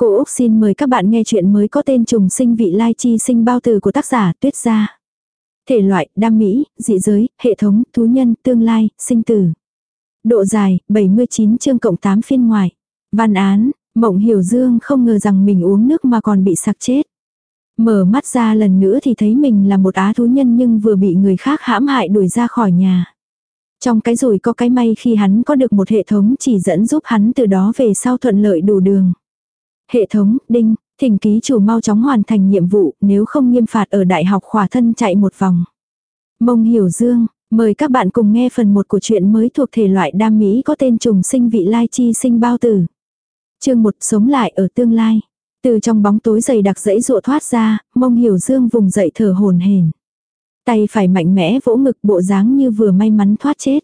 Cô Úc xin mời các bạn nghe chuyện mới có tên trùng sinh vị lai chi sinh bao tử của tác giả Tuyết Gia. Thể loại, đam mỹ, dị giới, hệ thống, thú nhân, tương lai, sinh tử. Độ dài, 79 chương cộng 8 phiên ngoài. Văn án, Mộng Hiểu Dương không ngờ rằng mình uống nước mà còn bị sặc chết. Mở mắt ra lần nữa thì thấy mình là một á thú nhân nhưng vừa bị người khác hãm hại đuổi ra khỏi nhà. Trong cái rủi có cái may khi hắn có được một hệ thống chỉ dẫn giúp hắn từ đó về sau thuận lợi đủ đường. Hệ thống, đinh, thỉnh ký chủ mau chóng hoàn thành nhiệm vụ, nếu không nghiêm phạt ở đại học khỏa thân chạy một vòng. Mông Hiểu Dương, mời các bạn cùng nghe phần 1 của chuyện mới thuộc thể loại đam mỹ có tên trùng sinh vị lai chi sinh bao tử. Chương 1 sống lại ở tương lai. Từ trong bóng tối dày đặc dãy rụa thoát ra, mông hiểu dương vùng dậy thở hồn hển. Tay phải mạnh mẽ vỗ ngực bộ dáng như vừa may mắn thoát chết.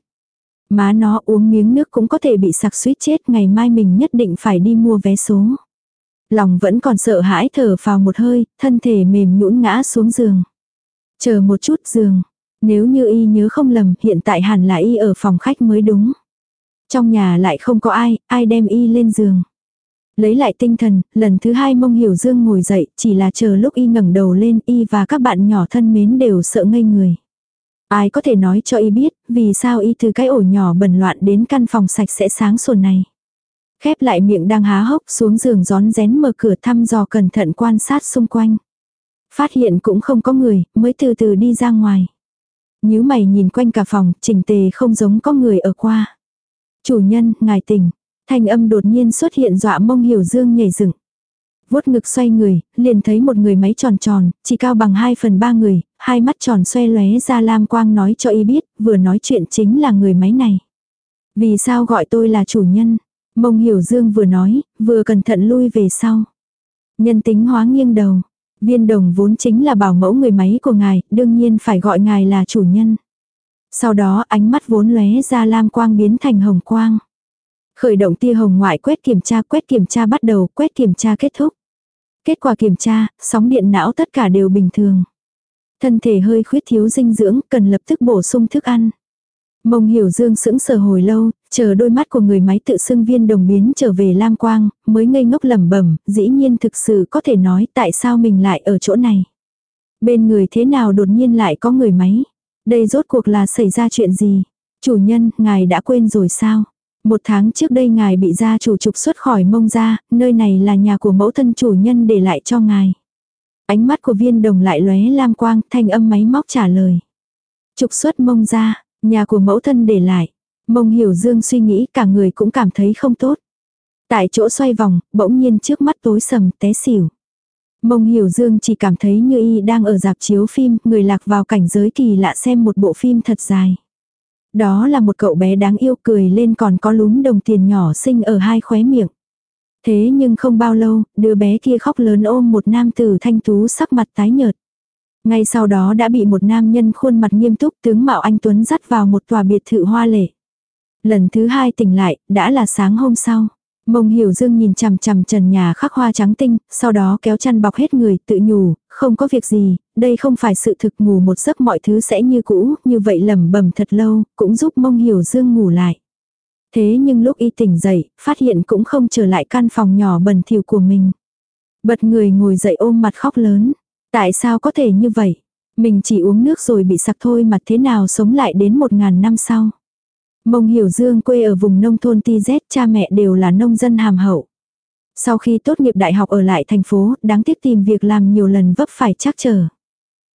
Má nó uống miếng nước cũng có thể bị sặc suýt chết ngày mai mình nhất định phải đi mua vé số. Lòng vẫn còn sợ hãi thở vào một hơi, thân thể mềm nhũn ngã xuống giường. Chờ một chút giường. Nếu như y nhớ không lầm hiện tại hẳn là y ở phòng khách mới đúng. Trong nhà lại không có ai, ai đem y lên giường. Lấy lại tinh thần, lần thứ hai mông hiểu dương ngồi dậy, chỉ là chờ lúc y ngẩng đầu lên y và các bạn nhỏ thân mến đều sợ ngây người. Ai có thể nói cho y biết, vì sao y từ cái ổ nhỏ bẩn loạn đến căn phòng sạch sẽ sáng sồn này. Khép lại miệng đang há hốc xuống giường gión rén mở cửa thăm dò cẩn thận quan sát xung quanh. Phát hiện cũng không có người, mới từ từ đi ra ngoài. nhíu mày nhìn quanh cả phòng, chỉnh tề không giống có người ở qua. Chủ nhân, ngài tỉnh. Thanh âm đột nhiên xuất hiện dọa mông hiểu dương nhảy dựng. vuốt ngực xoay người, liền thấy một người máy tròn tròn, chỉ cao bằng 2 phần 3 người, hai mắt tròn xoay lóe ra lam quang nói cho y biết, vừa nói chuyện chính là người máy này. Vì sao gọi tôi là chủ nhân? Mông hiểu dương vừa nói, vừa cẩn thận lui về sau. Nhân tính hóa nghiêng đầu. Viên đồng vốn chính là bảo mẫu người máy của ngài, đương nhiên phải gọi ngài là chủ nhân. Sau đó ánh mắt vốn lóe ra lam quang biến thành hồng quang. Khởi động tia hồng ngoại quét kiểm tra quét kiểm tra bắt đầu quét kiểm tra kết thúc. Kết quả kiểm tra, sóng điện não tất cả đều bình thường. Thân thể hơi khuyết thiếu dinh dưỡng, cần lập tức bổ sung thức ăn. Mông hiểu dương sững sờ hồi lâu, chờ đôi mắt của người máy tự xưng viên đồng biến trở về lam quang, mới ngây ngốc lẩm bẩm, dĩ nhiên thực sự có thể nói tại sao mình lại ở chỗ này. Bên người thế nào đột nhiên lại có người máy. Đây rốt cuộc là xảy ra chuyện gì? Chủ nhân, ngài đã quên rồi sao? Một tháng trước đây ngài bị gia chủ trục xuất khỏi mông ra, nơi này là nhà của mẫu thân chủ nhân để lại cho ngài. Ánh mắt của viên đồng lại lóe lam quang, thanh âm máy móc trả lời. Trục xuất mông ra, nhà của mẫu thân để lại. Mông hiểu dương suy nghĩ cả người cũng cảm thấy không tốt. Tại chỗ xoay vòng, bỗng nhiên trước mắt tối sầm té xỉu. Mông hiểu dương chỉ cảm thấy như y đang ở dạp chiếu phim, người lạc vào cảnh giới kỳ lạ xem một bộ phim thật dài. Đó là một cậu bé đáng yêu cười lên còn có lúm đồng tiền nhỏ xinh ở hai khóe miệng. Thế nhưng không bao lâu, đứa bé kia khóc lớn ôm một nam tử thanh tú sắc mặt tái nhợt. Ngay sau đó đã bị một nam nhân khuôn mặt nghiêm túc tướng Mạo Anh Tuấn dắt vào một tòa biệt thự hoa lệ. Lần thứ hai tỉnh lại, đã là sáng hôm sau. Mông hiểu dương nhìn chằm chằm trần nhà khắc hoa trắng tinh, sau đó kéo chăn bọc hết người, tự nhủ, không có việc gì, đây không phải sự thực ngủ một giấc mọi thứ sẽ như cũ, như vậy lầm bầm thật lâu, cũng giúp mông hiểu dương ngủ lại. Thế nhưng lúc y tỉnh dậy, phát hiện cũng không trở lại căn phòng nhỏ bẩn thỉu của mình. Bật người ngồi dậy ôm mặt khóc lớn. Tại sao có thể như vậy? Mình chỉ uống nước rồi bị sặc thôi mà thế nào sống lại đến một ngàn năm sau. Mông Hiểu Dương quê ở vùng nông thôn Ti Z, cha mẹ đều là nông dân hàm hậu. Sau khi tốt nghiệp đại học ở lại thành phố, đáng tiếc tìm việc làm nhiều lần vấp phải trắc trở.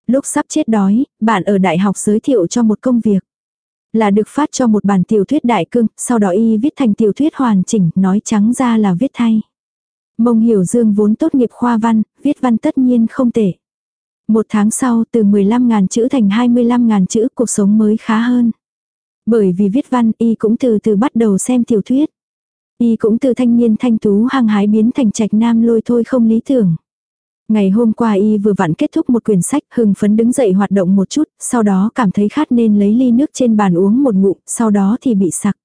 Lúc sắp chết đói, bạn ở đại học giới thiệu cho một công việc. Là được phát cho một bản tiểu thuyết đại cương, sau đó y viết thành tiểu thuyết hoàn chỉnh, nói trắng ra là viết thay. Mông Hiểu Dương vốn tốt nghiệp khoa văn, viết văn tất nhiên không tệ. Một tháng sau từ 15.000 chữ thành 25.000 chữ cuộc sống mới khá hơn. Bởi vì viết văn y cũng từ từ bắt đầu xem tiểu thuyết. Y cũng từ thanh niên thanh tú hăng hái biến thành trạch nam lôi thôi không lý tưởng. Ngày hôm qua y vừa vặn kết thúc một quyển sách hưng phấn đứng dậy hoạt động một chút, sau đó cảm thấy khát nên lấy ly nước trên bàn uống một ngụm, sau đó thì bị sặc.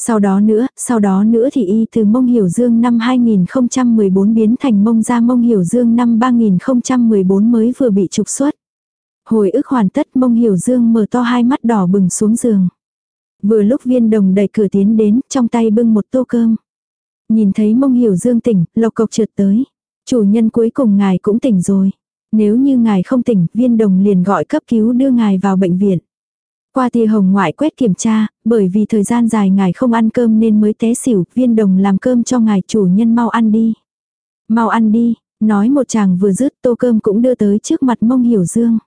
Sau đó nữa, sau đó nữa thì y từ mông hiểu dương năm 2014 biến thành mông ra mông hiểu dương năm 3014 mới vừa bị trục xuất. Hồi ức hoàn tất mông hiểu dương mở to hai mắt đỏ bừng xuống giường. Vừa lúc viên đồng đẩy cửa tiến đến, trong tay bưng một tô cơm. Nhìn thấy mông hiểu dương tỉnh, lộc cộc trượt tới. Chủ nhân cuối cùng ngài cũng tỉnh rồi. Nếu như ngài không tỉnh, viên đồng liền gọi cấp cứu đưa ngài vào bệnh viện. Qua tia hồng ngoại quét kiểm tra, bởi vì thời gian dài ngài không ăn cơm nên mới té xỉu, viên đồng làm cơm cho ngài chủ nhân mau ăn đi. Mau ăn đi, nói một chàng vừa dứt tô cơm cũng đưa tới trước mặt mông hiểu dương.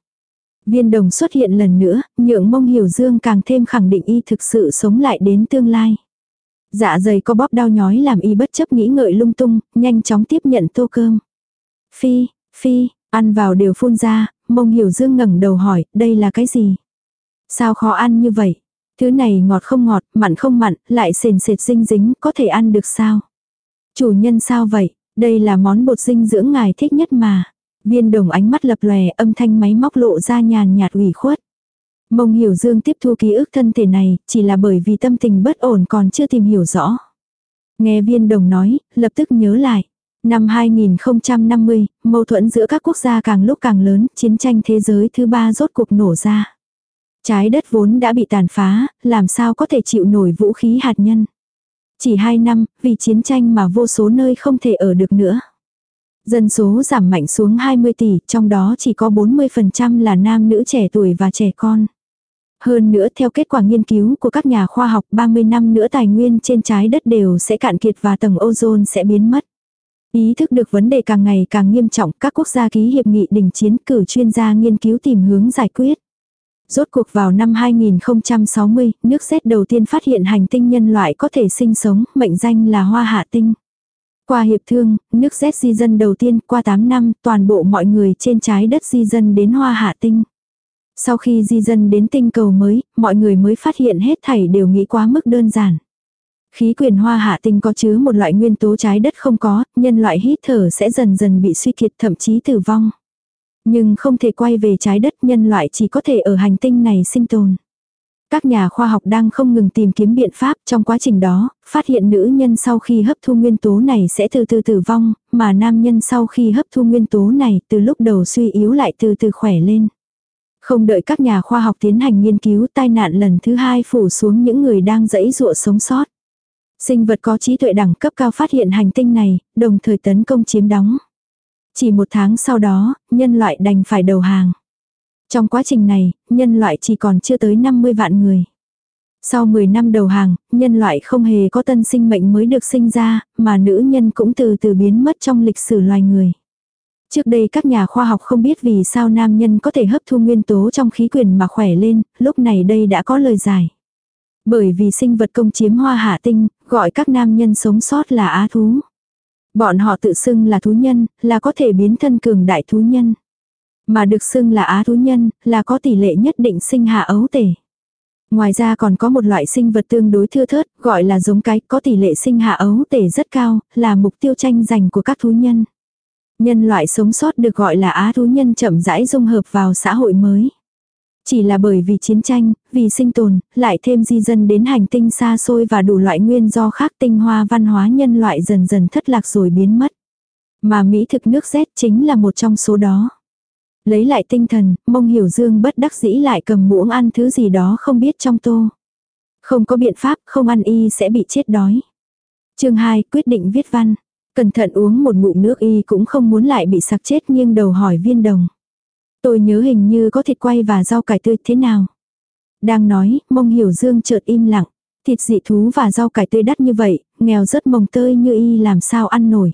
Viên đồng xuất hiện lần nữa, nhượng mông hiểu dương càng thêm khẳng định y thực sự sống lại đến tương lai. Dạ dày có bóp đau nhói làm y bất chấp nghĩ ngợi lung tung, nhanh chóng tiếp nhận tô cơm. Phi, phi, ăn vào đều phun ra, mông hiểu dương ngẩng đầu hỏi, đây là cái gì? Sao khó ăn như vậy? Thứ này ngọt không ngọt, mặn không mặn, lại sền sệt dinh dính, có thể ăn được sao? Chủ nhân sao vậy? Đây là món bột dinh dưỡng ngài thích nhất mà. Viên đồng ánh mắt lập lòe âm thanh máy móc lộ ra nhàn nhạt ủy khuất. Mông hiểu dương tiếp thu ký ức thân thể này, chỉ là bởi vì tâm tình bất ổn còn chưa tìm hiểu rõ. Nghe viên đồng nói, lập tức nhớ lại. Năm 2050, mâu thuẫn giữa các quốc gia càng lúc càng lớn, chiến tranh thế giới thứ ba rốt cuộc nổ ra. Trái đất vốn đã bị tàn phá, làm sao có thể chịu nổi vũ khí hạt nhân. Chỉ 2 năm, vì chiến tranh mà vô số nơi không thể ở được nữa. Dân số giảm mạnh xuống 20 tỷ, trong đó chỉ có 40% là nam nữ trẻ tuổi và trẻ con. Hơn nữa theo kết quả nghiên cứu của các nhà khoa học 30 năm nữa tài nguyên trên trái đất đều sẽ cạn kiệt và tầng ozone sẽ biến mất. Ý thức được vấn đề càng ngày càng nghiêm trọng, các quốc gia ký hiệp nghị đình chiến cử chuyên gia nghiên cứu tìm hướng giải quyết. Rốt cuộc vào năm 2060, nước xét đầu tiên phát hiện hành tinh nhân loại có thể sinh sống, mệnh danh là hoa hạ tinh. Qua hiệp thương, nước xét di dân đầu tiên qua 8 năm, toàn bộ mọi người trên trái đất di dân đến hoa hạ tinh. Sau khi di dân đến tinh cầu mới, mọi người mới phát hiện hết thảy đều nghĩ quá mức đơn giản. Khí quyển hoa hạ tinh có chứa một loại nguyên tố trái đất không có, nhân loại hít thở sẽ dần dần bị suy kiệt thậm chí tử vong. Nhưng không thể quay về trái đất nhân loại chỉ có thể ở hành tinh này sinh tồn. Các nhà khoa học đang không ngừng tìm kiếm biện pháp trong quá trình đó, phát hiện nữ nhân sau khi hấp thu nguyên tố này sẽ từ từ tử vong, mà nam nhân sau khi hấp thu nguyên tố này từ lúc đầu suy yếu lại từ từ khỏe lên. Không đợi các nhà khoa học tiến hành nghiên cứu tai nạn lần thứ hai phủ xuống những người đang dẫy dụa sống sót. Sinh vật có trí tuệ đẳng cấp cao phát hiện hành tinh này, đồng thời tấn công chiếm đóng. Chỉ một tháng sau đó, nhân loại đành phải đầu hàng. Trong quá trình này, nhân loại chỉ còn chưa tới 50 vạn người. Sau 10 năm đầu hàng, nhân loại không hề có tân sinh mệnh mới được sinh ra, mà nữ nhân cũng từ từ biến mất trong lịch sử loài người. Trước đây các nhà khoa học không biết vì sao nam nhân có thể hấp thu nguyên tố trong khí quyển mà khỏe lên, lúc này đây đã có lời giải. Bởi vì sinh vật công chiếm hoa hạ tinh, gọi các nam nhân sống sót là á thú. Bọn họ tự xưng là thú nhân, là có thể biến thân cường đại thú nhân. Mà được xưng là á thú nhân, là có tỷ lệ nhất định sinh hạ ấu tể. Ngoài ra còn có một loại sinh vật tương đối thưa thớt, gọi là giống cái, có tỷ lệ sinh hạ ấu tể rất cao, là mục tiêu tranh giành của các thú nhân. Nhân loại sống sót được gọi là á thú nhân chậm rãi dung hợp vào xã hội mới. Chỉ là bởi vì chiến tranh, vì sinh tồn, lại thêm di dân đến hành tinh xa xôi và đủ loại nguyên do khác tinh hoa văn hóa nhân loại dần dần thất lạc rồi biến mất. Mà Mỹ thực nước Z chính là một trong số đó. Lấy lại tinh thần, mông hiểu dương bất đắc dĩ lại cầm muỗng ăn thứ gì đó không biết trong tô. Không có biện pháp, không ăn y sẽ bị chết đói. chương 2 quyết định viết văn. Cẩn thận uống một ngụm nước y cũng không muốn lại bị sặc chết nghiêng đầu hỏi viên đồng. Tôi nhớ hình như có thịt quay và rau cải tươi thế nào. Đang nói, mông hiểu dương chợt im lặng. Thịt dị thú và rau cải tươi đắt như vậy, nghèo rất mồng tơi như y làm sao ăn nổi.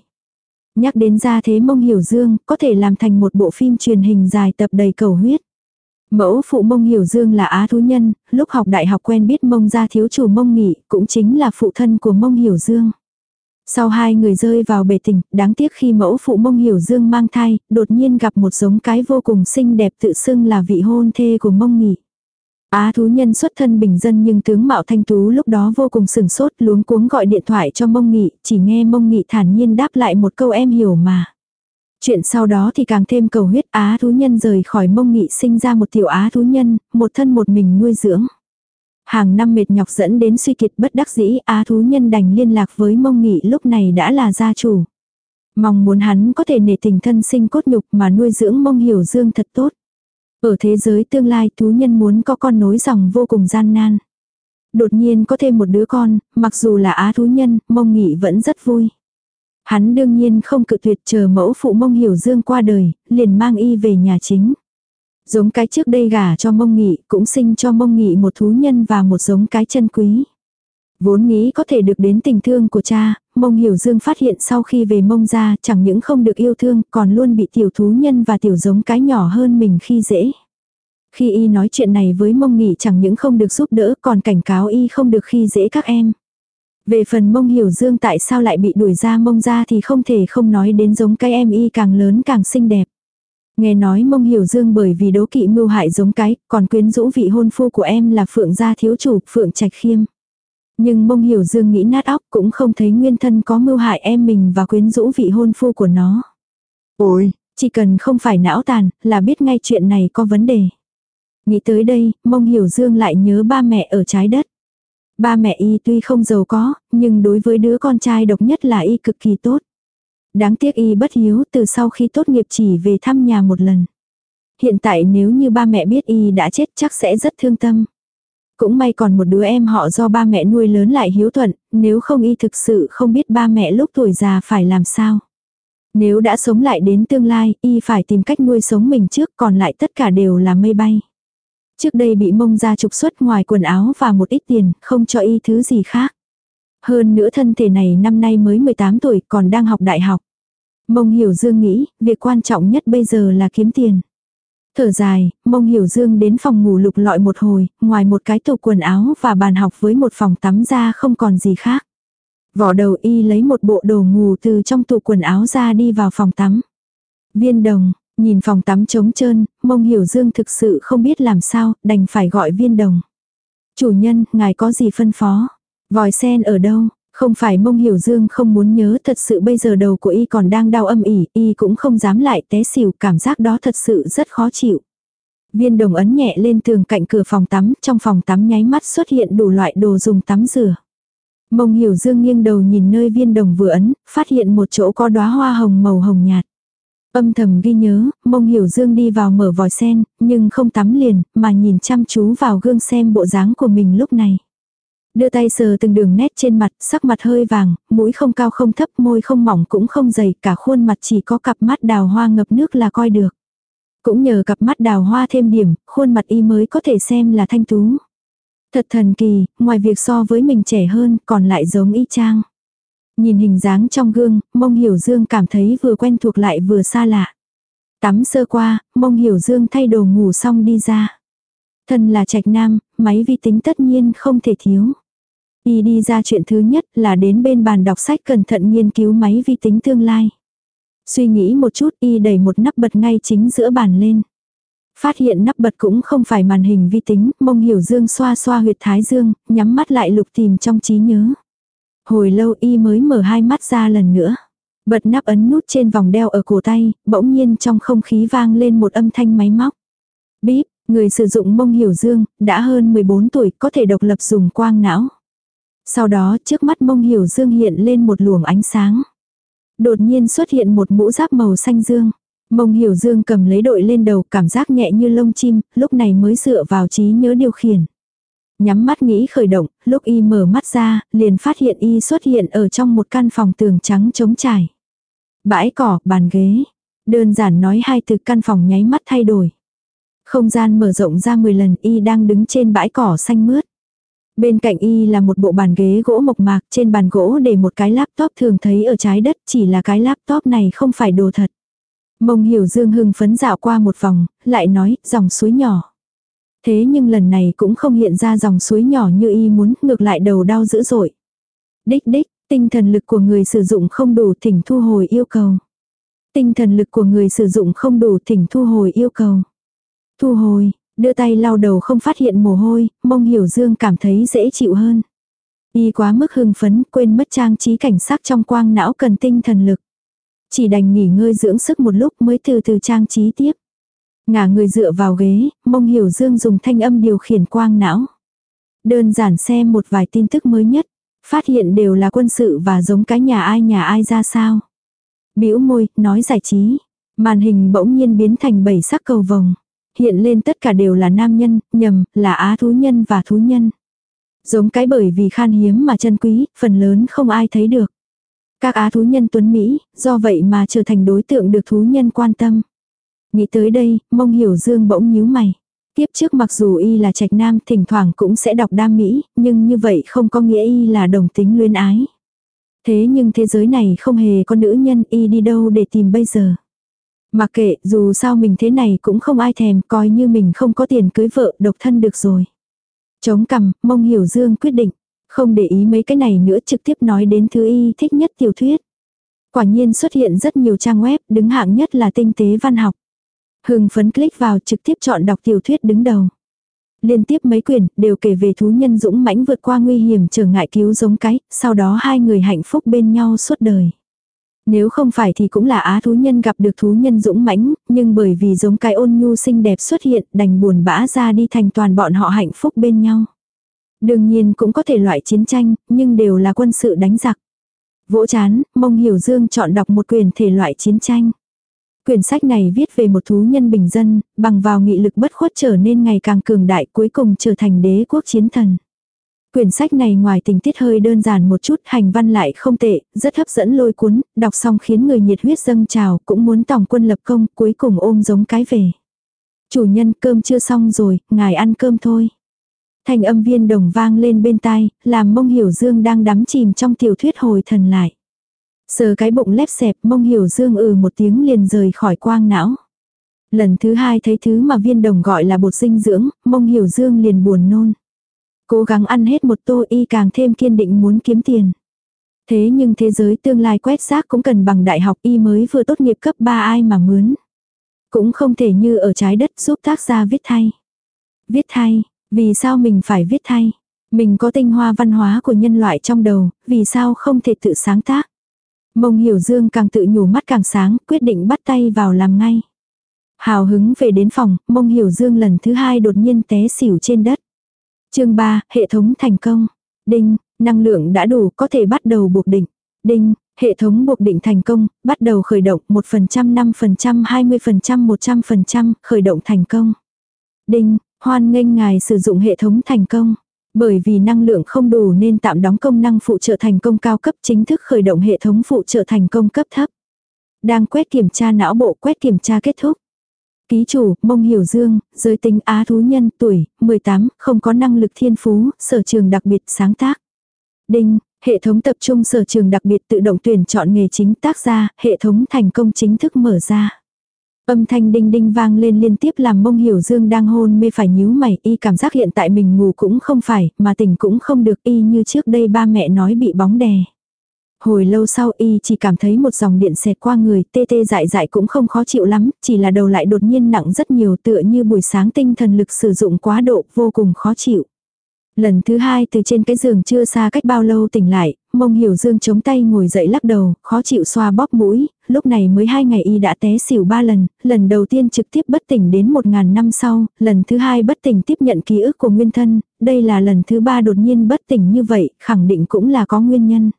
Nhắc đến ra thế mông hiểu dương, có thể làm thành một bộ phim truyền hình dài tập đầy cầu huyết. Mẫu phụ mông hiểu dương là á thú nhân, lúc học đại học quen biết mông gia thiếu chủ mông nghị, cũng chính là phụ thân của mông hiểu dương. Sau hai người rơi vào bể tình, đáng tiếc khi mẫu phụ mông hiểu dương mang thai, đột nhiên gặp một giống cái vô cùng xinh đẹp tự xưng là vị hôn thê của mông nghị. Á thú nhân xuất thân bình dân nhưng tướng mạo thanh tú lúc đó vô cùng sừng sốt luống cuống gọi điện thoại cho mông nghị, chỉ nghe mông nghị thản nhiên đáp lại một câu em hiểu mà. Chuyện sau đó thì càng thêm cầu huyết á thú nhân rời khỏi mông nghị sinh ra một tiểu á thú nhân, một thân một mình nuôi dưỡng. Hàng năm mệt nhọc dẫn đến suy kiệt bất đắc dĩ á thú nhân đành liên lạc với mông nghị lúc này đã là gia chủ. Mong muốn hắn có thể nể tình thân sinh cốt nhục mà nuôi dưỡng mông hiểu dương thật tốt. Ở thế giới tương lai thú nhân muốn có con nối dòng vô cùng gian nan. Đột nhiên có thêm một đứa con, mặc dù là á thú nhân, mông nghị vẫn rất vui. Hắn đương nhiên không cự tuyệt chờ mẫu phụ mông hiểu dương qua đời, liền mang y về nhà chính. Giống cái trước đây gả cho mông nghị, cũng sinh cho mông nghị một thú nhân và một giống cái chân quý. Vốn nghĩ có thể được đến tình thương của cha, mông hiểu dương phát hiện sau khi về mông ra chẳng những không được yêu thương còn luôn bị tiểu thú nhân và tiểu giống cái nhỏ hơn mình khi dễ. Khi y nói chuyện này với mông nghị chẳng những không được giúp đỡ còn cảnh cáo y không được khi dễ các em. Về phần mông hiểu dương tại sao lại bị đuổi ra mông ra thì không thể không nói đến giống cái em y càng lớn càng xinh đẹp. Nghe nói mông hiểu dương bởi vì đố kỵ mưu hại giống cái, còn quyến rũ vị hôn phu của em là phượng gia thiếu chủ, phượng trạch khiêm. Nhưng mông hiểu dương nghĩ nát óc cũng không thấy nguyên thân có mưu hại em mình và quyến rũ vị hôn phu của nó. Ôi, chỉ cần không phải não tàn, là biết ngay chuyện này có vấn đề. Nghĩ tới đây, mông hiểu dương lại nhớ ba mẹ ở trái đất. Ba mẹ y tuy không giàu có, nhưng đối với đứa con trai độc nhất là y cực kỳ tốt. Đáng tiếc y bất hiếu từ sau khi tốt nghiệp chỉ về thăm nhà một lần. Hiện tại nếu như ba mẹ biết y đã chết chắc sẽ rất thương tâm. Cũng may còn một đứa em họ do ba mẹ nuôi lớn lại hiếu thuận, nếu không y thực sự không biết ba mẹ lúc tuổi già phải làm sao. Nếu đã sống lại đến tương lai, y phải tìm cách nuôi sống mình trước còn lại tất cả đều là mây bay. Trước đây bị mông ra trục xuất ngoài quần áo và một ít tiền, không cho y thứ gì khác. Hơn nữa thân thể này năm nay mới 18 tuổi còn đang học đại học. Mông Hiểu Dương nghĩ, việc quan trọng nhất bây giờ là kiếm tiền. Thở dài, mông Hiểu Dương đến phòng ngủ lục lọi một hồi, ngoài một cái tủ quần áo và bàn học với một phòng tắm ra không còn gì khác. Vỏ đầu y lấy một bộ đồ ngủ từ trong tủ quần áo ra đi vào phòng tắm. Viên đồng, nhìn phòng tắm trống trơn, mông Hiểu Dương thực sự không biết làm sao, đành phải gọi viên đồng. Chủ nhân, ngài có gì phân phó? Vòi sen ở đâu? Không phải mông hiểu dương không muốn nhớ thật sự bây giờ đầu của y còn đang đau âm ỉ, y cũng không dám lại té xỉu, cảm giác đó thật sự rất khó chịu. Viên đồng ấn nhẹ lên tường cạnh cửa phòng tắm, trong phòng tắm nháy mắt xuất hiện đủ loại đồ dùng tắm rửa. Mông hiểu dương nghiêng đầu nhìn nơi viên đồng vừa ấn, phát hiện một chỗ có đóa hoa hồng màu hồng nhạt. Âm thầm ghi nhớ, mông hiểu dương đi vào mở vòi sen, nhưng không tắm liền, mà nhìn chăm chú vào gương xem bộ dáng của mình lúc này. Đưa tay sờ từng đường nét trên mặt, sắc mặt hơi vàng, mũi không cao không thấp, môi không mỏng cũng không dày, cả khuôn mặt chỉ có cặp mắt đào hoa ngập nước là coi được. Cũng nhờ cặp mắt đào hoa thêm điểm, khuôn mặt y mới có thể xem là thanh tú. Thật thần kỳ, ngoài việc so với mình trẻ hơn, còn lại giống y chang. Nhìn hình dáng trong gương, mông hiểu dương cảm thấy vừa quen thuộc lại vừa xa lạ. Tắm sơ qua, mông hiểu dương thay đồ ngủ xong đi ra. Thân là trạch nam, máy vi tính tất nhiên không thể thiếu. Y đi ra chuyện thứ nhất là đến bên bàn đọc sách cẩn thận nghiên cứu máy vi tính tương lai. Suy nghĩ một chút y đẩy một nắp bật ngay chính giữa bàn lên. Phát hiện nắp bật cũng không phải màn hình vi tính, mông hiểu dương xoa xoa huyệt thái dương, nhắm mắt lại lục tìm trong trí nhớ. Hồi lâu y mới mở hai mắt ra lần nữa. Bật nắp ấn nút trên vòng đeo ở cổ tay, bỗng nhiên trong không khí vang lên một âm thanh máy móc. Bíp, người sử dụng mông hiểu dương, đã hơn 14 tuổi có thể độc lập dùng quang não. Sau đó trước mắt mông hiểu dương hiện lên một luồng ánh sáng. Đột nhiên xuất hiện một mũ giáp màu xanh dương. Mông hiểu dương cầm lấy đội lên đầu cảm giác nhẹ như lông chim, lúc này mới dựa vào trí nhớ điều khiển. Nhắm mắt nghĩ khởi động, lúc y mở mắt ra, liền phát hiện y xuất hiện ở trong một căn phòng tường trắng trống trải. Bãi cỏ, bàn ghế. Đơn giản nói hai từ căn phòng nháy mắt thay đổi. Không gian mở rộng ra 10 lần y đang đứng trên bãi cỏ xanh mướt. Bên cạnh y là một bộ bàn ghế gỗ mộc mạc, trên bàn gỗ để một cái laptop thường thấy ở trái đất, chỉ là cái laptop này không phải đồ thật. Mông hiểu dương hưng phấn dạo qua một vòng, lại nói, dòng suối nhỏ. Thế nhưng lần này cũng không hiện ra dòng suối nhỏ như y muốn, ngược lại đầu đau dữ dội. Đích đích, tinh thần lực của người sử dụng không đủ thỉnh thu hồi yêu cầu. Tinh thần lực của người sử dụng không đủ thỉnh thu hồi yêu cầu. Thu hồi, Đưa tay lau đầu không phát hiện mồ hôi, mông hiểu dương cảm thấy dễ chịu hơn. Y quá mức hưng phấn, quên mất trang trí cảnh sắc trong quang não cần tinh thần lực. Chỉ đành nghỉ ngơi dưỡng sức một lúc mới từ từ trang trí tiếp. Ngả người dựa vào ghế, mông hiểu dương dùng thanh âm điều khiển quang não. Đơn giản xem một vài tin tức mới nhất. Phát hiện đều là quân sự và giống cái nhà ai nhà ai ra sao. bĩu môi, nói giải trí. Màn hình bỗng nhiên biến thành bảy sắc cầu vồng. Hiện lên tất cả đều là nam nhân, nhầm, là á thú nhân và thú nhân. Giống cái bởi vì khan hiếm mà chân quý, phần lớn không ai thấy được. Các á thú nhân tuấn Mỹ, do vậy mà trở thành đối tượng được thú nhân quan tâm. Nghĩ tới đây, mông hiểu dương bỗng nhíu mày. Tiếp trước mặc dù y là trạch nam thỉnh thoảng cũng sẽ đọc đam mỹ, nhưng như vậy không có nghĩa y là đồng tính luyến ái. Thế nhưng thế giới này không hề có nữ nhân y đi đâu để tìm bây giờ. Mặc kệ, dù sao mình thế này cũng không ai thèm, coi như mình không có tiền cưới vợ, độc thân được rồi. Chống cằm, mông hiểu dương quyết định. Không để ý mấy cái này nữa trực tiếp nói đến thứ y thích nhất tiểu thuyết. Quả nhiên xuất hiện rất nhiều trang web, đứng hạng nhất là tinh tế văn học. Hưng phấn click vào trực tiếp chọn đọc tiểu thuyết đứng đầu. Liên tiếp mấy quyển đều kể về thú nhân dũng mãnh vượt qua nguy hiểm trở ngại cứu giống cái, sau đó hai người hạnh phúc bên nhau suốt đời. Nếu không phải thì cũng là á thú nhân gặp được thú nhân dũng mãnh, nhưng bởi vì giống cái ôn nhu xinh đẹp xuất hiện đành buồn bã ra đi thành toàn bọn họ hạnh phúc bên nhau. Đương nhiên cũng có thể loại chiến tranh, nhưng đều là quân sự đánh giặc. Vỗ chán, mông hiểu dương chọn đọc một quyển thể loại chiến tranh. Quyển sách này viết về một thú nhân bình dân, bằng vào nghị lực bất khuất trở nên ngày càng cường đại cuối cùng trở thành đế quốc chiến thần. Quyển sách này ngoài tình tiết hơi đơn giản một chút hành văn lại không tệ, rất hấp dẫn lôi cuốn, đọc xong khiến người nhiệt huyết dâng trào cũng muốn tòng quân lập công cuối cùng ôm giống cái về. Chủ nhân cơm chưa xong rồi, ngài ăn cơm thôi. Thành âm viên đồng vang lên bên tai, làm mông hiểu dương đang đắm chìm trong tiểu thuyết hồi thần lại. Sờ cái bụng lép xẹp mông hiểu dương ừ một tiếng liền rời khỏi quang não. Lần thứ hai thấy thứ mà viên đồng gọi là bột dinh dưỡng, mông hiểu dương liền buồn nôn. Cố gắng ăn hết một tô y càng thêm kiên định muốn kiếm tiền. Thế nhưng thế giới tương lai quét xác cũng cần bằng đại học y mới vừa tốt nghiệp cấp 3 ai mà mướn. Cũng không thể như ở trái đất giúp tác gia viết thay. Viết thay, vì sao mình phải viết thay? Mình có tinh hoa văn hóa của nhân loại trong đầu, vì sao không thể tự sáng tác? Mông hiểu dương càng tự nhủ mắt càng sáng, quyết định bắt tay vào làm ngay. Hào hứng về đến phòng, mông hiểu dương lần thứ hai đột nhiên té xỉu trên đất chương 3, hệ thống thành công. Đinh, năng lượng đã đủ có thể bắt đầu buộc định. Đinh, hệ thống buộc định thành công, bắt đầu khởi động 1%, 5%, 20%, 100%, khởi động thành công. Đinh, hoan nghênh ngài sử dụng hệ thống thành công. Bởi vì năng lượng không đủ nên tạm đóng công năng phụ trợ thành công cao cấp chính thức khởi động hệ thống phụ trợ thành công cấp thấp. Đang quét kiểm tra não bộ quét kiểm tra kết thúc. Ký chủ, Mông Hiểu Dương, giới tính Á thú nhân, tuổi, 18, không có năng lực thiên phú, sở trường đặc biệt sáng tác. Đinh, hệ thống tập trung sở trường đặc biệt tự động tuyển chọn nghề chính tác ra, hệ thống thành công chính thức mở ra. Âm thanh đinh đinh vang lên liên tiếp làm mông hiểu dương đang hôn mê phải nhíu mày, y cảm giác hiện tại mình ngủ cũng không phải, mà tỉnh cũng không được y như trước đây ba mẹ nói bị bóng đè. Hồi lâu sau y chỉ cảm thấy một dòng điện xẹt qua người, tê tê dại dại cũng không khó chịu lắm, chỉ là đầu lại đột nhiên nặng rất nhiều tựa như buổi sáng tinh thần lực sử dụng quá độ vô cùng khó chịu. Lần thứ hai từ trên cái giường chưa xa cách bao lâu tỉnh lại, mông hiểu dương chống tay ngồi dậy lắc đầu, khó chịu xoa bóp mũi, lúc này mới hai ngày y đã té xỉu ba lần, lần đầu tiên trực tiếp bất tỉnh đến một ngàn năm sau, lần thứ hai bất tỉnh tiếp nhận ký ức của nguyên thân, đây là lần thứ ba đột nhiên bất tỉnh như vậy, khẳng định cũng là có nguyên nhân.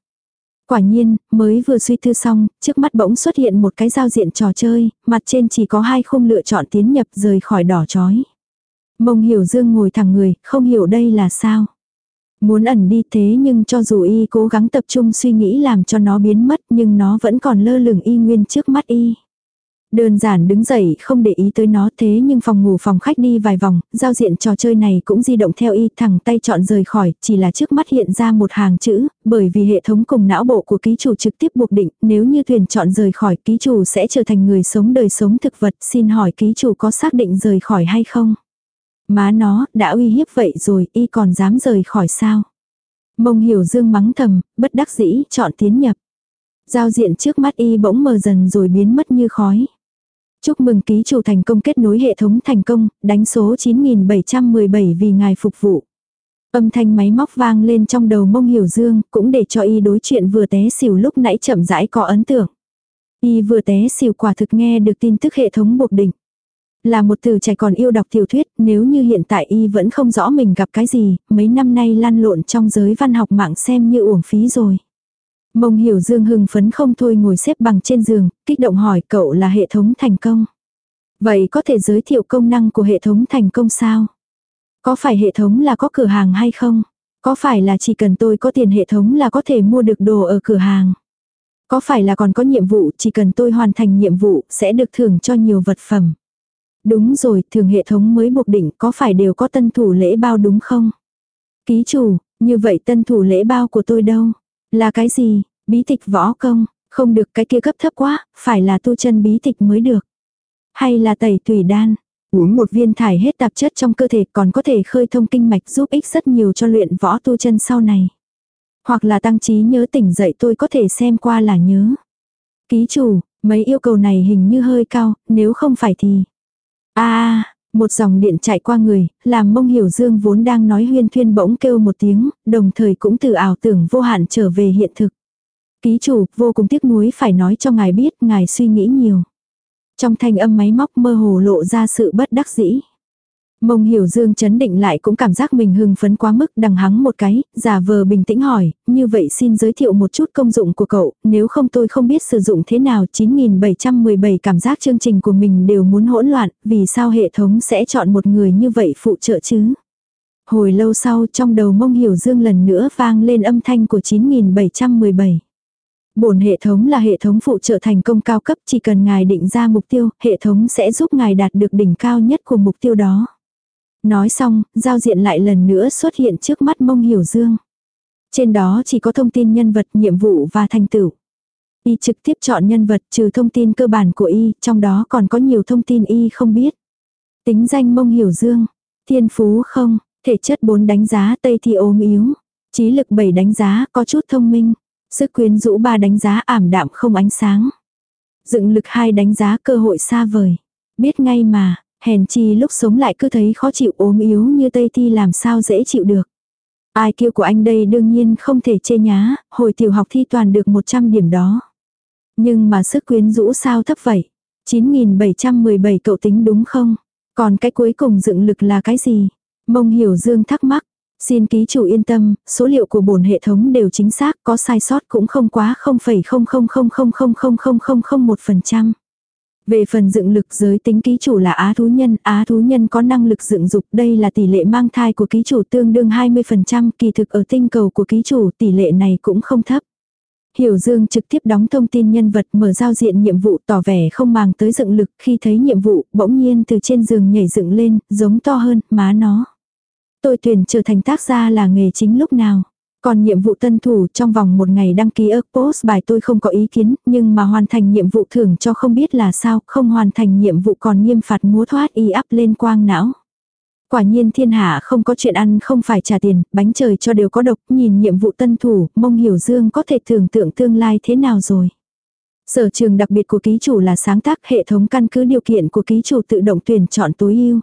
Quả nhiên, mới vừa suy tư xong, trước mắt bỗng xuất hiện một cái giao diện trò chơi, mặt trên chỉ có hai khung lựa chọn tiến nhập rời khỏi đỏ chói. Mông hiểu dương ngồi thẳng người, không hiểu đây là sao. Muốn ẩn đi thế nhưng cho dù y cố gắng tập trung suy nghĩ làm cho nó biến mất nhưng nó vẫn còn lơ lửng y nguyên trước mắt y. Đơn giản đứng dậy không để ý tới nó thế nhưng phòng ngủ phòng khách đi vài vòng, giao diện trò chơi này cũng di động theo y thẳng tay chọn rời khỏi, chỉ là trước mắt hiện ra một hàng chữ, bởi vì hệ thống cùng não bộ của ký chủ trực tiếp buộc định, nếu như thuyền chọn rời khỏi ký chủ sẽ trở thành người sống đời sống thực vật, xin hỏi ký chủ có xác định rời khỏi hay không? Má nó, đã uy hiếp vậy rồi, y còn dám rời khỏi sao? Mông hiểu dương mắng thầm, bất đắc dĩ, chọn tiến nhập. Giao diện trước mắt y bỗng mờ dần rồi biến mất như khói. Chúc mừng ký chủ thành công kết nối hệ thống thành công, đánh số 9717 vì ngài phục vụ. Âm thanh máy móc vang lên trong đầu mông hiểu dương, cũng để cho y đối chuyện vừa té xỉu lúc nãy chậm rãi có ấn tượng. Y vừa té xỉu quả thực nghe được tin tức hệ thống buộc định. Là một từ trẻ còn yêu đọc tiểu thuyết, nếu như hiện tại y vẫn không rõ mình gặp cái gì, mấy năm nay lăn lộn trong giới văn học mạng xem như uổng phí rồi. Mông hiểu dương hưng phấn không thôi ngồi xếp bằng trên giường, kích động hỏi cậu là hệ thống thành công. Vậy có thể giới thiệu công năng của hệ thống thành công sao? Có phải hệ thống là có cửa hàng hay không? Có phải là chỉ cần tôi có tiền hệ thống là có thể mua được đồ ở cửa hàng? Có phải là còn có nhiệm vụ chỉ cần tôi hoàn thành nhiệm vụ sẽ được thưởng cho nhiều vật phẩm? Đúng rồi, thường hệ thống mới buộc định có phải đều có tân thủ lễ bao đúng không? Ký chủ, như vậy tân thủ lễ bao của tôi đâu? Là cái gì? Bí tịch võ công, không được cái kia cấp thấp quá, phải là tu chân bí tịch mới được. Hay là tẩy tùy đan, uống một viên thải hết tạp chất trong cơ thể còn có thể khơi thông kinh mạch giúp ích rất nhiều cho luyện võ tu chân sau này. Hoặc là tăng trí nhớ tỉnh dậy tôi có thể xem qua là nhớ. Ký chủ, mấy yêu cầu này hình như hơi cao, nếu không phải thì... a một dòng điện chạy qua người, làm mông hiểu dương vốn đang nói huyên thuyên bỗng kêu một tiếng, đồng thời cũng từ ảo tưởng vô hạn trở về hiện thực. Ký chủ, vô cùng tiếc nuối phải nói cho ngài biết, ngài suy nghĩ nhiều. Trong thanh âm máy móc mơ hồ lộ ra sự bất đắc dĩ. Mông hiểu dương chấn định lại cũng cảm giác mình hưng phấn quá mức đằng hắng một cái, giả vờ bình tĩnh hỏi, như vậy xin giới thiệu một chút công dụng của cậu, nếu không tôi không biết sử dụng thế nào 9717 cảm giác chương trình của mình đều muốn hỗn loạn, vì sao hệ thống sẽ chọn một người như vậy phụ trợ chứ? Hồi lâu sau trong đầu mông hiểu dương lần nữa vang lên âm thanh của 9717. Bổn hệ thống là hệ thống phụ trợ thành công cao cấp chỉ cần ngài định ra mục tiêu, hệ thống sẽ giúp ngài đạt được đỉnh cao nhất của mục tiêu đó. Nói xong, giao diện lại lần nữa xuất hiện trước mắt mông hiểu dương. Trên đó chỉ có thông tin nhân vật, nhiệm vụ và thành tựu. Y trực tiếp chọn nhân vật trừ thông tin cơ bản của Y, trong đó còn có nhiều thông tin Y không biết. Tính danh mông hiểu dương, thiên phú không, thể chất 4 đánh giá Tây thì ốm yếu, trí lực 7 đánh giá có chút thông minh, sức quyến rũ 3 đánh giá ảm đạm không ánh sáng. Dựng lực 2 đánh giá cơ hội xa vời. Biết ngay mà, Hèn chi lúc sống lại cứ thấy khó chịu ốm yếu như Tây Thi làm sao dễ chịu được. Ai kêu của anh đây đương nhiên không thể chê nhá, hồi tiểu học thi toàn được 100 điểm đó. Nhưng mà sức quyến rũ sao thấp vậy? 9717 cậu tính đúng không? Còn cái cuối cùng dựng lực là cái gì? Mông hiểu dương thắc mắc. Xin ký chủ yên tâm, số liệu của bổn hệ thống đều chính xác, có sai sót cũng không quá 0,000000001%. Về phần dựng lực giới tính ký chủ là á thú nhân, á thú nhân có năng lực dựng dục, đây là tỷ lệ mang thai của ký chủ tương đương 20%, kỳ thực ở tinh cầu của ký chủ tỷ lệ này cũng không thấp. Hiểu Dương trực tiếp đóng thông tin nhân vật mở giao diện nhiệm vụ tỏ vẻ không màng tới dựng lực khi thấy nhiệm vụ bỗng nhiên từ trên giường nhảy dựng lên, giống to hơn, má nó. Tôi tuyển trở thành tác gia là nghề chính lúc nào. Còn nhiệm vụ tân thủ trong vòng một ngày đăng ký ước post bài tôi không có ý kiến, nhưng mà hoàn thành nhiệm vụ thưởng cho không biết là sao, không hoàn thành nhiệm vụ còn nghiêm phạt múa thoát y áp lên quang não. Quả nhiên thiên hạ không có chuyện ăn không phải trả tiền, bánh trời cho đều có độc, nhìn nhiệm vụ tân thủ, mong hiểu dương có thể tưởng tượng tương lai thế nào rồi. Sở trường đặc biệt của ký chủ là sáng tác hệ thống căn cứ điều kiện của ký chủ tự động tuyển chọn tối ưu.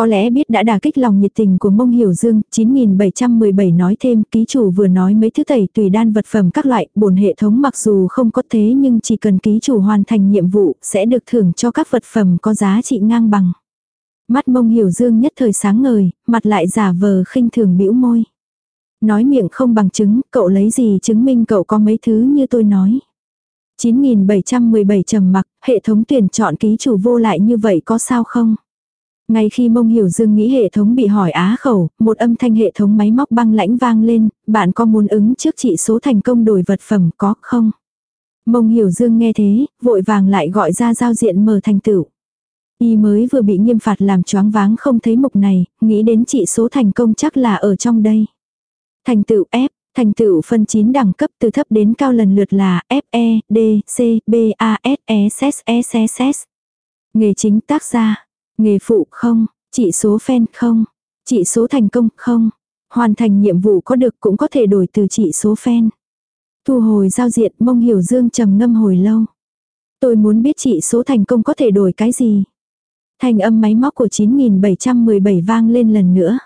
Có lẽ biết đã đả kích lòng nhiệt tình của mông hiểu dương, 9717 nói thêm, ký chủ vừa nói mấy thứ tẩy tùy đan vật phẩm các loại, bổn hệ thống mặc dù không có thế nhưng chỉ cần ký chủ hoàn thành nhiệm vụ, sẽ được thưởng cho các vật phẩm có giá trị ngang bằng. Mắt mông hiểu dương nhất thời sáng ngời, mặt lại giả vờ khinh thường bĩu môi. Nói miệng không bằng chứng, cậu lấy gì chứng minh cậu có mấy thứ như tôi nói. 9717 trầm mặc, hệ thống tuyển chọn ký chủ vô lại như vậy có sao không? Ngay khi mông hiểu dương nghĩ hệ thống bị hỏi á khẩu, một âm thanh hệ thống máy móc băng lãnh vang lên, bạn có muốn ứng trước trị số thành công đổi vật phẩm có không? Mông hiểu dương nghe thế, vội vàng lại gọi ra giao diện mở thành tựu. Y mới vừa bị nghiêm phạt làm choáng váng không thấy mục này, nghĩ đến trị số thành công chắc là ở trong đây. Thành tựu F, thành tựu phân 9 đẳng cấp từ thấp đến cao lần lượt là F, E, D, C, B, A, S, E, S, s e, S, S. Nghề chính tác gia, Nghề phụ không, chỉ số fan không, chỉ số thành công không. Hoàn thành nhiệm vụ có được cũng có thể đổi từ chỉ số fan. Thu hồi giao diện mông hiểu dương trầm ngâm hồi lâu. Tôi muốn biết chỉ số thành công có thể đổi cái gì. Thành âm máy móc của 9717 vang lên lần nữa.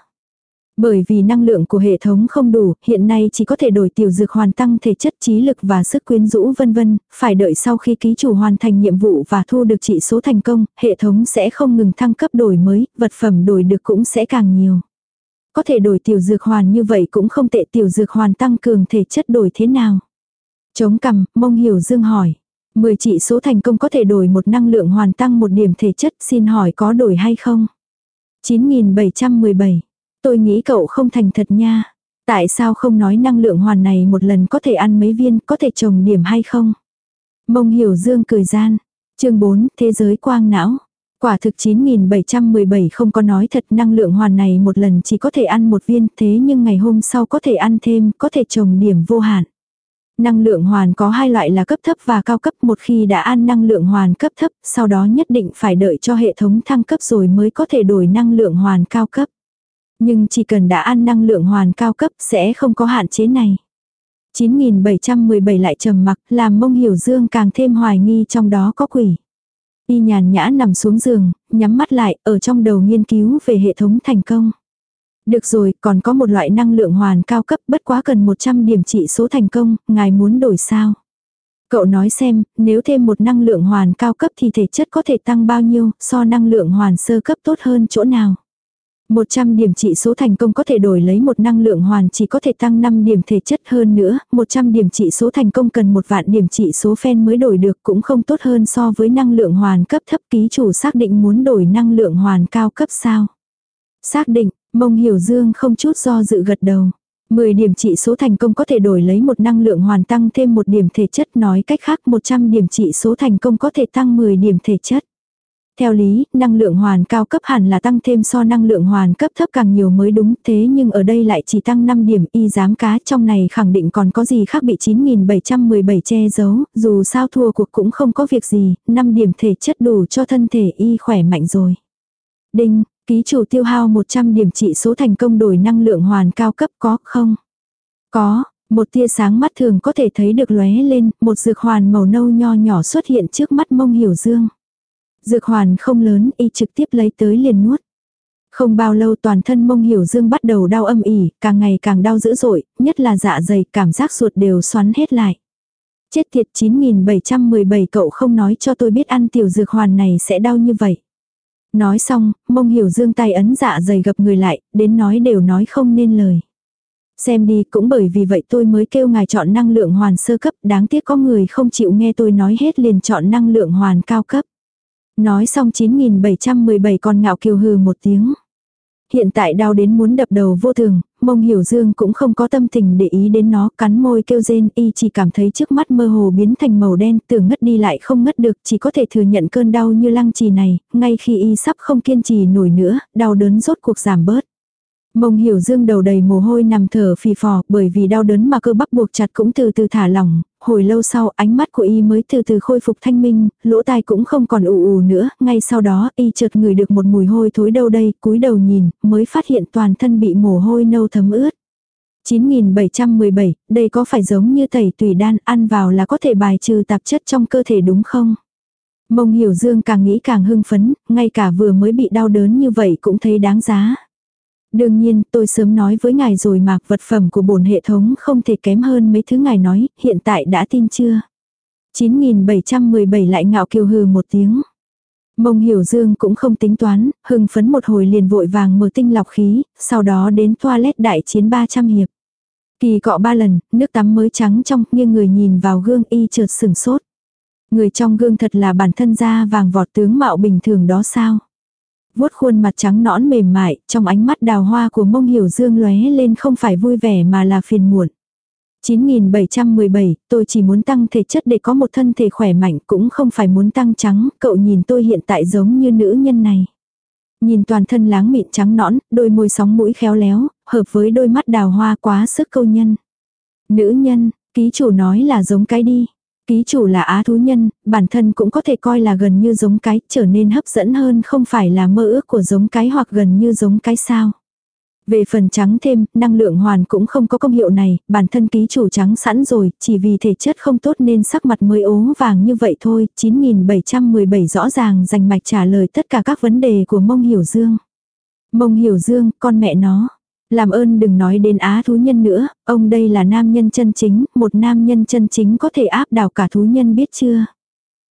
Bởi vì năng lượng của hệ thống không đủ, hiện nay chỉ có thể đổi tiểu dược hoàn tăng thể chất trí lực và sức quyến rũ vân vân, phải đợi sau khi ký chủ hoàn thành nhiệm vụ và thu được trị số thành công, hệ thống sẽ không ngừng thăng cấp đổi mới, vật phẩm đổi được cũng sẽ càng nhiều. Có thể đổi tiểu dược hoàn như vậy cũng không tệ tiểu dược hoàn tăng cường thể chất đổi thế nào. Chống cằm, mông hiểu dương hỏi. 10 trị số thành công có thể đổi một năng lượng hoàn tăng một điểm thể chất xin hỏi có đổi hay không? 9717 Tôi nghĩ cậu không thành thật nha. Tại sao không nói năng lượng hoàn này một lần có thể ăn mấy viên, có thể trồng điểm hay không? Mông hiểu dương cười gian. chương 4, thế giới quang não. Quả thực 9717 không có nói thật năng lượng hoàn này một lần chỉ có thể ăn một viên thế nhưng ngày hôm sau có thể ăn thêm, có thể trồng điểm vô hạn. Năng lượng hoàn có hai loại là cấp thấp và cao cấp một khi đã ăn năng lượng hoàn cấp thấp, sau đó nhất định phải đợi cho hệ thống thăng cấp rồi mới có thể đổi năng lượng hoàn cao cấp. Nhưng chỉ cần đã ăn năng lượng hoàn cao cấp sẽ không có hạn chế này. 9717 lại trầm mặc, làm mông hiểu dương càng thêm hoài nghi trong đó có quỷ. Y nhàn nhã nằm xuống giường, nhắm mắt lại, ở trong đầu nghiên cứu về hệ thống thành công. Được rồi, còn có một loại năng lượng hoàn cao cấp bất quá cần 100 điểm trị số thành công, ngài muốn đổi sao? Cậu nói xem, nếu thêm một năng lượng hoàn cao cấp thì thể chất có thể tăng bao nhiêu, so năng lượng hoàn sơ cấp tốt hơn chỗ nào? 100 điểm trị số thành công có thể đổi lấy một năng lượng hoàn chỉ có thể tăng 5 điểm thể chất hơn nữa, 100 điểm trị số thành công cần một vạn điểm trị số phen mới đổi được cũng không tốt hơn so với năng lượng hoàn cấp thấp ký chủ xác định muốn đổi năng lượng hoàn cao cấp sao. Xác định, mông hiểu dương không chút do dự gật đầu. 10 điểm trị số thành công có thể đổi lấy một năng lượng hoàn tăng thêm một điểm thể chất nói cách khác 100 điểm trị số thành công có thể tăng 10 điểm thể chất. Theo lý, năng lượng hoàn cao cấp hẳn là tăng thêm so năng lượng hoàn cấp thấp càng nhiều mới đúng, thế nhưng ở đây lại chỉ tăng 5 điểm y giám cá trong này khẳng định còn có gì khác bị 9717 che giấu, dù sao thua cuộc cũng không có việc gì, 5 điểm thể chất đủ cho thân thể y khỏe mạnh rồi. Đinh, ký chủ tiêu hao 100 điểm trị số thành công đổi năng lượng hoàn cao cấp có không? Có, một tia sáng mắt thường có thể thấy được lóe lên, một dược hoàn màu nâu nho nhỏ xuất hiện trước mắt mông hiểu dương. Dược hoàn không lớn y trực tiếp lấy tới liền nuốt. Không bao lâu toàn thân mông hiểu dương bắt đầu đau âm ỉ, càng ngày càng đau dữ dội, nhất là dạ dày, cảm giác ruột đều xoắn hết lại. Chết tiệt 9717 cậu không nói cho tôi biết ăn tiểu dược hoàn này sẽ đau như vậy. Nói xong, mông hiểu dương tay ấn dạ dày gập người lại, đến nói đều nói không nên lời. Xem đi cũng bởi vì vậy tôi mới kêu ngài chọn năng lượng hoàn sơ cấp, đáng tiếc có người không chịu nghe tôi nói hết liền chọn năng lượng hoàn cao cấp. Nói xong 9717 con ngạo kiều hừ một tiếng. Hiện tại đau đến muốn đập đầu vô thường, mông hiểu dương cũng không có tâm tình để ý đến nó, cắn môi kêu rên y chỉ cảm thấy trước mắt mơ hồ biến thành màu đen, tưởng ngất đi lại không ngất được, chỉ có thể thừa nhận cơn đau như lăng trì này, ngay khi y sắp không kiên trì nổi nữa, đau đớn rốt cuộc giảm bớt. Mông hiểu dương đầu đầy mồ hôi nằm thở phì phò bởi vì đau đớn mà cơ bắp buộc chặt cũng từ từ thả lỏng, hồi lâu sau ánh mắt của y mới từ từ khôi phục thanh minh, lỗ tai cũng không còn ù ù nữa, ngay sau đó y chợt ngửi được một mùi hôi thối đâu đây, cúi đầu nhìn, mới phát hiện toàn thân bị mồ hôi nâu thấm ướt. 9717, đây có phải giống như tẩy tùy đan ăn vào là có thể bài trừ tạp chất trong cơ thể đúng không? Mông hiểu dương càng nghĩ càng hưng phấn, ngay cả vừa mới bị đau đớn như vậy cũng thấy đáng giá. Đương nhiên, tôi sớm nói với ngài rồi mà vật phẩm của bổn hệ thống không thể kém hơn mấy thứ ngài nói, hiện tại đã tin chưa? 9717 lại ngạo kiều hừ một tiếng. Mông hiểu dương cũng không tính toán, hưng phấn một hồi liền vội vàng mở tinh lọc khí, sau đó đến toilet đại chiến 300 hiệp. Kỳ cọ ba lần, nước tắm mới trắng trong, nghiêng người nhìn vào gương y chợt sừng sốt. Người trong gương thật là bản thân da vàng vọt tướng mạo bình thường đó sao? Vuốt khuôn mặt trắng nõn mềm mại, trong ánh mắt đào hoa của mông hiểu dương lóe lên không phải vui vẻ mà là phiền muộn. 9717, tôi chỉ muốn tăng thể chất để có một thân thể khỏe mạnh cũng không phải muốn tăng trắng, cậu nhìn tôi hiện tại giống như nữ nhân này. Nhìn toàn thân láng mịn trắng nõn, đôi môi sóng mũi khéo léo, hợp với đôi mắt đào hoa quá sức câu nhân. Nữ nhân, ký chủ nói là giống cái đi. Ký chủ là á thú nhân, bản thân cũng có thể coi là gần như giống cái, trở nên hấp dẫn hơn không phải là mơ ước của giống cái hoặc gần như giống cái sao. Về phần trắng thêm, năng lượng hoàn cũng không có công hiệu này, bản thân ký chủ trắng sẵn rồi, chỉ vì thể chất không tốt nên sắc mặt mới ố vàng như vậy thôi, 9717 rõ ràng dành mạch trả lời tất cả các vấn đề của mông hiểu dương. Mông hiểu dương, con mẹ nó, làm ơn đừng nói đến á thú nhân nữa, ông đây là nam nhân chân chính, một nam nhân chân chính có thể áp đảo cả thú nhân biết chưa.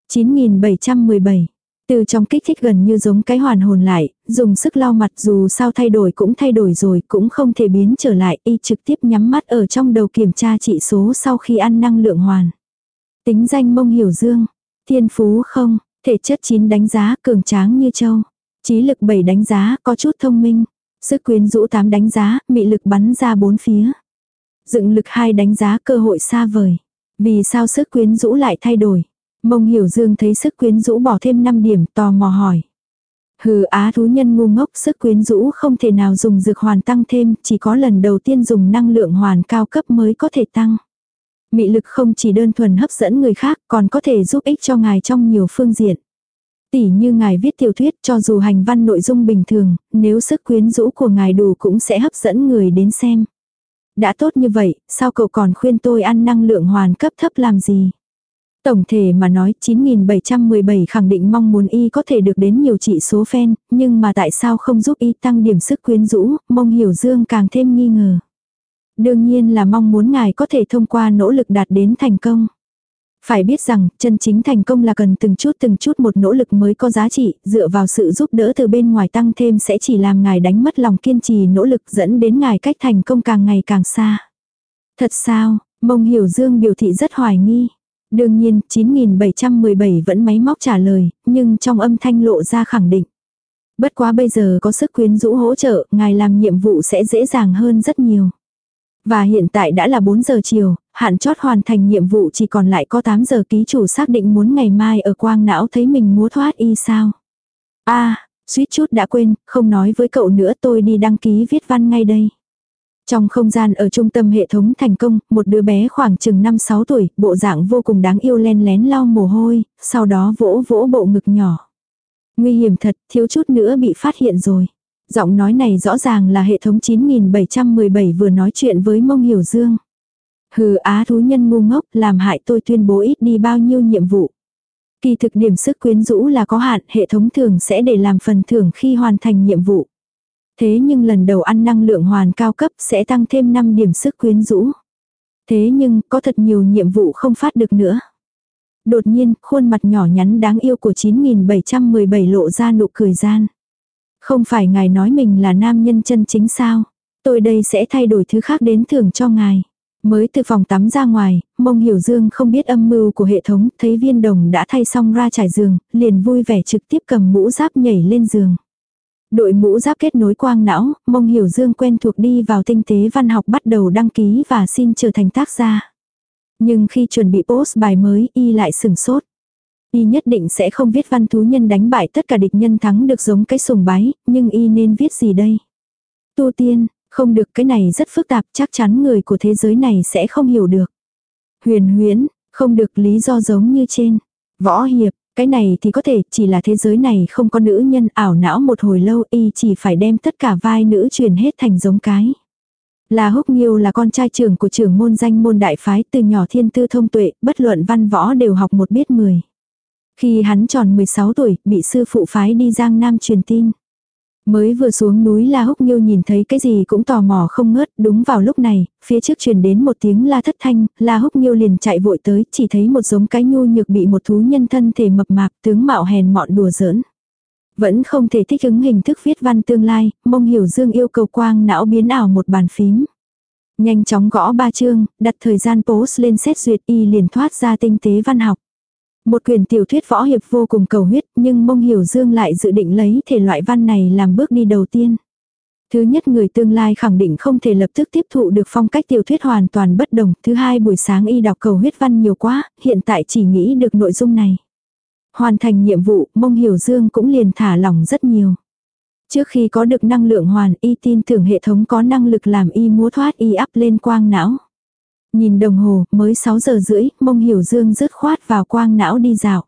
9717 từ trong kích thích gần như giống cái hoàn hồn lại, dùng sức lau mặt dù sao thay đổi cũng thay đổi rồi cũng không thể biến trở lại y trực tiếp nhắm mắt ở trong đầu kiểm tra trị số sau khi ăn năng lượng hoàn. Tính danh mông hiểu dương, thiên phú không, thể chất chín đánh giá cường tráng như châu, trí lực 7 đánh giá có chút thông minh, Sức quyến rũ tám đánh giá, mị lực bắn ra bốn phía. Dựng lực hai đánh giá cơ hội xa vời. Vì sao sức quyến rũ lại thay đổi? Mông hiểu dương thấy sức quyến rũ bỏ thêm 5 điểm tò mò hỏi. Hừ á thú nhân ngu ngốc sức quyến rũ không thể nào dùng dược hoàn tăng thêm, chỉ có lần đầu tiên dùng năng lượng hoàn cao cấp mới có thể tăng. Mị lực không chỉ đơn thuần hấp dẫn người khác còn có thể giúp ích cho ngài trong nhiều phương diện. Tỷ như ngài viết tiểu thuyết cho dù hành văn nội dung bình thường, nếu sức quyến rũ của ngài đủ cũng sẽ hấp dẫn người đến xem. Đã tốt như vậy, sao cậu còn khuyên tôi ăn năng lượng hoàn cấp thấp làm gì? Tổng thể mà nói 9717 khẳng định mong muốn y có thể được đến nhiều trị số fan, nhưng mà tại sao không giúp y tăng điểm sức quyến rũ, mong hiểu dương càng thêm nghi ngờ. Đương nhiên là mong muốn ngài có thể thông qua nỗ lực đạt đến thành công. Phải biết rằng, chân chính thành công là cần từng chút từng chút một nỗ lực mới có giá trị, dựa vào sự giúp đỡ từ bên ngoài tăng thêm sẽ chỉ làm ngài đánh mất lòng kiên trì nỗ lực dẫn đến ngài cách thành công càng ngày càng xa. Thật sao, mông hiểu dương biểu thị rất hoài nghi. Đương nhiên, 9717 vẫn máy móc trả lời, nhưng trong âm thanh lộ ra khẳng định. Bất quá bây giờ có sức quyến rũ hỗ trợ, ngài làm nhiệm vụ sẽ dễ dàng hơn rất nhiều. Và hiện tại đã là 4 giờ chiều, hạn chót hoàn thành nhiệm vụ chỉ còn lại có 8 giờ ký chủ xác định muốn ngày mai ở quang não thấy mình múa thoát y sao. a suýt chút đã quên, không nói với cậu nữa tôi đi đăng ký viết văn ngay đây. Trong không gian ở trung tâm hệ thống thành công, một đứa bé khoảng chừng 5-6 tuổi, bộ dạng vô cùng đáng yêu len lén lau mồ hôi, sau đó vỗ vỗ bộ ngực nhỏ. Nguy hiểm thật, thiếu chút nữa bị phát hiện rồi. Giọng nói này rõ ràng là hệ thống 9717 vừa nói chuyện với mông hiểu dương. Hừ á thú nhân ngu ngốc làm hại tôi tuyên bố ít đi bao nhiêu nhiệm vụ. Kỳ thực điểm sức quyến rũ là có hạn, hệ thống thường sẽ để làm phần thưởng khi hoàn thành nhiệm vụ. Thế nhưng lần đầu ăn năng lượng hoàn cao cấp sẽ tăng thêm 5 điểm sức quyến rũ. Thế nhưng có thật nhiều nhiệm vụ không phát được nữa. Đột nhiên, khuôn mặt nhỏ nhắn đáng yêu của 9717 lộ ra nụ cười gian. Không phải ngài nói mình là nam nhân chân chính sao? Tôi đây sẽ thay đổi thứ khác đến thưởng cho ngài. Mới từ phòng tắm ra ngoài, mông hiểu dương không biết âm mưu của hệ thống, thấy viên đồng đã thay xong ra trải giường, liền vui vẻ trực tiếp cầm mũ giáp nhảy lên giường. Đội mũ giáp kết nối quang não, mông hiểu dương quen thuộc đi vào tinh tế văn học bắt đầu đăng ký và xin trở thành tác gia. Nhưng khi chuẩn bị post bài mới y lại sừng sốt. Y nhất định sẽ không viết văn thú nhân đánh bại tất cả địch nhân thắng được giống cái sùng bái, nhưng y nên viết gì đây? Tu tiên, không được cái này rất phức tạp chắc chắn người của thế giới này sẽ không hiểu được. Huyền huyễn, không được lý do giống như trên. Võ hiệp, cái này thì có thể chỉ là thế giới này không có nữ nhân ảo não một hồi lâu y chỉ phải đem tất cả vai nữ truyền hết thành giống cái. Là húc nghiêu là con trai trưởng của trưởng môn danh môn đại phái từ nhỏ thiên tư thông tuệ, bất luận văn võ đều học một biết mười. Khi hắn tròn 16 tuổi, bị sư phụ phái đi Giang Nam truyền tin. Mới vừa xuống núi La Húc Nghiêu nhìn thấy cái gì cũng tò mò không ngớt, đúng vào lúc này, phía trước truyền đến một tiếng la thất thanh, La Húc Nghiêu liền chạy vội tới, chỉ thấy một giống cái nhu nhược bị một thú nhân thân thể mập mạp, tướng mạo hèn mọn đùa giỡn. Vẫn không thể thích ứng hình thức viết văn tương lai, mông hiểu dương yêu cầu quang não biến ảo một bàn phím. Nhanh chóng gõ ba chương, đặt thời gian post lên xét duyệt y liền thoát ra tinh tế văn học. Một quyền tiểu thuyết võ hiệp vô cùng cầu huyết, nhưng mông hiểu dương lại dự định lấy thể loại văn này làm bước đi đầu tiên. Thứ nhất người tương lai khẳng định không thể lập tức tiếp thụ được phong cách tiểu thuyết hoàn toàn bất đồng. Thứ hai buổi sáng y đọc cầu huyết văn nhiều quá, hiện tại chỉ nghĩ được nội dung này. Hoàn thành nhiệm vụ, mông hiểu dương cũng liền thả lỏng rất nhiều. Trước khi có được năng lượng hoàn, y tin tưởng hệ thống có năng lực làm y múa thoát y áp lên quang não. Nhìn đồng hồ, mới 6 giờ rưỡi, mông hiểu dương rứt khoát vào quang não đi dạo.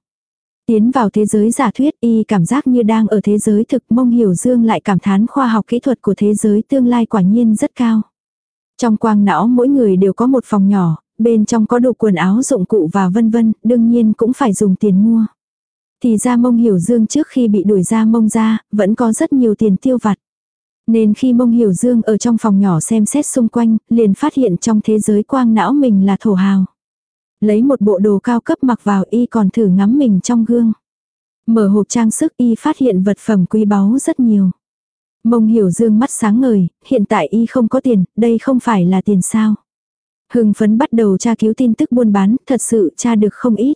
Tiến vào thế giới giả thuyết y cảm giác như đang ở thế giới thực mông hiểu dương lại cảm thán khoa học kỹ thuật của thế giới tương lai quả nhiên rất cao. Trong quang não mỗi người đều có một phòng nhỏ, bên trong có đồ quần áo dụng cụ và vân vân, đương nhiên cũng phải dùng tiền mua. Thì ra mông hiểu dương trước khi bị đuổi ra mông ra, vẫn có rất nhiều tiền tiêu vặt. Nên khi mông hiểu dương ở trong phòng nhỏ xem xét xung quanh, liền phát hiện trong thế giới quang não mình là thổ hào. Lấy một bộ đồ cao cấp mặc vào y còn thử ngắm mình trong gương. Mở hộp trang sức y phát hiện vật phẩm quý báu rất nhiều. Mông hiểu dương mắt sáng ngời, hiện tại y không có tiền, đây không phải là tiền sao. Hưng phấn bắt đầu tra cứu tin tức buôn bán, thật sự tra được không ít.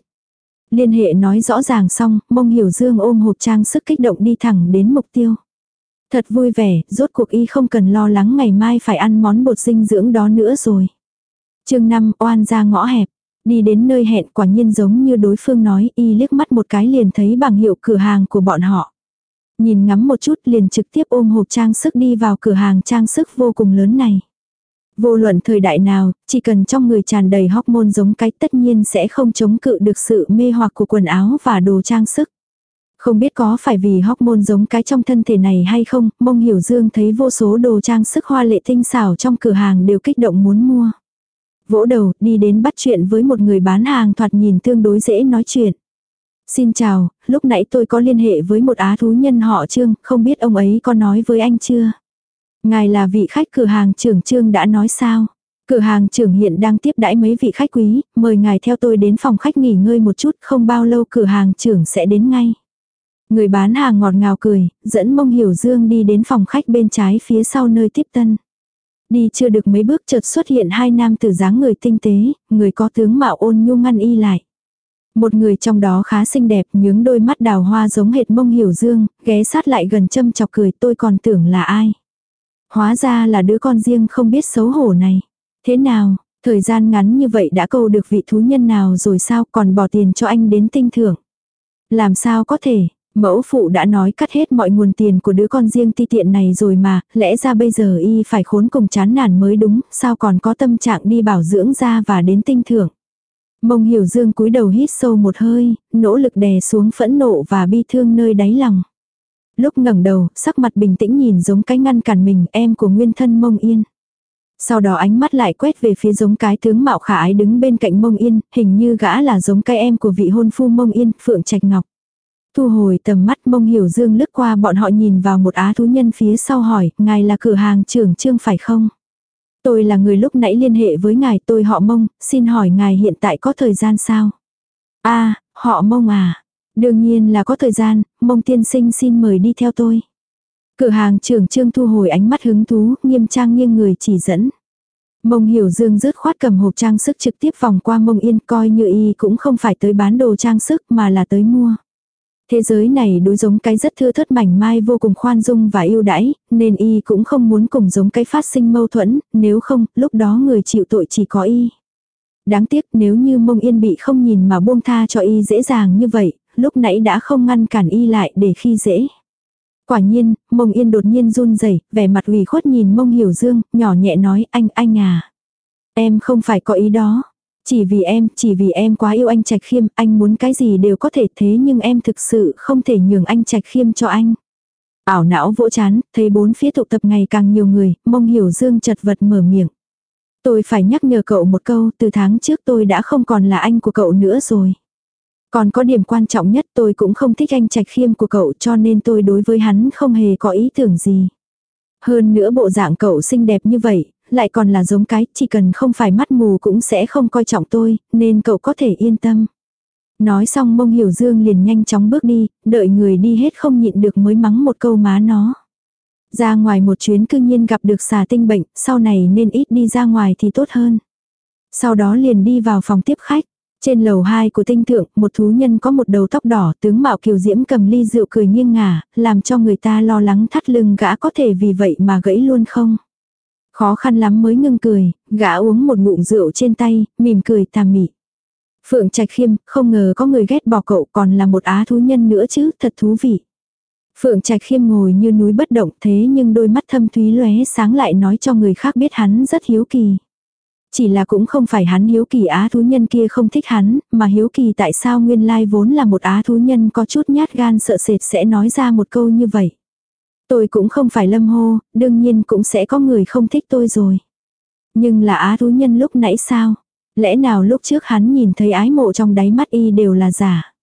Liên hệ nói rõ ràng xong, mông hiểu dương ôm hộp trang sức kích động đi thẳng đến mục tiêu. Thật vui vẻ, rốt cuộc y không cần lo lắng ngày mai phải ăn món bột dinh dưỡng đó nữa rồi. chương 5 oan ra ngõ hẹp. Đi đến nơi hẹn quả nhiên giống như đối phương nói y liếc mắt một cái liền thấy bảng hiệu cửa hàng của bọn họ. Nhìn ngắm một chút liền trực tiếp ôm hộp trang sức đi vào cửa hàng trang sức vô cùng lớn này. Vô luận thời đại nào, chỉ cần trong người tràn đầy hormone giống cái tất nhiên sẽ không chống cự được sự mê hoặc của quần áo và đồ trang sức. Không biết có phải vì hormone giống cái trong thân thể này hay không, mông hiểu dương thấy vô số đồ trang sức hoa lệ tinh xảo trong cửa hàng đều kích động muốn mua. Vỗ đầu, đi đến bắt chuyện với một người bán hàng thoạt nhìn tương đối dễ nói chuyện. Xin chào, lúc nãy tôi có liên hệ với một á thú nhân họ Trương, không biết ông ấy có nói với anh chưa? Ngài là vị khách cửa hàng trưởng Trương đã nói sao? Cửa hàng trưởng hiện đang tiếp đãi mấy vị khách quý, mời ngài theo tôi đến phòng khách nghỉ ngơi một chút, không bao lâu cửa hàng trưởng sẽ đến ngay. Người bán hàng ngọt ngào cười, dẫn mông hiểu dương đi đến phòng khách bên trái phía sau nơi tiếp tân. Đi chưa được mấy bước chợt xuất hiện hai nam tử dáng người tinh tế, người có tướng mạo ôn nhu ngăn y lại. Một người trong đó khá xinh đẹp nhướng đôi mắt đào hoa giống hệt mông hiểu dương, ghé sát lại gần châm chọc cười tôi còn tưởng là ai. Hóa ra là đứa con riêng không biết xấu hổ này. Thế nào, thời gian ngắn như vậy đã câu được vị thú nhân nào rồi sao còn bỏ tiền cho anh đến tinh thưởng. Làm sao có thể, Mẫu phụ đã nói cắt hết mọi nguồn tiền của đứa con riêng ti tiện này rồi mà, lẽ ra bây giờ y phải khốn cùng chán nản mới đúng, sao còn có tâm trạng đi bảo dưỡng ra và đến tinh thưởng. Mông hiểu dương cúi đầu hít sâu một hơi, nỗ lực đè xuống phẫn nộ và bi thương nơi đáy lòng. Lúc ngẩng đầu, sắc mặt bình tĩnh nhìn giống cái ngăn cản mình em của nguyên thân mông yên. Sau đó ánh mắt lại quét về phía giống cái tướng mạo khả ái đứng bên cạnh mông yên, hình như gã là giống cái em của vị hôn phu mông yên, Phượng Trạch Ngọc. Thu hồi tầm mắt mông hiểu dương lướt qua bọn họ nhìn vào một á thú nhân phía sau hỏi, ngài là cửa hàng trưởng trương phải không? Tôi là người lúc nãy liên hệ với ngài tôi họ mông, xin hỏi ngài hiện tại có thời gian sao? a à, họ mông à? Đương nhiên là có thời gian, mông tiên sinh xin mời đi theo tôi. Cửa hàng trưởng trương thu hồi ánh mắt hứng thú, nghiêm trang nghiêng người chỉ dẫn. Mông hiểu dương rứt khoát cầm hộp trang sức trực tiếp vòng qua mông yên coi như y cũng không phải tới bán đồ trang sức mà là tới mua. Thế giới này đối giống cái rất thưa thớt mảnh mai vô cùng khoan dung và yêu đãi, nên y cũng không muốn cùng giống cái phát sinh mâu thuẫn, nếu không, lúc đó người chịu tội chỉ có y. Đáng tiếc nếu như mông yên bị không nhìn mà buông tha cho y dễ dàng như vậy, lúc nãy đã không ngăn cản y lại để khi dễ. Quả nhiên, mông yên đột nhiên run rẩy vẻ mặt ủy khuất nhìn mông hiểu dương, nhỏ nhẹ nói anh, anh à. Em không phải có ý đó. Chỉ vì em, chỉ vì em quá yêu anh Trạch Khiêm, anh muốn cái gì đều có thể thế nhưng em thực sự không thể nhường anh Trạch Khiêm cho anh. Ảo não vỗ chán, thấy bốn phía tụ tập ngày càng nhiều người, mong hiểu dương chật vật mở miệng. Tôi phải nhắc nhở cậu một câu, từ tháng trước tôi đã không còn là anh của cậu nữa rồi. Còn có điểm quan trọng nhất tôi cũng không thích anh trạch khiêm của cậu cho nên tôi đối với hắn không hề có ý tưởng gì. Hơn nữa bộ dạng cậu xinh đẹp như vậy, lại còn là giống cái, chỉ cần không phải mắt mù cũng sẽ không coi trọng tôi, nên cậu có thể yên tâm. Nói xong mông hiểu dương liền nhanh chóng bước đi, đợi người đi hết không nhịn được mới mắng một câu má nó. Ra ngoài một chuyến cư nhiên gặp được xà tinh bệnh, sau này nên ít đi ra ngoài thì tốt hơn. Sau đó liền đi vào phòng tiếp khách. Trên lầu 2 của tinh thượng, một thú nhân có một đầu tóc đỏ, tướng mạo kiều diễm cầm ly rượu cười nghiêng ngả, làm cho người ta lo lắng thắt lưng gã có thể vì vậy mà gãy luôn không. Khó khăn lắm mới ngưng cười, gã uống một ngụm rượu trên tay, mỉm cười tà mị. Phượng Trạch Khiêm, không ngờ có người ghét bỏ cậu còn là một á thú nhân nữa chứ, thật thú vị. Phượng Trạch Khiêm ngồi như núi bất động thế nhưng đôi mắt thâm thúy lóe sáng lại nói cho người khác biết hắn rất hiếu kỳ. Chỉ là cũng không phải hắn hiếu kỳ á thú nhân kia không thích hắn, mà hiếu kỳ tại sao nguyên lai vốn là một á thú nhân có chút nhát gan sợ sệt sẽ nói ra một câu như vậy. Tôi cũng không phải lâm hô, đương nhiên cũng sẽ có người không thích tôi rồi. Nhưng là á thú nhân lúc nãy sao? Lẽ nào lúc trước hắn nhìn thấy ái mộ trong đáy mắt y đều là giả?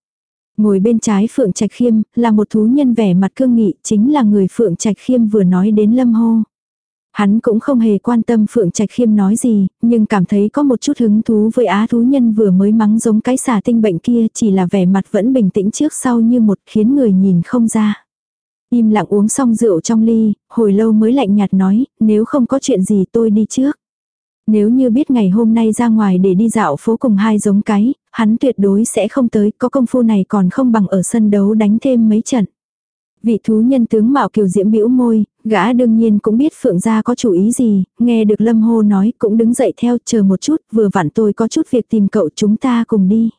Ngồi bên trái Phượng Trạch Khiêm, là một thú nhân vẻ mặt cương nghị, chính là người Phượng Trạch Khiêm vừa nói đến lâm hô. Hắn cũng không hề quan tâm Phượng Trạch Khiêm nói gì, nhưng cảm thấy có một chút hứng thú với á thú nhân vừa mới mắng giống cái xà tinh bệnh kia chỉ là vẻ mặt vẫn bình tĩnh trước sau như một khiến người nhìn không ra. Im lặng uống xong rượu trong ly, hồi lâu mới lạnh nhạt nói, nếu không có chuyện gì tôi đi trước. Nếu như biết ngày hôm nay ra ngoài để đi dạo phố cùng hai giống cái, hắn tuyệt đối sẽ không tới, có công phu này còn không bằng ở sân đấu đánh thêm mấy trận. Vị thú nhân tướng mạo kiều diễm bĩu môi, Gã đương nhiên cũng biết Phượng gia có chủ ý gì, nghe được Lâm Hô nói cũng đứng dậy theo chờ một chút, vừa vặn tôi có chút việc tìm cậu chúng ta cùng đi.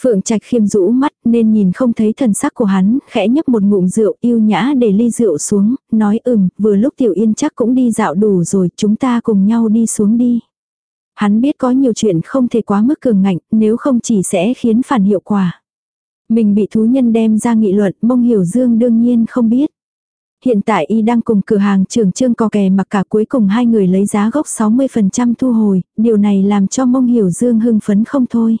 Phượng Trạch khiêm rũ mắt nên nhìn không thấy thần sắc của hắn, khẽ nhấp một ngụm rượu yêu nhã để ly rượu xuống, nói ừm, vừa lúc Tiểu Yên chắc cũng đi dạo đủ rồi, chúng ta cùng nhau đi xuống đi. Hắn biết có nhiều chuyện không thể quá mức cường ngạnh, nếu không chỉ sẽ khiến phản hiệu quả. Mình bị thú nhân đem ra nghị luận, mông hiểu dương đương nhiên không biết. Hiện tại y đang cùng cửa hàng trưởng trương co kè mặc cả cuối cùng hai người lấy giá gốc 60% thu hồi, điều này làm cho mông hiểu dương hưng phấn không thôi.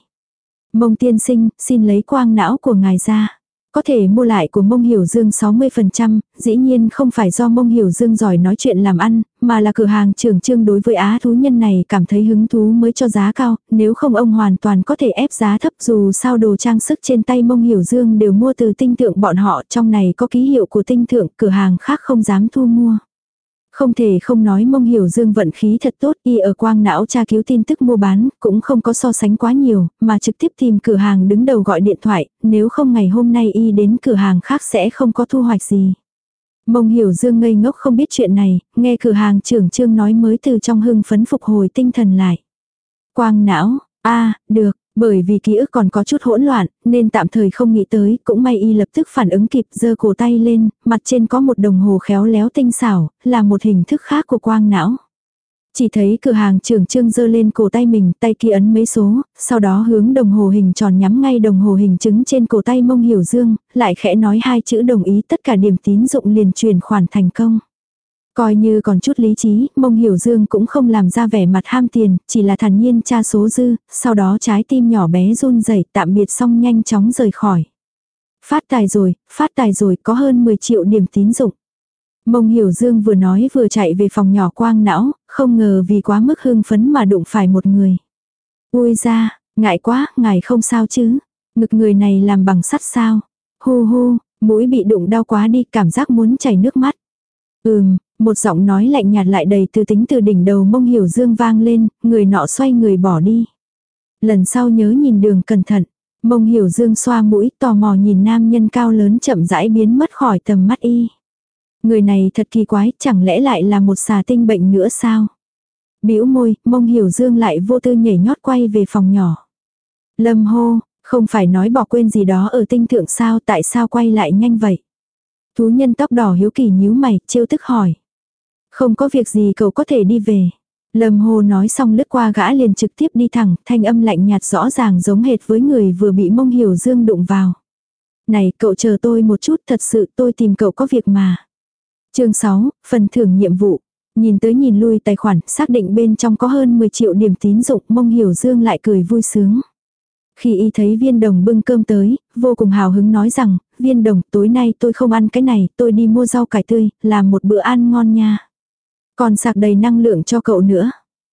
Mông tiên sinh, xin lấy quang não của ngài ra. Có thể mua lại của mông hiểu dương 60%, dĩ nhiên không phải do mông hiểu dương giỏi nói chuyện làm ăn, mà là cửa hàng trưởng trương đối với á thú nhân này cảm thấy hứng thú mới cho giá cao, nếu không ông hoàn toàn có thể ép giá thấp dù sao đồ trang sức trên tay mông hiểu dương đều mua từ tinh tượng bọn họ, trong này có ký hiệu của tinh thượng, cửa hàng khác không dám thu mua. Không thể không nói mông hiểu dương vận khí thật tốt, y ở quang não tra cứu tin tức mua bán, cũng không có so sánh quá nhiều, mà trực tiếp tìm cửa hàng đứng đầu gọi điện thoại, nếu không ngày hôm nay y đến cửa hàng khác sẽ không có thu hoạch gì. Mông hiểu dương ngây ngốc không biết chuyện này, nghe cửa hàng trưởng trương nói mới từ trong hưng phấn phục hồi tinh thần lại. Quang não, a được, bởi vì ký ức còn có chút hỗn loạn, nên tạm thời không nghĩ tới, cũng may y lập tức phản ứng kịp giơ cổ tay lên, mặt trên có một đồng hồ khéo léo tinh xảo, là một hình thức khác của quang não. Chỉ thấy cửa hàng trưởng trương giơ lên cổ tay mình, tay kia ấn mấy số, sau đó hướng đồng hồ hình tròn nhắm ngay đồng hồ hình chứng trên cổ tay mông hiểu dương, lại khẽ nói hai chữ đồng ý tất cả điểm tín dụng liền truyền khoản thành công. Coi như còn chút lý trí, mông hiểu dương cũng không làm ra vẻ mặt ham tiền, chỉ là thản nhiên tra số dư, sau đó trái tim nhỏ bé run rẩy tạm biệt xong nhanh chóng rời khỏi. Phát tài rồi, phát tài rồi, có hơn 10 triệu điểm tín dụng. Mông hiểu dương vừa nói vừa chạy về phòng nhỏ quang não, không ngờ vì quá mức hưng phấn mà đụng phải một người. Ui ra, ngại quá, ngài không sao chứ. Ngực người này làm bằng sắt sao. Hu hu, mũi bị đụng đau quá đi, cảm giác muốn chảy nước mắt. Ừm, một giọng nói lạnh nhạt lại đầy tư tính từ đỉnh đầu mông hiểu dương vang lên, người nọ xoay người bỏ đi. Lần sau nhớ nhìn đường cẩn thận. Mông hiểu dương xoa mũi tò mò nhìn nam nhân cao lớn chậm rãi biến mất khỏi tầm mắt y. Người này thật kỳ quái, chẳng lẽ lại là một xà tinh bệnh nữa sao? bĩu môi, mông hiểu dương lại vô tư nhảy nhót quay về phòng nhỏ. Lâm hô, không phải nói bỏ quên gì đó ở tinh thượng sao tại sao quay lại nhanh vậy? Thú nhân tóc đỏ hiếu kỳ nhíu mày, trêu tức hỏi. Không có việc gì cậu có thể đi về. Lâm Hồ nói xong lướt qua gã liền trực tiếp đi thẳng, thanh âm lạnh nhạt rõ ràng giống hệt với người vừa bị mông hiểu dương đụng vào. Này cậu chờ tôi một chút thật sự tôi tìm cậu có việc mà. chương 6, phần thưởng nhiệm vụ. Nhìn tới nhìn lui tài khoản, xác định bên trong có hơn 10 triệu điểm tín dụng, mông hiểu dương lại cười vui sướng. Khi y thấy viên đồng bưng cơm tới, vô cùng hào hứng nói rằng, viên đồng tối nay tôi không ăn cái này, tôi đi mua rau cải tươi, làm một bữa ăn ngon nha. Còn sạc đầy năng lượng cho cậu nữa.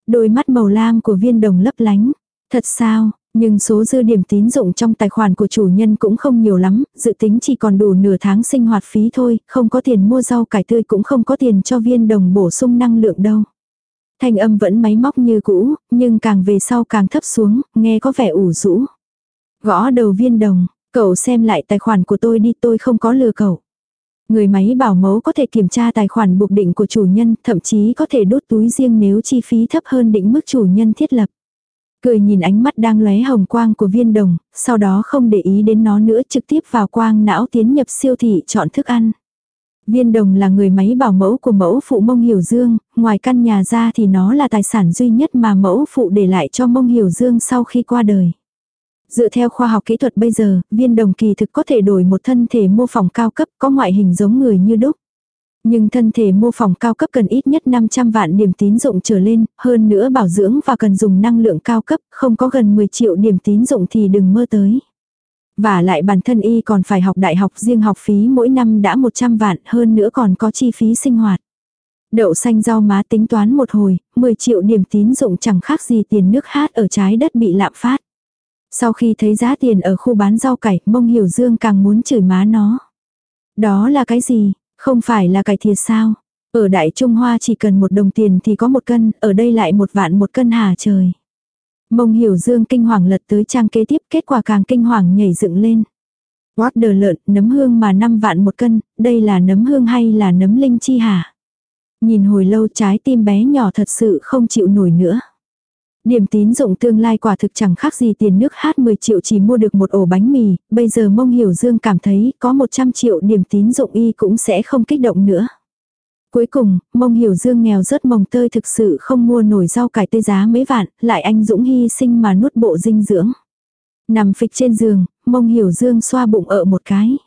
Đôi mắt màu lam của viên đồng lấp lánh. Thật sao, nhưng số dư điểm tín dụng trong tài khoản của chủ nhân cũng không nhiều lắm, dự tính chỉ còn đủ nửa tháng sinh hoạt phí thôi, không có tiền mua rau cải tươi cũng không có tiền cho viên đồng bổ sung năng lượng đâu. Thanh âm vẫn máy móc như cũ, nhưng càng về sau càng thấp xuống, nghe có vẻ ủ rũ. Gõ đầu viên đồng, cậu xem lại tài khoản của tôi đi tôi không có lừa cậu. Người máy bảo mẫu có thể kiểm tra tài khoản buộc định của chủ nhân, thậm chí có thể đốt túi riêng nếu chi phí thấp hơn định mức chủ nhân thiết lập. Cười nhìn ánh mắt đang lóe hồng quang của viên đồng, sau đó không để ý đến nó nữa trực tiếp vào quang não tiến nhập siêu thị chọn thức ăn. Viên đồng là người máy bảo mẫu của mẫu phụ mông hiểu dương, ngoài căn nhà ra thì nó là tài sản duy nhất mà mẫu phụ để lại cho mông hiểu dương sau khi qua đời. Dựa theo khoa học kỹ thuật bây giờ, viên đồng kỳ thực có thể đổi một thân thể mô phỏng cao cấp có ngoại hình giống người như đúc. Nhưng thân thể mô phỏng cao cấp cần ít nhất 500 vạn điểm tín dụng trở lên, hơn nữa bảo dưỡng và cần dùng năng lượng cao cấp, không có gần 10 triệu điểm tín dụng thì đừng mơ tới. Và lại bản thân y còn phải học đại học riêng học phí mỗi năm đã 100 vạn hơn nữa còn có chi phí sinh hoạt. Đậu xanh rau má tính toán một hồi, 10 triệu điểm tín dụng chẳng khác gì tiền nước hát ở trái đất bị lạm phát. Sau khi thấy giá tiền ở khu bán rau cải, mông hiểu dương càng muốn chửi má nó. Đó là cái gì? Không phải là cải thiệt sao? Ở Đại Trung Hoa chỉ cần một đồng tiền thì có một cân, ở đây lại một vạn một cân hà trời. Mông hiểu dương kinh hoàng lật tới trang kế tiếp, kết quả càng kinh hoàng nhảy dựng lên. quát đờ lợn, nấm hương mà 5 vạn một cân, đây là nấm hương hay là nấm linh chi hả? Nhìn hồi lâu trái tim bé nhỏ thật sự không chịu nổi nữa. Điểm tín dụng tương lai quả thực chẳng khác gì tiền nước hát 10 triệu chỉ mua được một ổ bánh mì, bây giờ mông hiểu dương cảm thấy có 100 triệu điểm tín dụng y cũng sẽ không kích động nữa. Cuối cùng, mông hiểu dương nghèo rớt mồng tơi thực sự không mua nổi rau cải tê giá mấy vạn, lại anh dũng hy sinh mà nuốt bộ dinh dưỡng. Nằm phịch trên giường, mông hiểu dương xoa bụng ở một cái.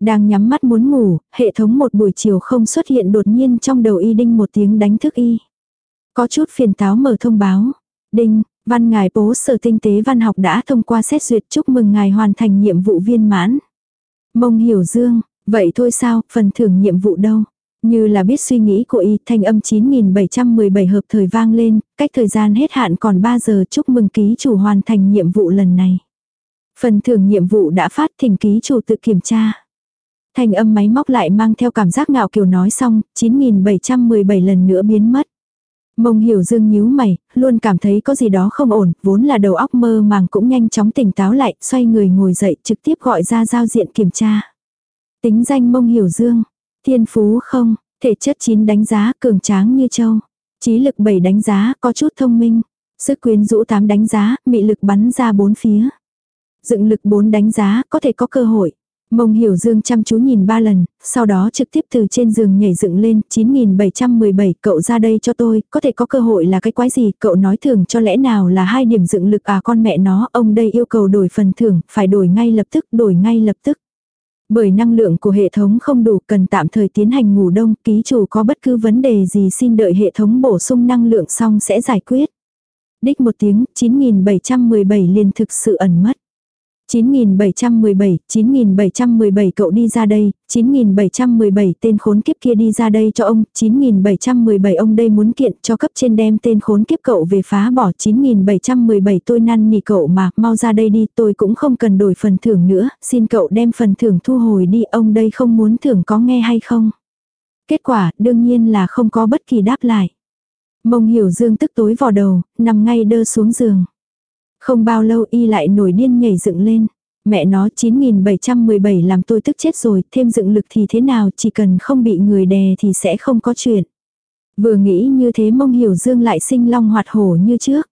Đang nhắm mắt muốn ngủ, hệ thống một buổi chiều không xuất hiện đột nhiên trong đầu y đinh một tiếng đánh thức y. Có chút phiền táo mở thông báo. Đinh, văn ngài bố sở tinh tế văn học đã thông qua xét duyệt chúc mừng ngài hoàn thành nhiệm vụ viên mãn. Mông hiểu dương, vậy thôi sao, phần thưởng nhiệm vụ đâu? Như là biết suy nghĩ của y, thanh âm 9717 hợp thời vang lên, cách thời gian hết hạn còn 3 giờ chúc mừng ký chủ hoàn thành nhiệm vụ lần này. Phần thưởng nhiệm vụ đã phát thỉnh ký chủ tự kiểm tra. Thanh âm máy móc lại mang theo cảm giác ngạo kiều nói xong, 9717 lần nữa biến mất. Mông hiểu dương nhíu mày, luôn cảm thấy có gì đó không ổn, vốn là đầu óc mơ màng cũng nhanh chóng tỉnh táo lại, xoay người ngồi dậy trực tiếp gọi ra giao diện kiểm tra. Tính danh mông hiểu dương, thiên phú không, thể chất chín đánh giá cường tráng như châu, trí lực 7 đánh giá có chút thông minh, sức quyến rũ 8 đánh giá, mị lực bắn ra bốn phía. Dựng lực 4 đánh giá có thể có cơ hội. Mông hiểu dương chăm chú nhìn ba lần, sau đó trực tiếp từ trên giường nhảy dựng lên, 9717 cậu ra đây cho tôi, có thể có cơ hội là cái quái gì, cậu nói thưởng cho lẽ nào là hai điểm dựng lực à con mẹ nó, ông đây yêu cầu đổi phần thưởng, phải đổi ngay lập tức, đổi ngay lập tức. Bởi năng lượng của hệ thống không đủ cần tạm thời tiến hành ngủ đông, ký chủ có bất cứ vấn đề gì xin đợi hệ thống bổ sung năng lượng xong sẽ giải quyết. Đích một tiếng, 9717 liền thực sự ẩn mất. 9717, 9717 cậu đi ra đây, 9717 tên khốn kiếp kia đi ra đây cho ông, 9717 ông đây muốn kiện cho cấp trên đem tên khốn kiếp cậu về phá bỏ 9717 tôi năn nỉ cậu mà, mau ra đây đi, tôi cũng không cần đổi phần thưởng nữa, xin cậu đem phần thưởng thu hồi đi, ông đây không muốn thưởng có nghe hay không. Kết quả, đương nhiên là không có bất kỳ đáp lại. Mông hiểu dương tức tối vào đầu, nằm ngay đơ xuống giường. Không bao lâu y lại nổi điên nhảy dựng lên. Mẹ nó 9717 làm tôi tức chết rồi, thêm dựng lực thì thế nào, chỉ cần không bị người đè thì sẽ không có chuyện. Vừa nghĩ như thế mông hiểu dương lại sinh long hoạt hổ như trước.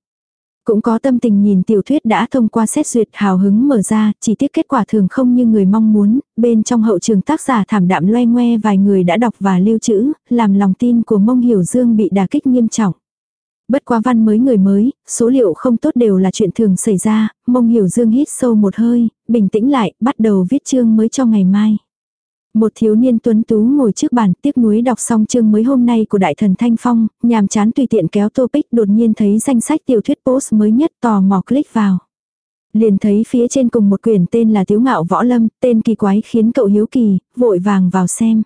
Cũng có tâm tình nhìn tiểu thuyết đã thông qua xét duyệt hào hứng mở ra, chỉ tiếc kết quả thường không như người mong muốn, bên trong hậu trường tác giả thảm đạm loe ngoe vài người đã đọc và lưu trữ, làm lòng tin của mông hiểu dương bị đả kích nghiêm trọng. Bất quá văn mới người mới, số liệu không tốt đều là chuyện thường xảy ra, mông hiểu dương hít sâu một hơi, bình tĩnh lại, bắt đầu viết chương mới cho ngày mai. Một thiếu niên tuấn tú ngồi trước bàn tiếc nuối đọc xong chương mới hôm nay của đại thần Thanh Phong, nhàm chán tùy tiện kéo topic đột nhiên thấy danh sách tiểu thuyết post mới nhất tò mò click vào. Liền thấy phía trên cùng một quyển tên là Tiếu Ngạo Võ Lâm, tên kỳ quái khiến cậu hiếu kỳ, vội vàng vào xem.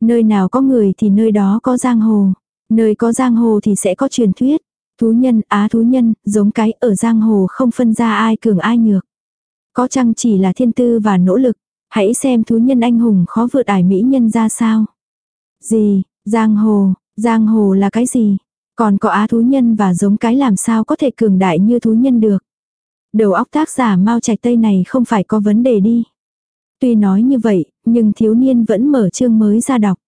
Nơi nào có người thì nơi đó có giang hồ. Nơi có giang hồ thì sẽ có truyền thuyết. Thú nhân, á thú nhân, giống cái ở giang hồ không phân ra ai cường ai nhược. Có chăng chỉ là thiên tư và nỗ lực. Hãy xem thú nhân anh hùng khó vượt ải mỹ nhân ra sao. Gì, giang hồ, giang hồ là cái gì? Còn có á thú nhân và giống cái làm sao có thể cường đại như thú nhân được. Đầu óc tác giả mau Trạch Tây này không phải có vấn đề đi. Tuy nói như vậy, nhưng thiếu niên vẫn mở chương mới ra đọc.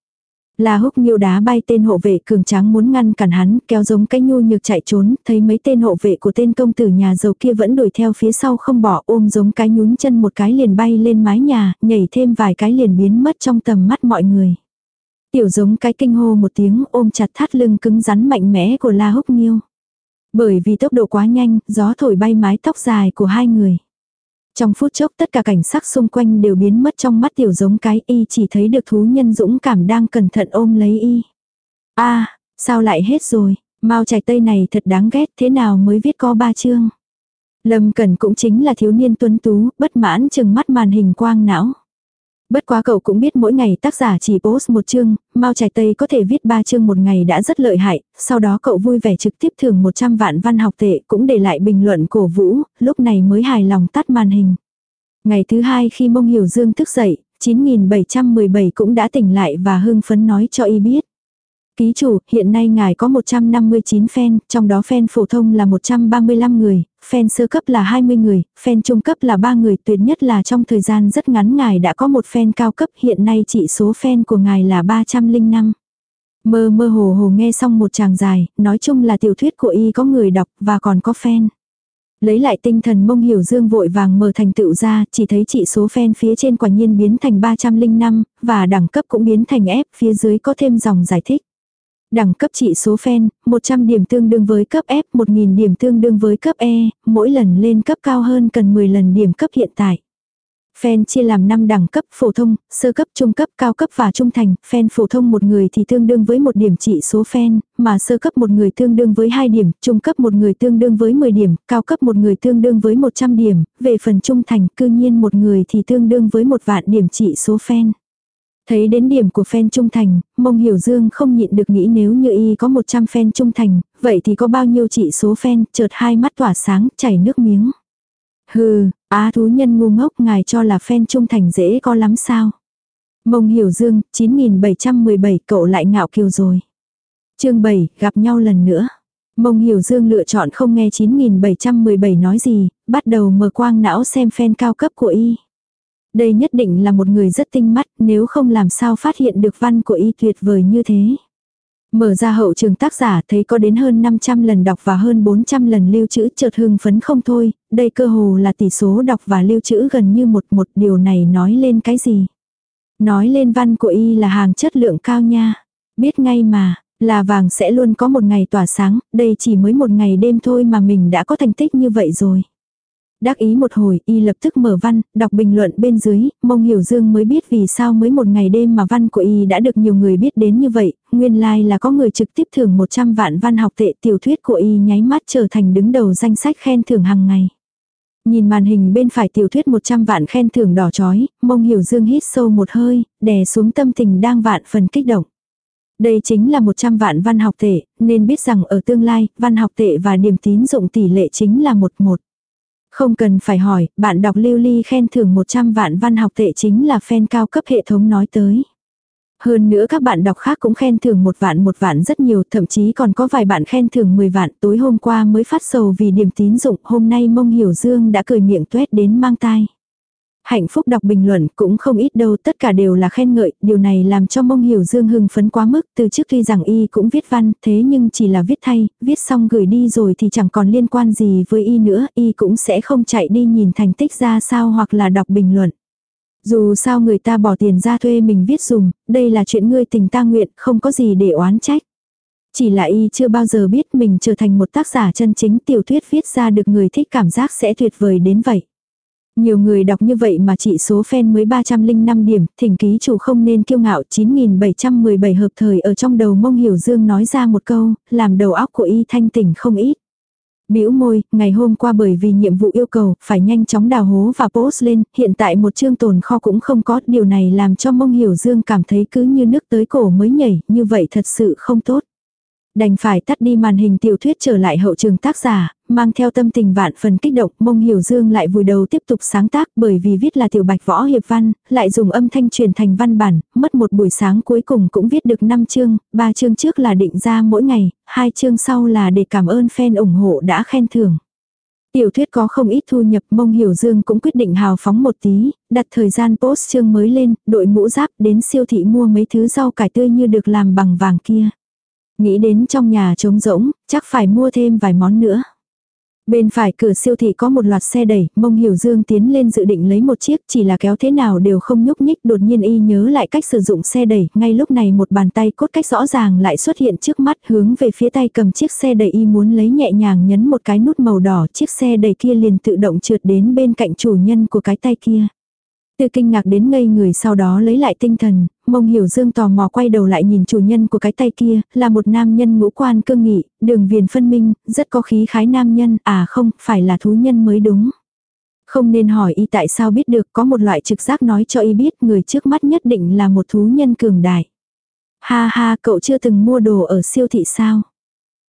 La húc nghiêu đá bay tên hộ vệ cường tráng muốn ngăn cản hắn, kéo giống cái nhu nhược chạy trốn, thấy mấy tên hộ vệ của tên công tử nhà giàu kia vẫn đuổi theo phía sau không bỏ ôm giống cái nhún chân một cái liền bay lên mái nhà, nhảy thêm vài cái liền biến mất trong tầm mắt mọi người. Tiểu giống cái kinh hô một tiếng ôm chặt thắt lưng cứng rắn mạnh mẽ của La húc nghiêu. Bởi vì tốc độ quá nhanh, gió thổi bay mái tóc dài của hai người. Trong phút chốc tất cả cảnh sắc xung quanh đều biến mất trong mắt tiểu giống cái y chỉ thấy được thú nhân dũng cảm đang cẩn thận ôm lấy y. a sao lại hết rồi, mau trạch tây này thật đáng ghét thế nào mới viết có ba chương. Lâm Cẩn cũng chính là thiếu niên tuấn tú, bất mãn chừng mắt màn hình quang não. Bất quá cậu cũng biết mỗi ngày tác giả chỉ post một chương, Mao Trạch Tây có thể viết ba chương một ngày đã rất lợi hại, sau đó cậu vui vẻ trực tiếp thưởng 100 vạn văn học tệ cũng để lại bình luận cổ vũ, lúc này mới hài lòng tắt màn hình. Ngày thứ hai khi Mông Hiểu Dương thức dậy, 9717 cũng đã tỉnh lại và hưng phấn nói cho y biết. Ký chủ, hiện nay ngài có 159 fan, trong đó fan phổ thông là 135 người, fan sơ cấp là 20 người, fan trung cấp là 3 người, tuyệt nhất là trong thời gian rất ngắn ngài đã có một fan cao cấp, hiện nay chỉ số fan của ngài là 305. Mơ mơ hồ hồ nghe xong một chàng dài, nói chung là tiểu thuyết của y có người đọc và còn có fan. Lấy lại tinh thần mông hiểu dương vội vàng mở thành tựu ra, chỉ thấy trị số fan phía trên quả nhiên biến thành 305, và đẳng cấp cũng biến thành F, phía dưới có thêm dòng giải thích. Đẳng cấp trị số fan, 100 điểm tương đương với cấp F, 1000 điểm tương đương với cấp E, mỗi lần lên cấp cao hơn cần 10 lần điểm cấp hiện tại. Fan chia làm 5 đẳng cấp phổ thông, sơ cấp, trung cấp, cao cấp và trung thành. Fan phổ thông một người thì tương đương với một điểm trị số fan, mà sơ cấp một người tương đương với 2 điểm, trung cấp một người tương đương với 10 điểm, cao cấp một người tương đương với 100 điểm. Về phần trung thành, cư nhiên một người thì tương đương với một vạn điểm trị số fan. Thấy đến điểm của fan trung thành, mông hiểu dương không nhịn được nghĩ nếu như y có 100 fan trung thành, vậy thì có bao nhiêu trị số fan, chợt hai mắt tỏa sáng, chảy nước miếng. Hừ, á thú nhân ngu ngốc ngài cho là fan trung thành dễ có lắm sao. Mông hiểu dương, 9717 cậu lại ngạo kiều rồi. chương 7, gặp nhau lần nữa. Mông hiểu dương lựa chọn không nghe 9717 nói gì, bắt đầu mở quang não xem fan cao cấp của y. Đây nhất định là một người rất tinh mắt, nếu không làm sao phát hiện được văn của y tuyệt vời như thế. Mở ra hậu trường tác giả thấy có đến hơn 500 lần đọc và hơn 400 lần lưu trữ chợt hưng phấn không thôi, đây cơ hồ là tỷ số đọc và lưu trữ gần như một một điều này nói lên cái gì. Nói lên văn của y là hàng chất lượng cao nha. Biết ngay mà, là vàng sẽ luôn có một ngày tỏa sáng, đây chỉ mới một ngày đêm thôi mà mình đã có thành tích như vậy rồi. Đắc ý một hồi, y lập tức mở văn, đọc bình luận bên dưới, mong hiểu dương mới biết vì sao mới một ngày đêm mà văn của y đã được nhiều người biết đến như vậy, nguyên lai like là có người trực tiếp thưởng 100 vạn văn học tệ tiểu thuyết của y nháy mắt trở thành đứng đầu danh sách khen thưởng hàng ngày. Nhìn màn hình bên phải tiểu thuyết 100 vạn khen thưởng đỏ chói, mong hiểu dương hít sâu một hơi, đè xuống tâm tình đang vạn phần kích động. Đây chính là 100 vạn văn học tệ, nên biết rằng ở tương lai, văn học tệ và điểm tín dụng tỷ lệ chính là một một. Không cần phải hỏi, bạn đọc lưu ly khen thưởng 100 vạn văn học tệ chính là fan cao cấp hệ thống nói tới. Hơn nữa các bạn đọc khác cũng khen thưởng một vạn một vạn rất nhiều, thậm chí còn có vài bạn khen thưởng 10 vạn. Tối hôm qua mới phát sầu vì điểm tín dụng, hôm nay mông hiểu dương đã cười miệng tuét đến mang tai. Hạnh phúc đọc bình luận cũng không ít đâu, tất cả đều là khen ngợi, điều này làm cho mông hiểu dương hưng phấn quá mức, từ trước tuy rằng y cũng viết văn, thế nhưng chỉ là viết thay, viết xong gửi đi rồi thì chẳng còn liên quan gì với y nữa, y cũng sẽ không chạy đi nhìn thành tích ra sao hoặc là đọc bình luận. Dù sao người ta bỏ tiền ra thuê mình viết dùng, đây là chuyện ngươi tình ta nguyện, không có gì để oán trách. Chỉ là y chưa bao giờ biết mình trở thành một tác giả chân chính tiểu thuyết viết ra được người thích cảm giác sẽ tuyệt vời đến vậy. Nhiều người đọc như vậy mà chỉ số fan mới 305 điểm, thỉnh ký chủ không nên kiêu ngạo 9717 hợp thời ở trong đầu mông hiểu dương nói ra một câu, làm đầu óc của y thanh tỉnh không ít. Bĩu môi, ngày hôm qua bởi vì nhiệm vụ yêu cầu, phải nhanh chóng đào hố và post lên, hiện tại một chương tồn kho cũng không có, điều này làm cho mông hiểu dương cảm thấy cứ như nước tới cổ mới nhảy, như vậy thật sự không tốt. Đành phải tắt đi màn hình tiểu thuyết trở lại hậu trường tác giả, mang theo tâm tình vạn phần kích động, mông hiểu dương lại vùi đầu tiếp tục sáng tác bởi vì viết là tiểu bạch võ hiệp văn, lại dùng âm thanh truyền thành văn bản, mất một buổi sáng cuối cùng cũng viết được 5 chương, 3 chương trước là định ra mỗi ngày, hai chương sau là để cảm ơn fan ủng hộ đã khen thưởng. Tiểu thuyết có không ít thu nhập mông hiểu dương cũng quyết định hào phóng một tí, đặt thời gian post chương mới lên, đội mũ giáp đến siêu thị mua mấy thứ rau cải tươi như được làm bằng vàng kia. Nghĩ đến trong nhà trống rỗng, chắc phải mua thêm vài món nữa. Bên phải cửa siêu thị có một loạt xe đẩy, mông hiểu dương tiến lên dự định lấy một chiếc chỉ là kéo thế nào đều không nhúc nhích đột nhiên y nhớ lại cách sử dụng xe đẩy, ngay lúc này một bàn tay cốt cách rõ ràng lại xuất hiện trước mắt hướng về phía tay cầm chiếc xe đẩy y muốn lấy nhẹ nhàng nhấn một cái nút màu đỏ chiếc xe đẩy kia liền tự động trượt đến bên cạnh chủ nhân của cái tay kia. Từ kinh ngạc đến ngây người sau đó lấy lại tinh thần, mông hiểu dương tò mò quay đầu lại nhìn chủ nhân của cái tay kia, là một nam nhân ngũ quan cương nghị, đường viền phân minh, rất có khí khái nam nhân, à không, phải là thú nhân mới đúng. Không nên hỏi y tại sao biết được có một loại trực giác nói cho y biết người trước mắt nhất định là một thú nhân cường đại. Ha ha cậu chưa từng mua đồ ở siêu thị sao.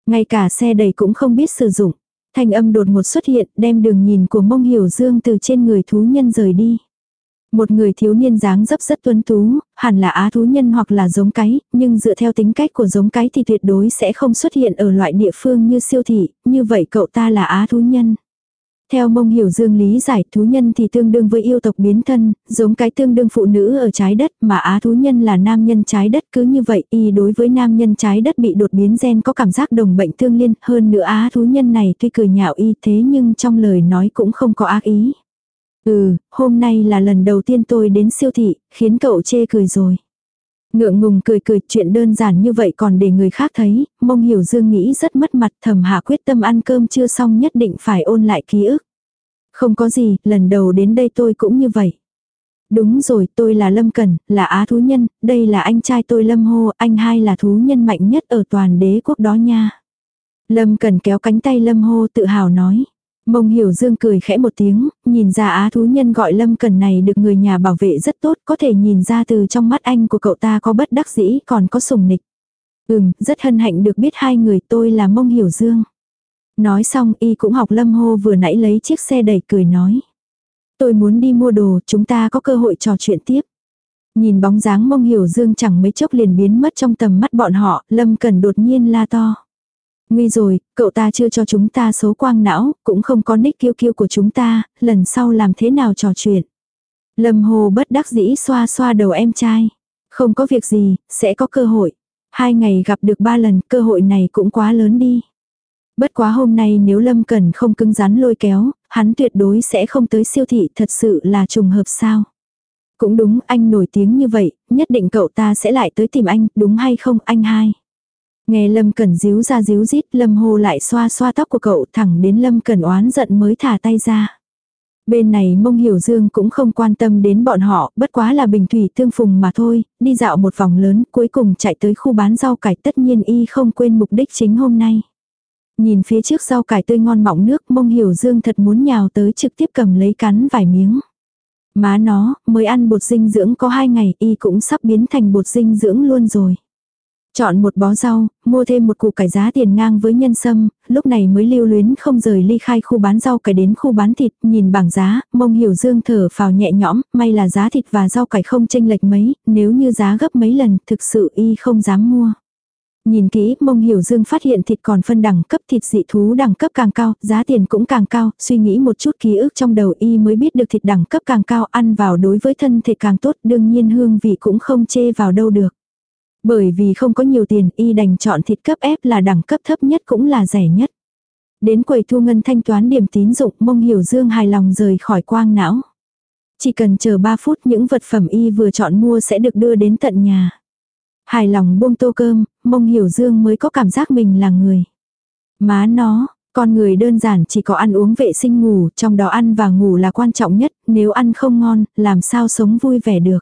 Ngay cả xe đầy cũng không biết sử dụng. Thanh âm đột ngột xuất hiện đem đường nhìn của mông hiểu dương từ trên người thú nhân rời đi. Một người thiếu niên dáng dấp rất tuấn tú, hẳn là á thú nhân hoặc là giống cái, nhưng dựa theo tính cách của giống cái thì tuyệt đối sẽ không xuất hiện ở loại địa phương như siêu thị, như vậy cậu ta là á thú nhân. Theo mông hiểu dương lý giải thú nhân thì tương đương với yêu tộc biến thân, giống cái tương đương phụ nữ ở trái đất mà á thú nhân là nam nhân trái đất cứ như vậy y đối với nam nhân trái đất bị đột biến gen có cảm giác đồng bệnh tương liên hơn nữa á thú nhân này tuy cười nhạo y thế nhưng trong lời nói cũng không có ác ý. Ừ, hôm nay là lần đầu tiên tôi đến siêu thị, khiến cậu chê cười rồi. Ngượng ngùng cười cười chuyện đơn giản như vậy còn để người khác thấy, mông hiểu dương nghĩ rất mất mặt thầm hạ quyết tâm ăn cơm chưa xong nhất định phải ôn lại ký ức. Không có gì, lần đầu đến đây tôi cũng như vậy. Đúng rồi, tôi là Lâm Cần, là á thú nhân, đây là anh trai tôi Lâm Hô, anh hai là thú nhân mạnh nhất ở toàn đế quốc đó nha. Lâm Cần kéo cánh tay Lâm Hô tự hào nói. Mông hiểu dương cười khẽ một tiếng, nhìn ra á thú nhân gọi lâm cần này được người nhà bảo vệ rất tốt, có thể nhìn ra từ trong mắt anh của cậu ta có bất đắc dĩ còn có sùng nịch. Ừm, rất hân hạnh được biết hai người tôi là mông hiểu dương. Nói xong y cũng học lâm hô vừa nãy lấy chiếc xe đẩy cười nói. Tôi muốn đi mua đồ, chúng ta có cơ hội trò chuyện tiếp. Nhìn bóng dáng mông hiểu dương chẳng mấy chốc liền biến mất trong tầm mắt bọn họ, lâm cần đột nhiên la to. Nguy rồi, cậu ta chưa cho chúng ta số quang não, cũng không có nick kiêu kiêu của chúng ta, lần sau làm thế nào trò chuyện. Lâm Hồ bất đắc dĩ xoa xoa đầu em trai. Không có việc gì, sẽ có cơ hội. Hai ngày gặp được ba lần, cơ hội này cũng quá lớn đi. Bất quá hôm nay nếu Lâm Cần không cứng rắn lôi kéo, hắn tuyệt đối sẽ không tới siêu thị thật sự là trùng hợp sao. Cũng đúng, anh nổi tiếng như vậy, nhất định cậu ta sẽ lại tới tìm anh, đúng hay không anh hai. Nghe Lâm Cẩn díu ra díu rít, Lâm Hồ lại xoa xoa tóc của cậu thẳng đến Lâm Cẩn oán giận mới thả tay ra. Bên này mông hiểu dương cũng không quan tâm đến bọn họ, bất quá là bình thủy tương phùng mà thôi, đi dạo một vòng lớn, cuối cùng chạy tới khu bán rau cải tất nhiên y không quên mục đích chính hôm nay. Nhìn phía trước rau cải tươi ngon mọng nước mông hiểu dương thật muốn nhào tới trực tiếp cầm lấy cắn vài miếng. Má nó, mới ăn bột dinh dưỡng có hai ngày y cũng sắp biến thành bột dinh dưỡng luôn rồi. Chọn một bó rau, mua thêm một củ cải giá tiền ngang với nhân sâm, lúc này mới lưu luyến không rời ly khai khu bán rau cải đến khu bán thịt, nhìn bảng giá, mông hiểu dương thở phào nhẹ nhõm, may là giá thịt và rau cải không chênh lệch mấy, nếu như giá gấp mấy lần, thực sự y không dám mua. Nhìn kỹ, mông hiểu dương phát hiện thịt còn phân đẳng cấp thịt dị thú đẳng cấp càng cao, giá tiền cũng càng cao, suy nghĩ một chút ký ức trong đầu y mới biết được thịt đẳng cấp càng cao ăn vào đối với thân thể càng tốt, đương nhiên hương vị cũng không chê vào đâu được. Bởi vì không có nhiều tiền y đành chọn thịt cấp ép là đẳng cấp thấp nhất cũng là rẻ nhất. Đến quầy thu ngân thanh toán điểm tín dụng mông hiểu dương hài lòng rời khỏi quang não. Chỉ cần chờ 3 phút những vật phẩm y vừa chọn mua sẽ được đưa đến tận nhà. Hài lòng buông tô cơm, mông hiểu dương mới có cảm giác mình là người. Má nó, con người đơn giản chỉ có ăn uống vệ sinh ngủ, trong đó ăn và ngủ là quan trọng nhất, nếu ăn không ngon, làm sao sống vui vẻ được.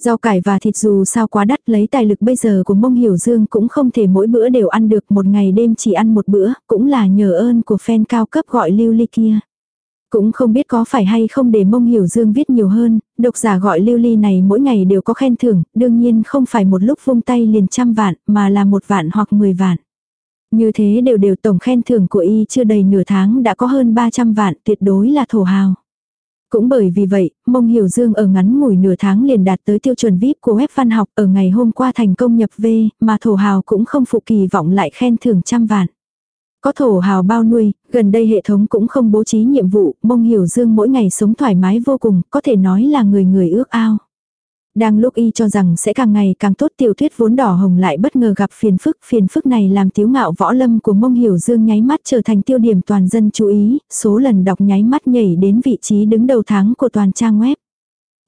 Rau cải và thịt dù sao quá đắt lấy tài lực bây giờ của mông hiểu dương cũng không thể mỗi bữa đều ăn được một ngày đêm chỉ ăn một bữa, cũng là nhờ ơn của fan cao cấp gọi lưu ly kia. Cũng không biết có phải hay không để mông hiểu dương viết nhiều hơn, độc giả gọi lưu ly này mỗi ngày đều có khen thưởng, đương nhiên không phải một lúc vung tay liền trăm vạn, mà là một vạn hoặc mười vạn. Như thế đều đều tổng khen thưởng của y chưa đầy nửa tháng đã có hơn 300 vạn tuyệt đối là thổ hào. Cũng bởi vì vậy, Mông Hiểu Dương ở ngắn ngủi nửa tháng liền đạt tới tiêu chuẩn VIP của web văn học ở ngày hôm qua thành công nhập V, mà thổ hào cũng không phụ kỳ vọng lại khen thưởng trăm vạn. Có thổ hào bao nuôi, gần đây hệ thống cũng không bố trí nhiệm vụ, Mông Hiểu Dương mỗi ngày sống thoải mái vô cùng, có thể nói là người người ước ao. Đang lúc y cho rằng sẽ càng ngày càng tốt tiểu thuyết vốn đỏ hồng lại bất ngờ gặp phiền phức. Phiền phức này làm tiếu ngạo võ lâm của mông hiểu dương nháy mắt trở thành tiêu điểm toàn dân chú ý, số lần đọc nháy mắt nhảy đến vị trí đứng đầu tháng của toàn trang web.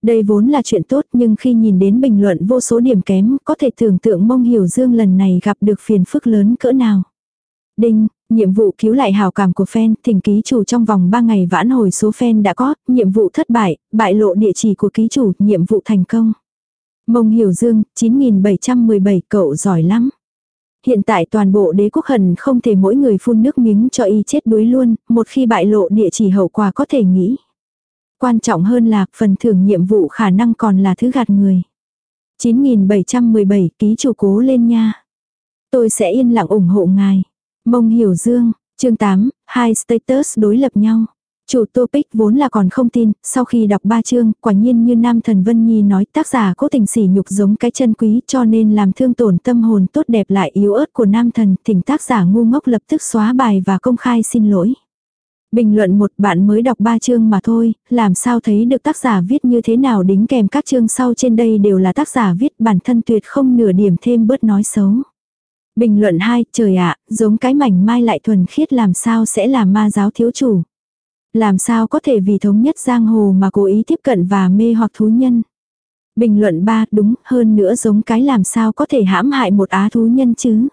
Đây vốn là chuyện tốt nhưng khi nhìn đến bình luận vô số điểm kém có thể tưởng tượng mông hiểu dương lần này gặp được phiền phức lớn cỡ nào. Đinh, nhiệm vụ cứu lại hào cảm của fan, thỉnh ký chủ trong vòng 3 ngày vãn hồi số fan đã có, nhiệm vụ thất bại, bại lộ địa chỉ của ký chủ, nhiệm vụ thành công. Mông Hiểu Dương, 9717 cậu giỏi lắm. Hiện tại toàn bộ đế quốc hần không thể mỗi người phun nước miếng cho y chết đuối luôn, một khi bại lộ địa chỉ hậu quả có thể nghĩ. Quan trọng hơn là phần thưởng nhiệm vụ khả năng còn là thứ gạt người. 9717 ký chủ cố lên nha. Tôi sẽ yên lặng ủng hộ ngài. Mông Hiểu Dương, chương 8, hai status đối lập nhau. Chủ topic vốn là còn không tin, sau khi đọc ba chương, quả nhiên như Nam Thần Vân Nhi nói tác giả cố tình sỉ nhục giống cái chân quý cho nên làm thương tổn tâm hồn tốt đẹp lại yếu ớt của Nam Thần, thỉnh tác giả ngu ngốc lập tức xóa bài và công khai xin lỗi. Bình luận một bạn mới đọc ba chương mà thôi, làm sao thấy được tác giả viết như thế nào đính kèm các chương sau trên đây đều là tác giả viết bản thân tuyệt không nửa điểm thêm bớt nói xấu. Bình luận 2, trời ạ, giống cái mảnh mai lại thuần khiết làm sao sẽ là ma giáo thiếu chủ. Làm sao có thể vì thống nhất giang hồ mà cố ý tiếp cận và mê hoặc thú nhân. Bình luận 3, đúng, hơn nữa giống cái làm sao có thể hãm hại một á thú nhân chứ.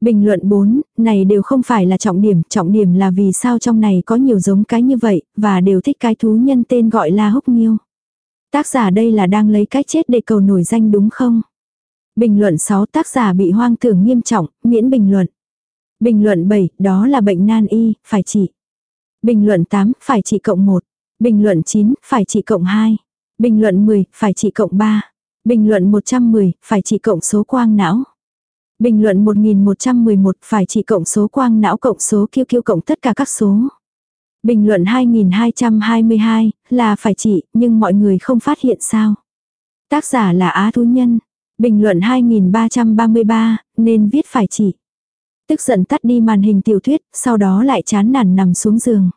Bình luận 4, này đều không phải là trọng điểm, trọng điểm là vì sao trong này có nhiều giống cái như vậy, và đều thích cái thú nhân tên gọi là húc nghiêu. Tác giả đây là đang lấy cái chết để cầu nổi danh đúng không? Bình luận 6 tác giả bị hoang tưởng nghiêm trọng, miễn bình luận. Bình luận 7, đó là bệnh nan y, phải trị. Bình luận 8, phải trị cộng 1. Bình luận 9, phải trị cộng 2. Bình luận 10, phải trị cộng 3. Bình luận 110, phải trị cộng số quang não. Bình luận 1111 phải trị cộng số quang não cộng số kiêu kiêu cộng tất cả các số. Bình luận 2222 là phải trị, nhưng mọi người không phát hiện sao. Tác giả là Á Thú Nhân. Bình luận 2333 nên viết phải chỉ. Tức giận tắt đi màn hình tiểu thuyết, sau đó lại chán nản nằm xuống giường.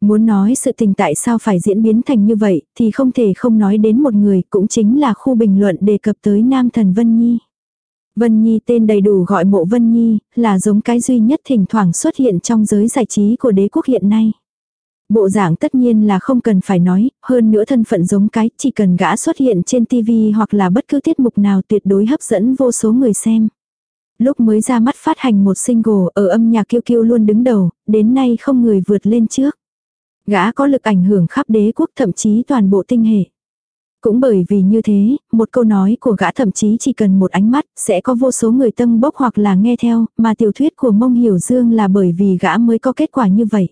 Muốn nói sự tình tại sao phải diễn biến thành như vậy thì không thể không nói đến một người cũng chính là khu bình luận đề cập tới Nam Thần Vân Nhi. Vân Nhi tên đầy đủ gọi mộ Vân Nhi, là giống cái duy nhất thỉnh thoảng xuất hiện trong giới giải trí của đế quốc hiện nay. Bộ dạng tất nhiên là không cần phải nói, hơn nữa thân phận giống cái, chỉ cần gã xuất hiện trên TV hoặc là bất cứ tiết mục nào tuyệt đối hấp dẫn vô số người xem. Lúc mới ra mắt phát hành một single ở âm nhạc kiêu kiêu luôn đứng đầu, đến nay không người vượt lên trước. Gã có lực ảnh hưởng khắp đế quốc thậm chí toàn bộ tinh hệ. Cũng bởi vì như thế, một câu nói của gã thậm chí chỉ cần một ánh mắt, sẽ có vô số người tâm bốc hoặc là nghe theo, mà tiểu thuyết của mông hiểu dương là bởi vì gã mới có kết quả như vậy.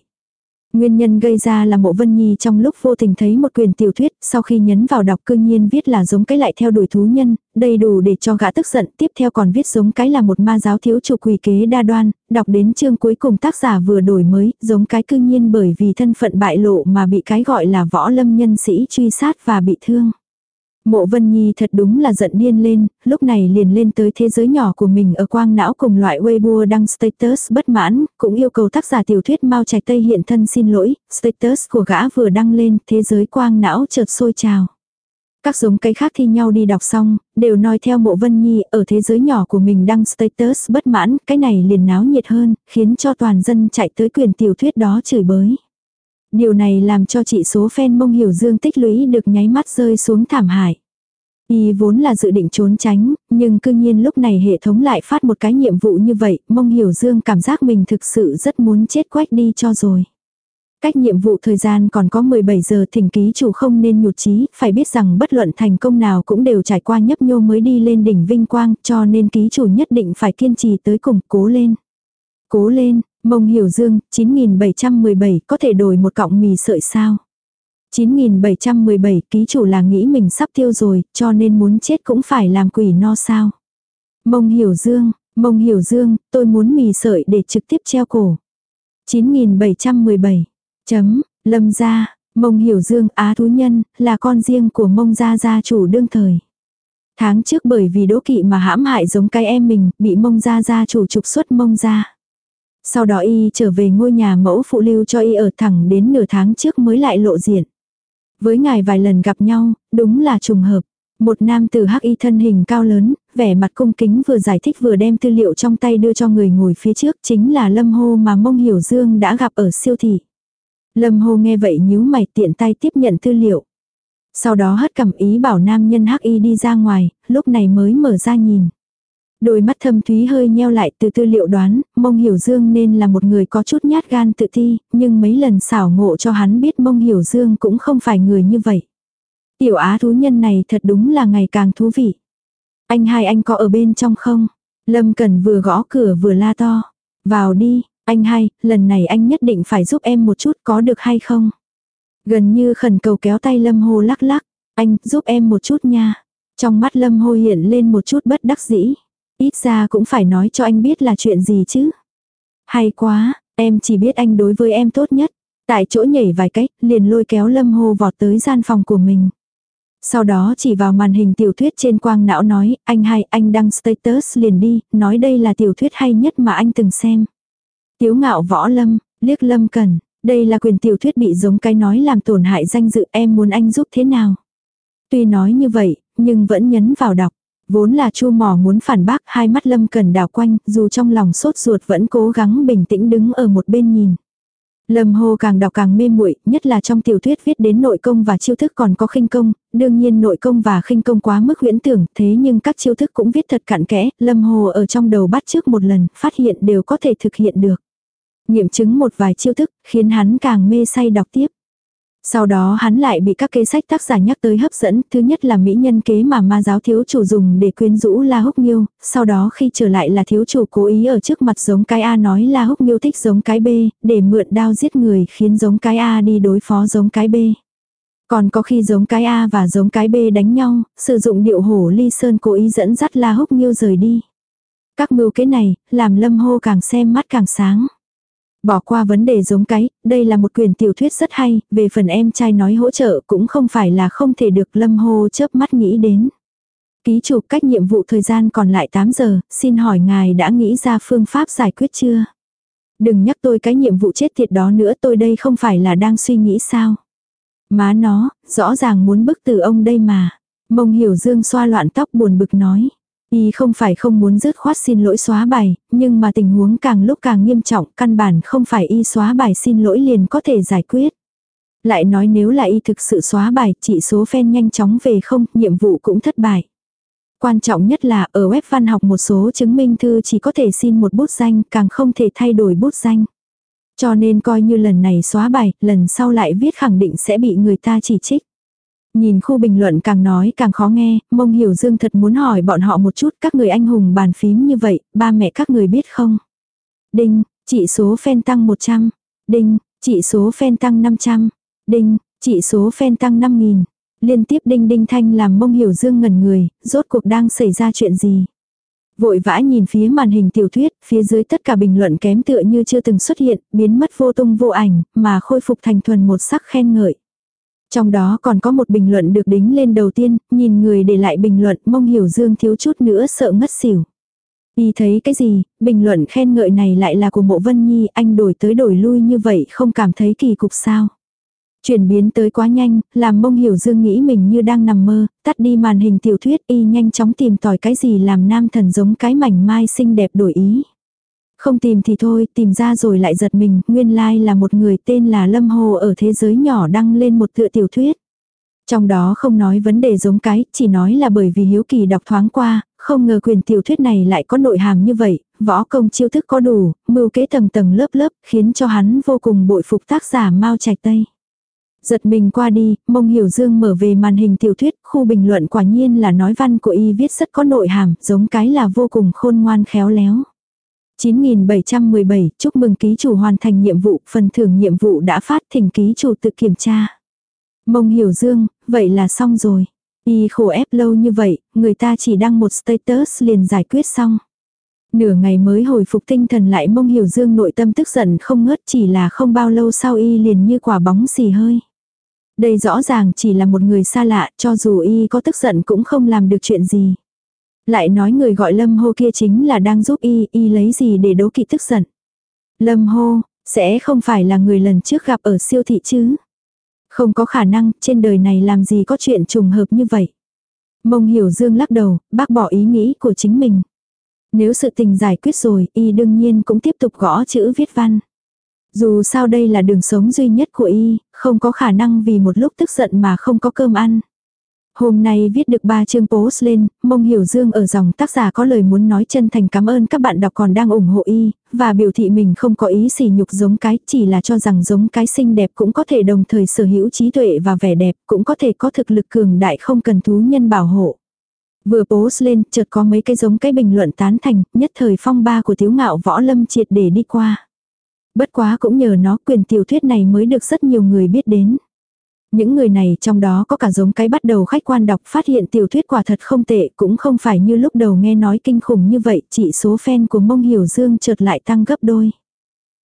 Nguyên nhân gây ra là mộ vân nhi trong lúc vô tình thấy một quyền tiểu thuyết, sau khi nhấn vào đọc cương nhiên viết là giống cái lại theo đuổi thú nhân, đầy đủ để cho gã tức giận, tiếp theo còn viết giống cái là một ma giáo thiếu chủ quỷ kế đa đoan, đọc đến chương cuối cùng tác giả vừa đổi mới, giống cái cương nhiên bởi vì thân phận bại lộ mà bị cái gọi là võ lâm nhân sĩ truy sát và bị thương. Mộ Vân Nhi thật đúng là giận điên lên, lúc này liền lên tới thế giới nhỏ của mình ở quang não cùng loại Weibo đăng status bất mãn, cũng yêu cầu tác giả tiểu thuyết Mao Trạch Tây hiện thân xin lỗi, status của gã vừa đăng lên, thế giới quang não chợt sôi trào. Các giống cây khác thi nhau đi đọc xong, đều nói theo mộ Vân Nhi ở thế giới nhỏ của mình đăng status bất mãn, cái này liền náo nhiệt hơn, khiến cho toàn dân chạy tới quyền tiểu thuyết đó chửi bới. Điều này làm cho chị số fan mông hiểu dương tích lũy được nháy mắt rơi xuống thảm hại. Y vốn là dự định trốn tránh, nhưng cư nhiên lúc này hệ thống lại phát một cái nhiệm vụ như vậy, mông hiểu dương cảm giác mình thực sự rất muốn chết quách đi cho rồi. Cách nhiệm vụ thời gian còn có 17 giờ thỉnh ký chủ không nên nhụt chí, phải biết rằng bất luận thành công nào cũng đều trải qua nhấp nhô mới đi lên đỉnh vinh quang, cho nên ký chủ nhất định phải kiên trì tới cùng, cố lên. Cố lên, Mông Hiểu Dương, 9717 có thể đổi một cọng mì sợi sao. 9717 ký chủ là nghĩ mình sắp tiêu rồi, cho nên muốn chết cũng phải làm quỷ no sao. Mông Hiểu Dương, Mông Hiểu Dương, tôi muốn mì sợi để trực tiếp treo cổ. 9717. Chấm, Lâm gia, Mông Hiểu Dương Á Thú Nhân, là con riêng của Mông Gia Gia chủ đương thời. Tháng trước bởi vì đố kỵ mà hãm hại giống cái em mình, bị Mông Gia Gia chủ trục xuất Mông Gia. Sau đó y trở về ngôi nhà mẫu phụ lưu cho y ở thẳng đến nửa tháng trước mới lại lộ diện. Với ngài vài lần gặp nhau, đúng là trùng hợp. Một nam tử hắc y thân hình cao lớn, vẻ mặt cung kính vừa giải thích vừa đem tư liệu trong tay đưa cho người ngồi phía trước chính là Lâm Hô mà Mông Hiểu Dương đã gặp ở siêu thị. Lâm Hô nghe vậy nhíu mày tiện tay tiếp nhận tư liệu. Sau đó hất cầm ý bảo nam nhân hắc y đi ra ngoài, lúc này mới mở ra nhìn. Đôi mắt thâm thúy hơi nheo lại từ tư liệu đoán, mông hiểu dương nên là một người có chút nhát gan tự ti, nhưng mấy lần xảo ngộ cho hắn biết mông hiểu dương cũng không phải người như vậy. Tiểu á thú nhân này thật đúng là ngày càng thú vị. Anh hai anh có ở bên trong không? Lâm Cần vừa gõ cửa vừa la to. Vào đi, anh hai, lần này anh nhất định phải giúp em một chút có được hay không? Gần như khẩn cầu kéo tay Lâm Hồ lắc lắc. Anh, giúp em một chút nha. Trong mắt Lâm Hồ hiện lên một chút bất đắc dĩ. Ít ra cũng phải nói cho anh biết là chuyện gì chứ. Hay quá, em chỉ biết anh đối với em tốt nhất. Tại chỗ nhảy vài cách, liền lôi kéo Lâm Hồ vọt tới gian phòng của mình. Sau đó chỉ vào màn hình tiểu thuyết trên quang não nói, anh hay anh đăng status liền đi, nói đây là tiểu thuyết hay nhất mà anh từng xem. Tiếu ngạo võ lâm, liếc lâm cần, Đây là quyền tiểu thuyết bị giống cái nói làm tổn hại danh dự em muốn anh giúp thế nào. Tuy nói như vậy, nhưng vẫn nhấn vào đọc. Vốn là chu mỏ muốn phản bác hai mắt lâm cần đảo quanh, dù trong lòng sốt ruột vẫn cố gắng bình tĩnh đứng ở một bên nhìn. Lâm Hồ càng đọc càng mê muội, nhất là trong tiểu thuyết viết đến nội công và chiêu thức còn có khinh công, đương nhiên nội công và khinh công quá mức huyễn tưởng, thế nhưng các chiêu thức cũng viết thật cặn kẽ, Lâm Hồ ở trong đầu bắt trước một lần, phát hiện đều có thể thực hiện được. Nghiệm chứng một vài chiêu thức, khiến hắn càng mê say đọc tiếp. Sau đó hắn lại bị các kế sách tác giả nhắc tới hấp dẫn, thứ nhất là mỹ nhân kế mà ma giáo thiếu chủ dùng để quyến rũ La Húc Nghiêu, sau đó khi trở lại là thiếu chủ cố ý ở trước mặt giống cái A nói La Húc Nghiêu thích giống cái B, để mượn đao giết người khiến giống cái A đi đối phó giống cái B. Còn có khi giống cái A và giống cái B đánh nhau, sử dụng điệu hổ ly sơn cố ý dẫn dắt La Húc Nghiêu rời đi. Các mưu kế này, làm lâm hô càng xem mắt càng sáng. Bỏ qua vấn đề giống cái, đây là một quyền tiểu thuyết rất hay, về phần em trai nói hỗ trợ cũng không phải là không thể được lâm hô chớp mắt nghĩ đến. Ký chủ cách nhiệm vụ thời gian còn lại 8 giờ, xin hỏi ngài đã nghĩ ra phương pháp giải quyết chưa? Đừng nhắc tôi cái nhiệm vụ chết tiệt đó nữa tôi đây không phải là đang suy nghĩ sao. Má nó, rõ ràng muốn bức từ ông đây mà. Mông hiểu dương xoa loạn tóc buồn bực nói. Y không phải không muốn dứt khoát xin lỗi xóa bài, nhưng mà tình huống càng lúc càng nghiêm trọng, căn bản không phải y xóa bài xin lỗi liền có thể giải quyết. Lại nói nếu là y thực sự xóa bài, chỉ số fan nhanh chóng về không, nhiệm vụ cũng thất bại. Quan trọng nhất là ở web văn học một số chứng minh thư chỉ có thể xin một bút danh, càng không thể thay đổi bút danh. Cho nên coi như lần này xóa bài, lần sau lại viết khẳng định sẽ bị người ta chỉ trích. Nhìn khu bình luận càng nói càng khó nghe, mông hiểu dương thật muốn hỏi bọn họ một chút các người anh hùng bàn phím như vậy, ba mẹ các người biết không? Đinh, chỉ số fan tăng 100. Đinh, chỉ số fan tăng 500. Đinh, chỉ số fan tăng 5000. Liên tiếp đinh đinh thanh làm mông hiểu dương ngẩn người, rốt cuộc đang xảy ra chuyện gì? Vội vã nhìn phía màn hình tiểu thuyết, phía dưới tất cả bình luận kém tựa như chưa từng xuất hiện, biến mất vô tung vô ảnh, mà khôi phục thành thuần một sắc khen ngợi. Trong đó còn có một bình luận được đính lên đầu tiên, nhìn người để lại bình luận mông hiểu dương thiếu chút nữa sợ ngất xỉu. Y thấy cái gì, bình luận khen ngợi này lại là của mộ vân nhi, anh đổi tới đổi lui như vậy không cảm thấy kỳ cục sao. Chuyển biến tới quá nhanh, làm mông hiểu dương nghĩ mình như đang nằm mơ, tắt đi màn hình tiểu thuyết y nhanh chóng tìm tòi cái gì làm nam thần giống cái mảnh mai xinh đẹp đổi ý. Không tìm thì thôi, tìm ra rồi lại giật mình, nguyên lai like là một người tên là Lâm Hồ ở thế giới nhỏ đăng lên một tựa tiểu thuyết. Trong đó không nói vấn đề giống cái, chỉ nói là bởi vì hiếu kỳ đọc thoáng qua, không ngờ quyền tiểu thuyết này lại có nội hàm như vậy, võ công chiêu thức có đủ, mưu kế tầng tầng lớp lớp, khiến cho hắn vô cùng bội phục tác giả Mao Trạch Tây. Giật mình qua đi, mông hiểu dương mở về màn hình tiểu thuyết, khu bình luận quả nhiên là nói văn của y viết rất có nội hàm, giống cái là vô cùng khôn ngoan khéo léo. 9717, chúc mừng ký chủ hoàn thành nhiệm vụ, phần thưởng nhiệm vụ đã phát thỉnh ký chủ tự kiểm tra. Mông hiểu dương, vậy là xong rồi. Y khổ ép lâu như vậy, người ta chỉ đăng một status liền giải quyết xong. Nửa ngày mới hồi phục tinh thần lại mông hiểu dương nội tâm tức giận không ngớt chỉ là không bao lâu sau y liền như quả bóng xì hơi. Đây rõ ràng chỉ là một người xa lạ, cho dù y có tức giận cũng không làm được chuyện gì. Lại nói người gọi lâm hô kia chính là đang giúp y, y lấy gì để đố kỵ tức giận. Lâm hô, sẽ không phải là người lần trước gặp ở siêu thị chứ. Không có khả năng, trên đời này làm gì có chuyện trùng hợp như vậy. Mông hiểu dương lắc đầu, bác bỏ ý nghĩ của chính mình. Nếu sự tình giải quyết rồi, y đương nhiên cũng tiếp tục gõ chữ viết văn. Dù sao đây là đường sống duy nhất của y, không có khả năng vì một lúc tức giận mà không có cơm ăn. Hôm nay viết được ba chương post lên, mông hiểu dương ở dòng tác giả có lời muốn nói chân thành cảm ơn các bạn đọc còn đang ủng hộ y, và biểu thị mình không có ý sỉ nhục giống cái, chỉ là cho rằng giống cái xinh đẹp cũng có thể đồng thời sở hữu trí tuệ và vẻ đẹp, cũng có thể có thực lực cường đại không cần thú nhân bảo hộ. Vừa post lên, chợt có mấy cái giống cái bình luận tán thành, nhất thời phong ba của thiếu ngạo võ lâm triệt để đi qua. Bất quá cũng nhờ nó quyền tiểu thuyết này mới được rất nhiều người biết đến. Những người này trong đó có cả giống cái bắt đầu khách quan đọc phát hiện tiểu thuyết quả thật không tệ cũng không phải như lúc đầu nghe nói kinh khủng như vậy chỉ số fan của mông hiểu dương chợt lại tăng gấp đôi.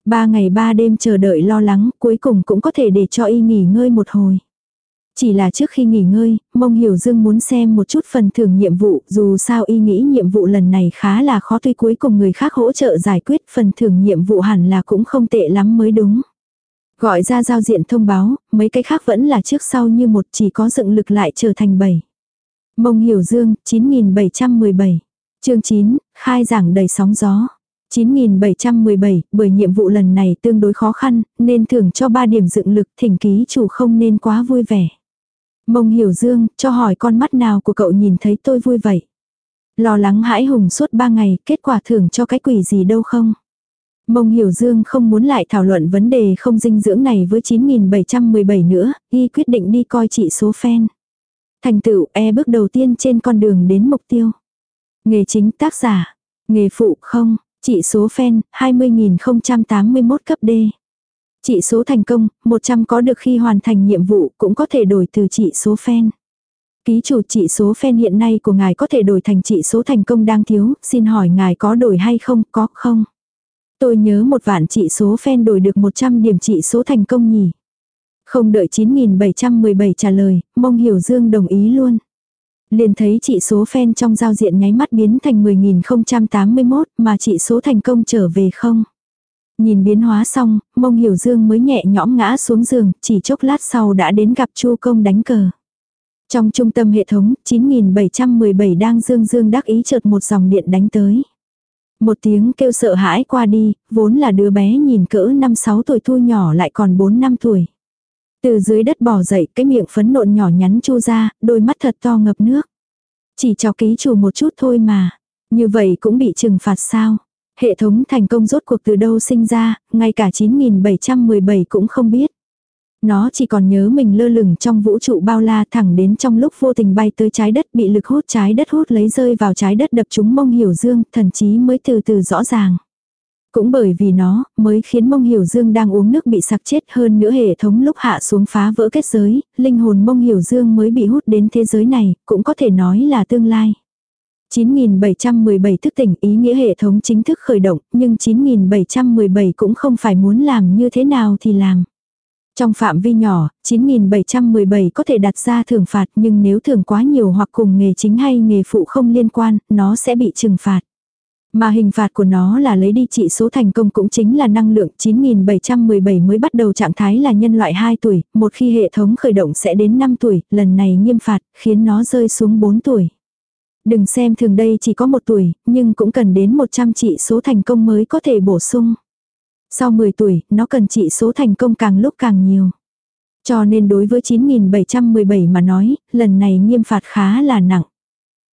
Ba ngày ba đêm chờ đợi lo lắng cuối cùng cũng có thể để cho y nghỉ ngơi một hồi. Chỉ là trước khi nghỉ ngơi, mông hiểu dương muốn xem một chút phần thưởng nhiệm vụ dù sao y nghĩ nhiệm vụ lần này khá là khó tuy cuối cùng người khác hỗ trợ giải quyết phần thưởng nhiệm vụ hẳn là cũng không tệ lắm mới đúng. Gọi ra giao diện thông báo, mấy cái khác vẫn là trước sau như một chỉ có dựng lực lại trở thành 7. Mông Hiểu Dương, 9717. Chương 9, khai giảng đầy sóng gió. 9717, bởi nhiệm vụ lần này tương đối khó khăn, nên thưởng cho 3 điểm dựng lực, thỉnh ký chủ không nên quá vui vẻ. Mông Hiểu Dương, cho hỏi con mắt nào của cậu nhìn thấy tôi vui vậy? Lo lắng hãi hùng suốt 3 ngày, kết quả thưởng cho cái quỷ gì đâu không? Mông Hiểu Dương không muốn lại thảo luận vấn đề không dinh dưỡng này với 9717 nữa, y quyết định đi coi trị số fan. Thành tựu e bước đầu tiên trên con đường đến mục tiêu. Nghề chính tác giả. Nghề phụ không, trị số fan 20.081 cấp D. Trị số thành công, 100 có được khi hoàn thành nhiệm vụ cũng có thể đổi từ trị số fan. Ký chủ trị số fan hiện nay của ngài có thể đổi thành trị số thành công đang thiếu, xin hỏi ngài có đổi hay không, có không? Tôi nhớ một vạn trị số fan đổi được 100 điểm trị số thành công nhỉ. Không đợi 9717 trả lời, mong hiểu dương đồng ý luôn. Liền thấy trị số fan trong giao diện nháy mắt biến thành 10.081 mà trị số thành công trở về không. Nhìn biến hóa xong, mông hiểu dương mới nhẹ nhõm ngã xuống giường, chỉ chốc lát sau đã đến gặp chu công đánh cờ. Trong trung tâm hệ thống, 9717 đang dương dương đắc ý chợt một dòng điện đánh tới. Một tiếng kêu sợ hãi qua đi, vốn là đứa bé nhìn cỡ 5-6 tuổi thu nhỏ lại còn 4 năm tuổi. Từ dưới đất bò dậy cái miệng phấn nộn nhỏ nhắn chu ra, đôi mắt thật to ngập nước. Chỉ cho ký chủ một chút thôi mà. Như vậy cũng bị trừng phạt sao. Hệ thống thành công rốt cuộc từ đâu sinh ra, ngay cả 9717 cũng không biết. Nó chỉ còn nhớ mình lơ lửng trong vũ trụ bao la thẳng đến trong lúc vô tình bay tới trái đất bị lực hút trái đất hút lấy rơi vào trái đất đập chúng mông hiểu dương, thần chí mới từ từ rõ ràng. Cũng bởi vì nó, mới khiến mông hiểu dương đang uống nước bị sặc chết hơn nữa hệ thống lúc hạ xuống phá vỡ kết giới, linh hồn mông hiểu dương mới bị hút đến thế giới này, cũng có thể nói là tương lai. 9717 thức tỉnh ý nghĩa hệ thống chính thức khởi động, nhưng 9717 cũng không phải muốn làm như thế nào thì làm. Trong phạm vi nhỏ, 9717 có thể đặt ra thưởng phạt nhưng nếu thưởng quá nhiều hoặc cùng nghề chính hay nghề phụ không liên quan, nó sẽ bị trừng phạt. Mà hình phạt của nó là lấy đi trị số thành công cũng chính là năng lượng 9717 mới bắt đầu trạng thái là nhân loại 2 tuổi, một khi hệ thống khởi động sẽ đến 5 tuổi, lần này nghiêm phạt, khiến nó rơi xuống 4 tuổi. Đừng xem thường đây chỉ có một tuổi, nhưng cũng cần đến 100 trị số thành công mới có thể bổ sung. Sau 10 tuổi, nó cần trị số thành công càng lúc càng nhiều. Cho nên đối với 9717 mà nói, lần này nghiêm phạt khá là nặng.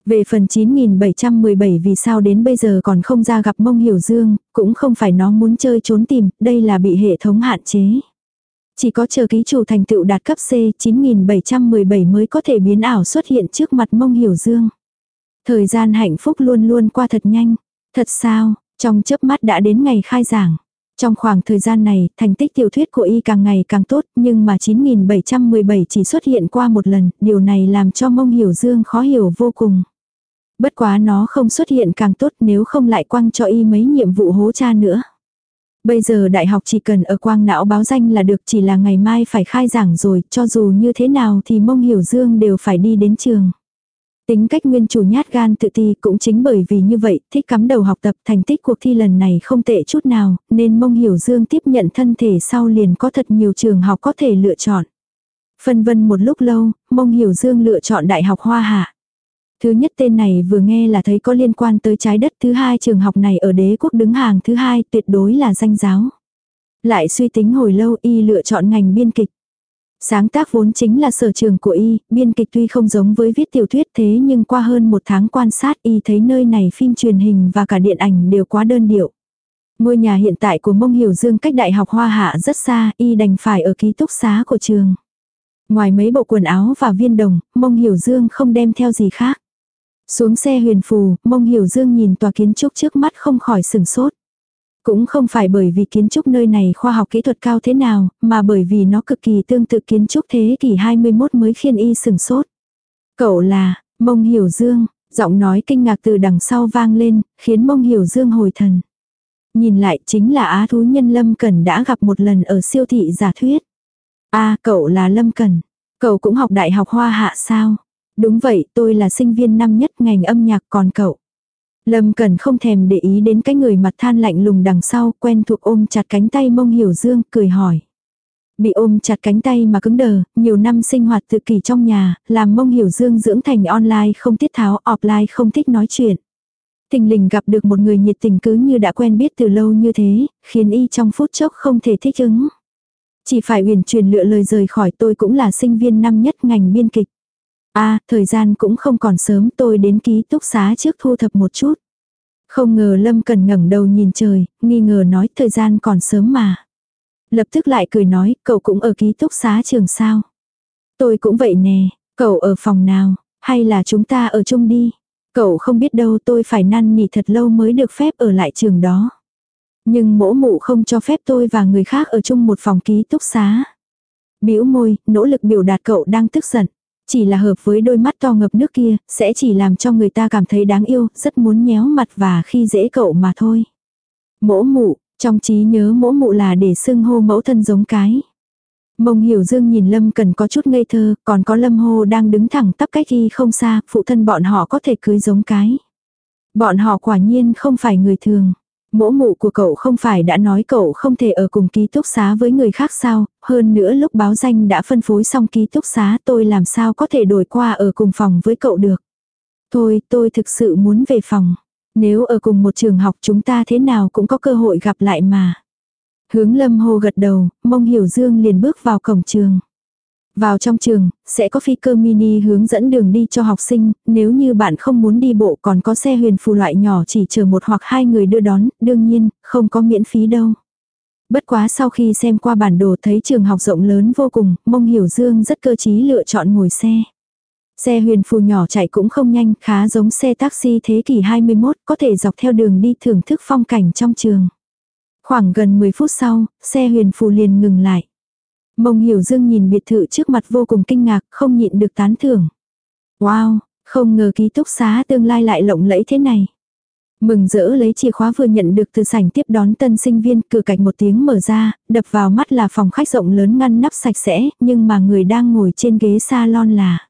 Về phần 9717 vì sao đến bây giờ còn không ra gặp mông hiểu dương, cũng không phải nó muốn chơi trốn tìm, đây là bị hệ thống hạn chế. Chỉ có chờ ký chủ thành tựu đạt cấp C 9717 mới có thể biến ảo xuất hiện trước mặt mông hiểu dương. Thời gian hạnh phúc luôn luôn qua thật nhanh. Thật sao, trong chớp mắt đã đến ngày khai giảng. Trong khoảng thời gian này, thành tích tiểu thuyết của y càng ngày càng tốt, nhưng mà 9717 chỉ xuất hiện qua một lần, điều này làm cho mông hiểu dương khó hiểu vô cùng. Bất quá nó không xuất hiện càng tốt nếu không lại quăng cho y mấy nhiệm vụ hố cha nữa. Bây giờ đại học chỉ cần ở quang não báo danh là được chỉ là ngày mai phải khai giảng rồi, cho dù như thế nào thì mông hiểu dương đều phải đi đến trường. Tính cách nguyên chủ nhát gan tự ti cũng chính bởi vì như vậy, thích cắm đầu học tập thành tích cuộc thi lần này không tệ chút nào, nên mông hiểu dương tiếp nhận thân thể sau liền có thật nhiều trường học có thể lựa chọn. Phân vân một lúc lâu, mông hiểu dương lựa chọn đại học hoa hạ. Thứ nhất tên này vừa nghe là thấy có liên quan tới trái đất thứ hai trường học này ở đế quốc đứng hàng thứ hai tuyệt đối là danh giáo. Lại suy tính hồi lâu y lựa chọn ngành biên kịch. Sáng tác vốn chính là sở trường của y, biên kịch tuy không giống với viết tiểu thuyết thế nhưng qua hơn một tháng quan sát y thấy nơi này phim truyền hình và cả điện ảnh đều quá đơn điệu. Ngôi nhà hiện tại của Mông Hiểu Dương cách đại học Hoa Hạ rất xa, y đành phải ở ký túc xá của trường. Ngoài mấy bộ quần áo và viên đồng, Mông Hiểu Dương không đem theo gì khác. Xuống xe huyền phù, Mông Hiểu Dương nhìn tòa kiến trúc trước mắt không khỏi sừng sốt. Cũng không phải bởi vì kiến trúc nơi này khoa học kỹ thuật cao thế nào, mà bởi vì nó cực kỳ tương tự kiến trúc thế kỷ 21 mới khiến y sừng sốt. Cậu là, mông hiểu dương, giọng nói kinh ngạc từ đằng sau vang lên, khiến mông hiểu dương hồi thần. Nhìn lại chính là á thú nhân Lâm Cẩn đã gặp một lần ở siêu thị giả thuyết. a cậu là Lâm Cẩn. Cậu cũng học đại học hoa hạ sao? Đúng vậy, tôi là sinh viên năm nhất ngành âm nhạc còn cậu. Lâm Cần không thèm để ý đến cái người mặt than lạnh lùng đằng sau, quen thuộc ôm chặt cánh tay mông hiểu dương, cười hỏi. Bị ôm chặt cánh tay mà cứng đờ, nhiều năm sinh hoạt tự kỷ trong nhà, làm mông hiểu dương dưỡng thành online không tiết tháo, offline không thích nói chuyện. Tình lình gặp được một người nhiệt tình cứ như đã quen biết từ lâu như thế, khiến y trong phút chốc không thể thích ứng. Chỉ phải uyển truyền lựa lời rời khỏi tôi cũng là sinh viên năm nhất ngành biên kịch a thời gian cũng không còn sớm tôi đến ký túc xá trước thu thập một chút. Không ngờ Lâm Cần ngẩng đầu nhìn trời, nghi ngờ nói thời gian còn sớm mà. Lập tức lại cười nói, cậu cũng ở ký túc xá trường sao. Tôi cũng vậy nè, cậu ở phòng nào, hay là chúng ta ở chung đi. Cậu không biết đâu tôi phải năn nỉ thật lâu mới được phép ở lại trường đó. Nhưng mỗ mụ không cho phép tôi và người khác ở chung một phòng ký túc xá. Biểu môi, nỗ lực biểu đạt cậu đang tức giận. Chỉ là hợp với đôi mắt to ngập nước kia, sẽ chỉ làm cho người ta cảm thấy đáng yêu, rất muốn nhéo mặt và khi dễ cậu mà thôi. Mỗ mụ, trong trí nhớ mỗ mụ là để xưng hô mẫu thân giống cái. Mông hiểu dương nhìn Lâm Cần có chút ngây thơ, còn có Lâm Hô đang đứng thẳng tắp cách y không xa, phụ thân bọn họ có thể cưới giống cái. Bọn họ quả nhiên không phải người thường. Mỗ mụ của cậu không phải đã nói cậu không thể ở cùng ký túc xá với người khác sao, hơn nữa lúc báo danh đã phân phối xong ký túc xá tôi làm sao có thể đổi qua ở cùng phòng với cậu được. Thôi, tôi thực sự muốn về phòng. Nếu ở cùng một trường học chúng ta thế nào cũng có cơ hội gặp lại mà. Hướng lâm hồ gật đầu, mông hiểu dương liền bước vào cổng trường. Vào trong trường, sẽ có phi cơ mini hướng dẫn đường đi cho học sinh, nếu như bạn không muốn đi bộ còn có xe huyền phù loại nhỏ chỉ chờ một hoặc hai người đưa đón, đương nhiên, không có miễn phí đâu. Bất quá sau khi xem qua bản đồ thấy trường học rộng lớn vô cùng, mông hiểu dương rất cơ trí lựa chọn ngồi xe. Xe huyền phù nhỏ chạy cũng không nhanh, khá giống xe taxi thế kỷ 21, có thể dọc theo đường đi thưởng thức phong cảnh trong trường. Khoảng gần 10 phút sau, xe huyền phù liền ngừng lại. Mông hiểu dương nhìn biệt thự trước mặt vô cùng kinh ngạc, không nhịn được tán thưởng. Wow, không ngờ ký túc xá tương lai lại lộng lẫy thế này. Mừng rỡ lấy chìa khóa vừa nhận được từ sảnh tiếp đón tân sinh viên, cửa cạnh một tiếng mở ra, đập vào mắt là phòng khách rộng lớn ngăn nắp sạch sẽ, nhưng mà người đang ngồi trên ghế salon là.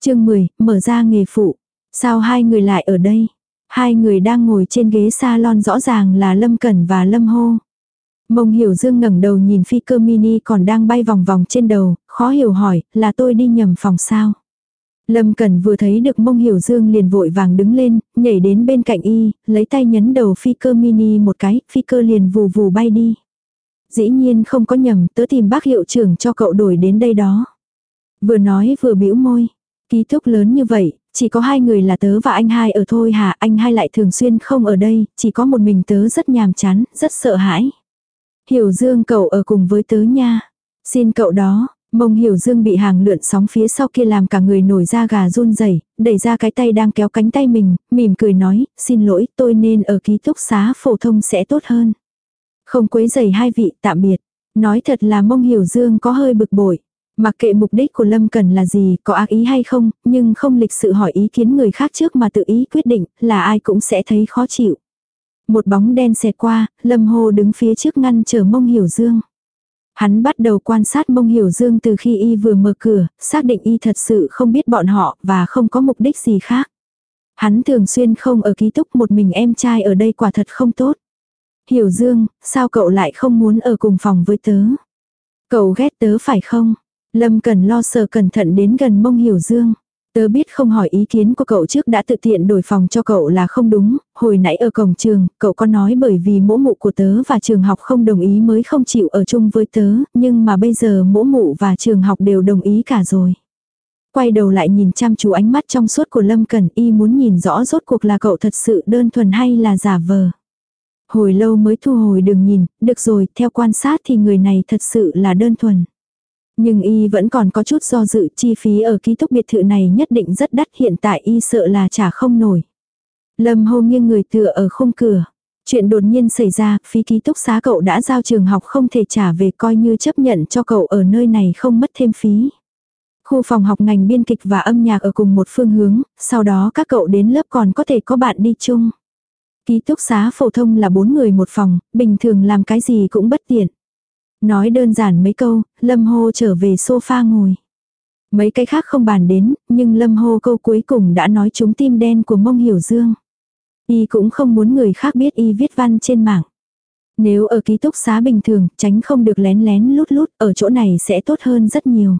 chương 10, mở ra nghề phụ. Sao hai người lại ở đây? Hai người đang ngồi trên ghế salon rõ ràng là Lâm Cẩn và Lâm Hô. Mông Hiểu Dương ngẩng đầu nhìn phi cơ mini còn đang bay vòng vòng trên đầu, khó hiểu hỏi, là tôi đi nhầm phòng sao? Lâm Cẩn vừa thấy được Mông Hiểu Dương liền vội vàng đứng lên, nhảy đến bên cạnh y, lấy tay nhấn đầu phi cơ mini một cái, phi cơ liền vù vù bay đi. Dĩ nhiên không có nhầm, tớ tìm bác hiệu trưởng cho cậu đổi đến đây đó. Vừa nói vừa bĩu môi. Ký túc lớn như vậy, chỉ có hai người là tớ và anh hai ở thôi hả, anh hai lại thường xuyên không ở đây, chỉ có một mình tớ rất nhàm chán, rất sợ hãi. Hiểu Dương cậu ở cùng với tớ nha. Xin cậu đó, mông Hiểu Dương bị hàng lượn sóng phía sau kia làm cả người nổi da gà run rẩy đẩy ra cái tay đang kéo cánh tay mình, mỉm cười nói, xin lỗi tôi nên ở ký túc xá phổ thông sẽ tốt hơn. Không quấy giày hai vị tạm biệt. Nói thật là mông Hiểu Dương có hơi bực bội. Mặc kệ mục đích của Lâm Cần là gì, có ác ý hay không, nhưng không lịch sự hỏi ý kiến người khác trước mà tự ý quyết định, là ai cũng sẽ thấy khó chịu. Một bóng đen xẹt qua, Lâm Hồ đứng phía trước ngăn chờ mông hiểu dương. Hắn bắt đầu quan sát mông hiểu dương từ khi y vừa mở cửa, xác định y thật sự không biết bọn họ và không có mục đích gì khác. Hắn thường xuyên không ở ký túc một mình em trai ở đây quả thật không tốt. Hiểu dương, sao cậu lại không muốn ở cùng phòng với tớ? Cậu ghét tớ phải không? Lâm cần lo sợ cẩn thận đến gần mông hiểu dương. Tớ biết không hỏi ý kiến của cậu trước đã tự tiện đổi phòng cho cậu là không đúng, hồi nãy ở cổng trường, cậu có nói bởi vì mỗ mụ của tớ và trường học không đồng ý mới không chịu ở chung với tớ, nhưng mà bây giờ mỗ mụ và trường học đều đồng ý cả rồi. Quay đầu lại nhìn chăm chú ánh mắt trong suốt của Lâm Cẩn y muốn nhìn rõ rốt cuộc là cậu thật sự đơn thuần hay là giả vờ. Hồi lâu mới thu hồi đừng nhìn, được rồi, theo quan sát thì người này thật sự là đơn thuần. Nhưng y vẫn còn có chút do dự chi phí ở ký túc biệt thự này nhất định rất đắt hiện tại y sợ là trả không nổi. Lâm hô nghiêng người tựa ở khung cửa. Chuyện đột nhiên xảy ra, phí ký túc xá cậu đã giao trường học không thể trả về coi như chấp nhận cho cậu ở nơi này không mất thêm phí. Khu phòng học ngành biên kịch và âm nhạc ở cùng một phương hướng, sau đó các cậu đến lớp còn có thể có bạn đi chung. Ký túc xá phổ thông là bốn người một phòng, bình thường làm cái gì cũng bất tiện. Nói đơn giản mấy câu, Lâm Hô trở về sofa ngồi. Mấy cái khác không bàn đến, nhưng Lâm Hô câu cuối cùng đã nói trúng tim đen của mông hiểu dương. Y cũng không muốn người khác biết y viết văn trên mạng. Nếu ở ký túc xá bình thường, tránh không được lén lén lút lút, ở chỗ này sẽ tốt hơn rất nhiều.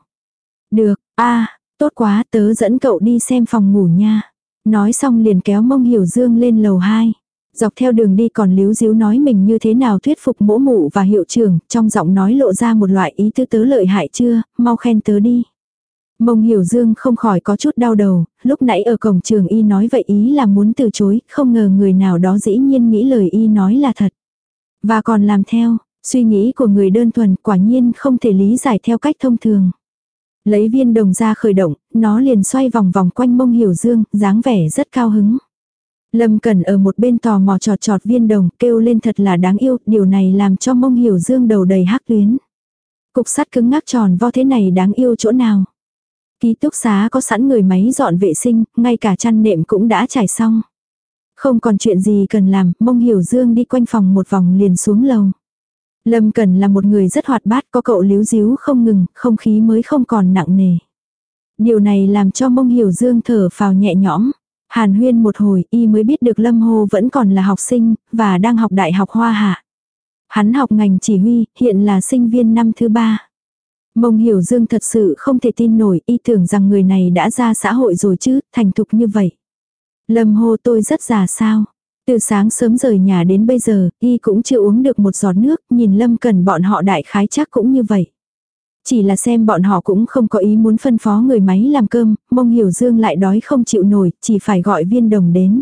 Được, a tốt quá, tớ dẫn cậu đi xem phòng ngủ nha. Nói xong liền kéo mông hiểu dương lên lầu 2. Dọc theo đường đi còn líu díu nói mình như thế nào thuyết phục mỗ mụ và hiệu trưởng, trong giọng nói lộ ra một loại ý tư tớ lợi hại chưa, mau khen tớ đi. Mông hiểu dương không khỏi có chút đau đầu, lúc nãy ở cổng trường y nói vậy ý là muốn từ chối, không ngờ người nào đó dĩ nhiên nghĩ lời y nói là thật. Và còn làm theo, suy nghĩ của người đơn thuần quả nhiên không thể lý giải theo cách thông thường. Lấy viên đồng ra khởi động, nó liền xoay vòng vòng quanh mông hiểu dương, dáng vẻ rất cao hứng. Lâm Cẩn ở một bên tò mò trọt trọt viên đồng, kêu lên thật là đáng yêu, điều này làm cho mông hiểu dương đầu đầy hắc tuyến. Cục sắt cứng ngắc tròn vo thế này đáng yêu chỗ nào. Ký túc xá có sẵn người máy dọn vệ sinh, ngay cả chăn nệm cũng đã trải xong. Không còn chuyện gì cần làm, mông hiểu dương đi quanh phòng một vòng liền xuống lầu. Lâm Cần là một người rất hoạt bát, có cậu líu díu không ngừng, không khí mới không còn nặng nề. Điều này làm cho mông hiểu dương thở phào nhẹ nhõm. Hàn huyên một hồi y mới biết được Lâm Hồ vẫn còn là học sinh, và đang học đại học Hoa Hạ. Hắn học ngành chỉ huy, hiện là sinh viên năm thứ ba. Mông hiểu dương thật sự không thể tin nổi, y tưởng rằng người này đã ra xã hội rồi chứ, thành thục như vậy. Lâm hô tôi rất già sao. Từ sáng sớm rời nhà đến bây giờ, y cũng chưa uống được một giọt nước, nhìn Lâm cần bọn họ đại khái chắc cũng như vậy. Chỉ là xem bọn họ cũng không có ý muốn phân phó người máy làm cơm, mông hiểu dương lại đói không chịu nổi, chỉ phải gọi viên đồng đến.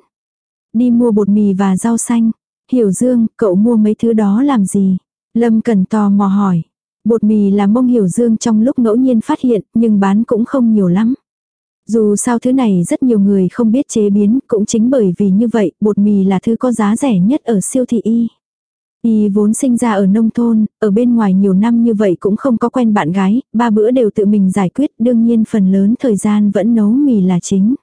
Đi mua bột mì và rau xanh. Hiểu dương, cậu mua mấy thứ đó làm gì? Lâm cần tò mò hỏi. Bột mì là mông hiểu dương trong lúc ngẫu nhiên phát hiện, nhưng bán cũng không nhiều lắm. Dù sao thứ này rất nhiều người không biết chế biến, cũng chính bởi vì như vậy, bột mì là thứ có giá rẻ nhất ở siêu thị y. Y vốn sinh ra ở nông thôn, ở bên ngoài nhiều năm như vậy cũng không có quen bạn gái, ba bữa đều tự mình giải quyết, đương nhiên phần lớn thời gian vẫn nấu mì là chính.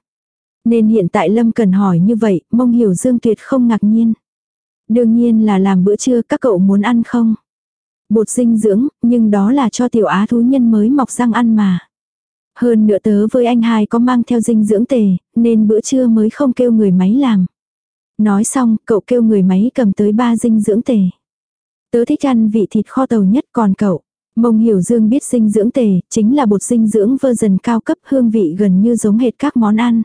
Nên hiện tại Lâm cần hỏi như vậy, mong hiểu Dương Tuyệt không ngạc nhiên. Đương nhiên là làm bữa trưa các cậu muốn ăn không? Bột dinh dưỡng, nhưng đó là cho tiểu á thú nhân mới mọc răng ăn mà. Hơn nữa tớ với anh hai có mang theo dinh dưỡng tề, nên bữa trưa mới không kêu người máy làm. Nói xong, cậu kêu người máy cầm tới ba dinh dưỡng tề. Tớ thích ăn vị thịt kho tàu nhất còn cậu. Mông Hiểu Dương biết dinh dưỡng tề, chính là bột dinh dưỡng version cao cấp hương vị gần như giống hệt các món ăn.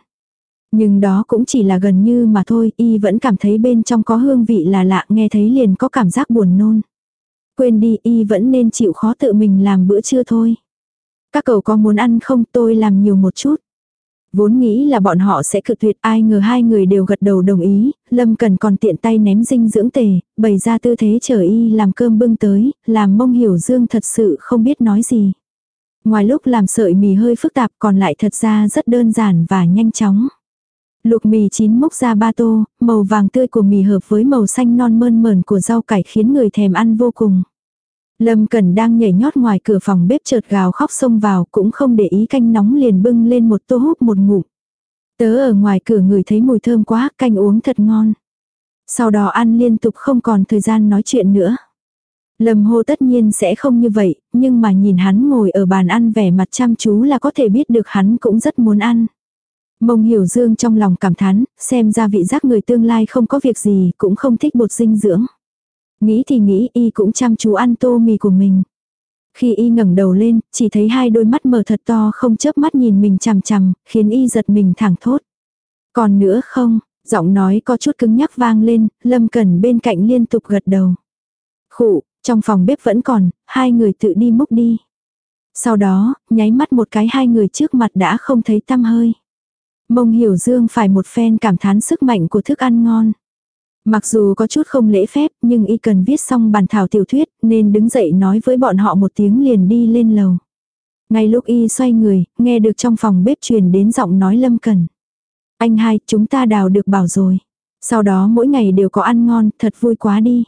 Nhưng đó cũng chỉ là gần như mà thôi, y vẫn cảm thấy bên trong có hương vị là lạ nghe thấy liền có cảm giác buồn nôn. Quên đi, y vẫn nên chịu khó tự mình làm bữa trưa thôi. Các cậu có muốn ăn không tôi làm nhiều một chút. Vốn nghĩ là bọn họ sẽ cự tuyệt ai ngờ hai người đều gật đầu đồng ý, Lâm Cần còn tiện tay ném dinh dưỡng tề, bày ra tư thế chờ y làm cơm bưng tới, làm mông hiểu dương thật sự không biết nói gì. Ngoài lúc làm sợi mì hơi phức tạp còn lại thật ra rất đơn giản và nhanh chóng. Luộc mì chín múc ra ba tô, màu vàng tươi của mì hợp với màu xanh non mơn mờn của rau cải khiến người thèm ăn vô cùng. Lâm Cần đang nhảy nhót ngoài cửa phòng bếp chợt gào khóc xông vào cũng không để ý canh nóng liền bưng lên một tô húp một ngụm. Tớ ở ngoài cửa người thấy mùi thơm quá, canh uống thật ngon. Sau đó ăn liên tục không còn thời gian nói chuyện nữa. Lâm hô tất nhiên sẽ không như vậy, nhưng mà nhìn hắn ngồi ở bàn ăn vẻ mặt chăm chú là có thể biết được hắn cũng rất muốn ăn. Mông hiểu dương trong lòng cảm thán, xem ra vị giác người tương lai không có việc gì, cũng không thích bột dinh dưỡng. Nghĩ thì nghĩ y cũng chăm chú ăn tô mì của mình. Khi y ngẩng đầu lên, chỉ thấy hai đôi mắt mở thật to không chớp mắt nhìn mình chằm chằm, khiến y giật mình thẳng thốt. Còn nữa không, giọng nói có chút cứng nhắc vang lên, Lâm cần bên cạnh liên tục gật đầu. Khụ, trong phòng bếp vẫn còn, hai người tự đi múc đi. Sau đó, nháy mắt một cái hai người trước mặt đã không thấy tăm hơi. Mông hiểu dương phải một phen cảm thán sức mạnh của thức ăn ngon. Mặc dù có chút không lễ phép nhưng y cần viết xong bản thảo tiểu thuyết nên đứng dậy nói với bọn họ một tiếng liền đi lên lầu. Ngay lúc y xoay người, nghe được trong phòng bếp truyền đến giọng nói lâm cần. Anh hai, chúng ta đào được bảo rồi. Sau đó mỗi ngày đều có ăn ngon, thật vui quá đi.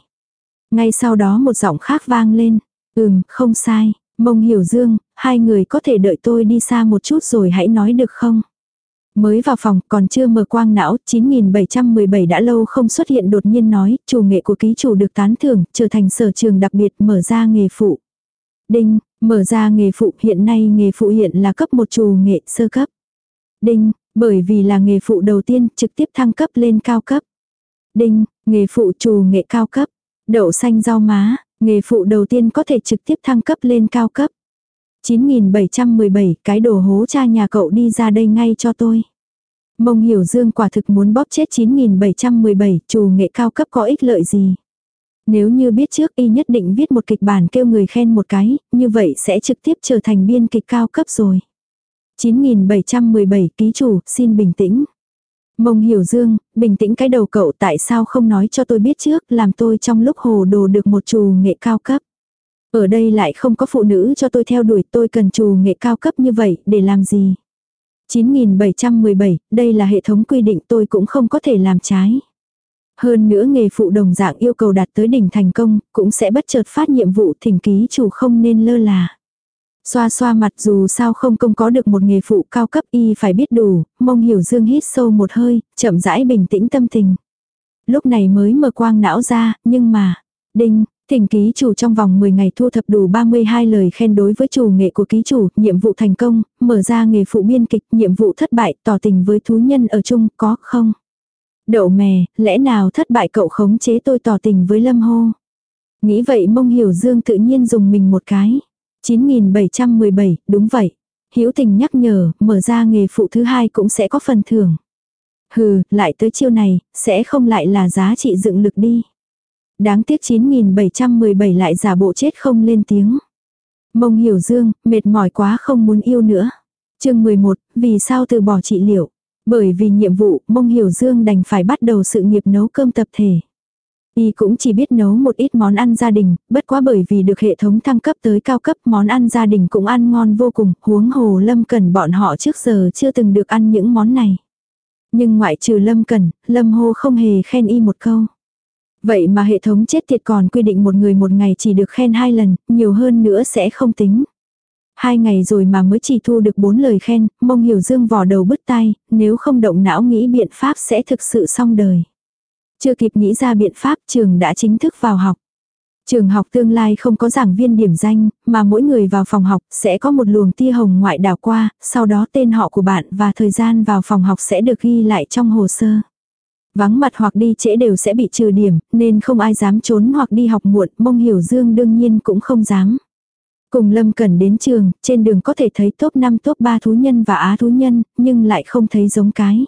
Ngay sau đó một giọng khác vang lên. Ừm, không sai. Mông hiểu dương, hai người có thể đợi tôi đi xa một chút rồi hãy nói được không? Mới vào phòng còn chưa mở quang não, 9717 đã lâu không xuất hiện đột nhiên nói, chủ nghệ của ký chủ được tán thưởng, trở thành sở trường đặc biệt mở ra nghề phụ. Đinh, mở ra nghề phụ hiện nay nghề phụ hiện là cấp một chủ nghệ sơ cấp. Đinh, bởi vì là nghề phụ đầu tiên trực tiếp thăng cấp lên cao cấp. Đinh, nghề phụ chủ nghệ cao cấp. Đậu xanh rau má, nghề phụ đầu tiên có thể trực tiếp thăng cấp lên cao cấp. 9717, cái đồ hố cha nhà cậu đi ra đây ngay cho tôi. Mông hiểu dương quả thực muốn bóp chết 9717, chủ nghệ cao cấp có ích lợi gì. Nếu như biết trước y nhất định viết một kịch bản kêu người khen một cái, như vậy sẽ trực tiếp trở thành biên kịch cao cấp rồi. 9717 ký chủ, xin bình tĩnh. Mông hiểu dương, bình tĩnh cái đầu cậu tại sao không nói cho tôi biết trước làm tôi trong lúc hồ đồ được một chủ nghệ cao cấp. Ở đây lại không có phụ nữ cho tôi theo đuổi tôi cần chủ nghệ cao cấp như vậy để làm gì. 9717, đây là hệ thống quy định tôi cũng không có thể làm trái. Hơn nữa nghề phụ đồng dạng yêu cầu đạt tới đỉnh thành công, cũng sẽ bất chợt phát nhiệm vụ thỉnh ký chủ không nên lơ là. Xoa xoa mặt dù sao không công có được một nghề phụ cao cấp y phải biết đủ, mong hiểu dương hít sâu một hơi, chậm rãi bình tĩnh tâm tình. Lúc này mới mở quang não ra, nhưng mà, đinh, thỉnh ký chủ trong vòng 10 ngày thu thập đủ 32 lời khen đối với chủ nghệ của ký chủ, nhiệm vụ thành công, mở ra nghề phụ biên kịch, nhiệm vụ thất bại, tỏ tình với thú nhân ở chung, có không? Đậu mè, lẽ nào thất bại cậu khống chế tôi tỏ tình với lâm hô? Nghĩ vậy mông hiểu dương tự nhiên dùng mình một cái. 9717, đúng vậy. hiếu tình nhắc nhở, mở ra nghề phụ thứ hai cũng sẽ có phần thưởng. Hừ, lại tới chiêu này, sẽ không lại là giá trị dựng lực đi. Đáng tiếc 9717 lại giả bộ chết không lên tiếng. Mông hiểu dương, mệt mỏi quá không muốn yêu nữa. chương 11, vì sao từ bỏ trị liệu? Bởi vì nhiệm vụ, mông hiểu dương đành phải bắt đầu sự nghiệp nấu cơm tập thể. Y cũng chỉ biết nấu một ít món ăn gia đình, bất quá bởi vì được hệ thống thăng cấp tới cao cấp món ăn gia đình cũng ăn ngon vô cùng, huống hồ Lâm Cần bọn họ trước giờ chưa từng được ăn những món này. Nhưng ngoại trừ Lâm Cần, Lâm Hô không hề khen y một câu. Vậy mà hệ thống chết tiệt còn quy định một người một ngày chỉ được khen hai lần, nhiều hơn nữa sẽ không tính. Hai ngày rồi mà mới chỉ thu được bốn lời khen, mông hiểu dương vò đầu bứt tai, nếu không động não nghĩ biện pháp sẽ thực sự xong đời. Chưa kịp nghĩ ra biện pháp trường đã chính thức vào học. Trường học tương lai không có giảng viên điểm danh, mà mỗi người vào phòng học sẽ có một luồng tia hồng ngoại đảo qua, sau đó tên họ của bạn và thời gian vào phòng học sẽ được ghi lại trong hồ sơ. Vắng mặt hoặc đi trễ đều sẽ bị trừ điểm, nên không ai dám trốn hoặc đi học muộn, mông hiểu dương đương nhiên cũng không dám. Cùng Lâm Cẩn đến trường, trên đường có thể thấy top 5 top 3 thú nhân và á thú nhân, nhưng lại không thấy giống cái.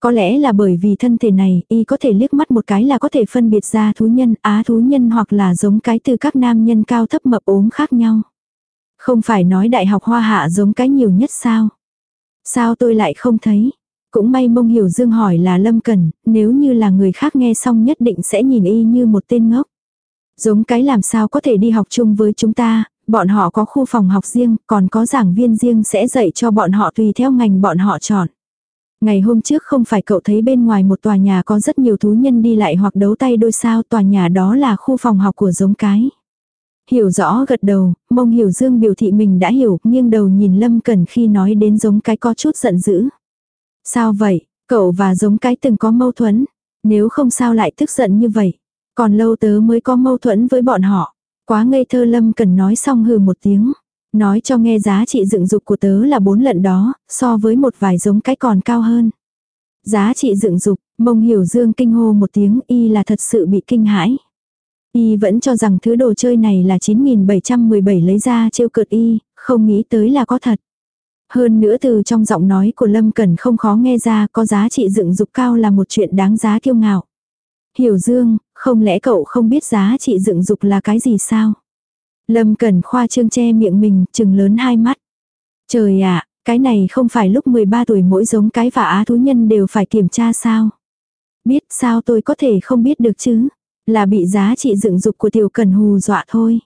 Có lẽ là bởi vì thân thể này, y có thể liếc mắt một cái là có thể phân biệt ra thú nhân, á thú nhân hoặc là giống cái từ các nam nhân cao thấp mập ốm khác nhau. Không phải nói đại học hoa hạ giống cái nhiều nhất sao? Sao tôi lại không thấy? Cũng may mông hiểu dương hỏi là Lâm Cần, nếu như là người khác nghe xong nhất định sẽ nhìn y như một tên ngốc. Giống cái làm sao có thể đi học chung với chúng ta, bọn họ có khu phòng học riêng, còn có giảng viên riêng sẽ dạy cho bọn họ tùy theo ngành bọn họ chọn. Ngày hôm trước không phải cậu thấy bên ngoài một tòa nhà có rất nhiều thú nhân đi lại hoặc đấu tay đôi sao tòa nhà đó là khu phòng học của giống cái. Hiểu rõ gật đầu, mông hiểu dương biểu thị mình đã hiểu, nghiêng đầu nhìn Lâm cần khi nói đến giống cái có chút giận dữ. Sao vậy, cậu và giống cái từng có mâu thuẫn, nếu không sao lại tức giận như vậy. Còn lâu tớ mới có mâu thuẫn với bọn họ. Quá ngây thơ Lâm cần nói xong hừ một tiếng. Nói cho nghe giá trị dựng dục của tớ là bốn lần đó, so với một vài giống cái còn cao hơn. Giá trị dựng dục, mông hiểu dương kinh hô một tiếng y là thật sự bị kinh hãi. Y vẫn cho rằng thứ đồ chơi này là 9717 lấy ra trêu cợt y, không nghĩ tới là có thật. Hơn nữa từ trong giọng nói của Lâm Cẩn không khó nghe ra có giá trị dựng dục cao là một chuyện đáng giá kiêu ngạo. Hiểu Dương, không lẽ cậu không biết giá trị dựng dục là cái gì sao? Lâm Cẩn khoa trương che miệng mình, chừng lớn hai mắt. Trời ạ, cái này không phải lúc 13 tuổi mỗi giống cái và á thú nhân đều phải kiểm tra sao? Biết sao tôi có thể không biết được chứ? Là bị giá trị dựng dục của tiểu cần hù dọa thôi.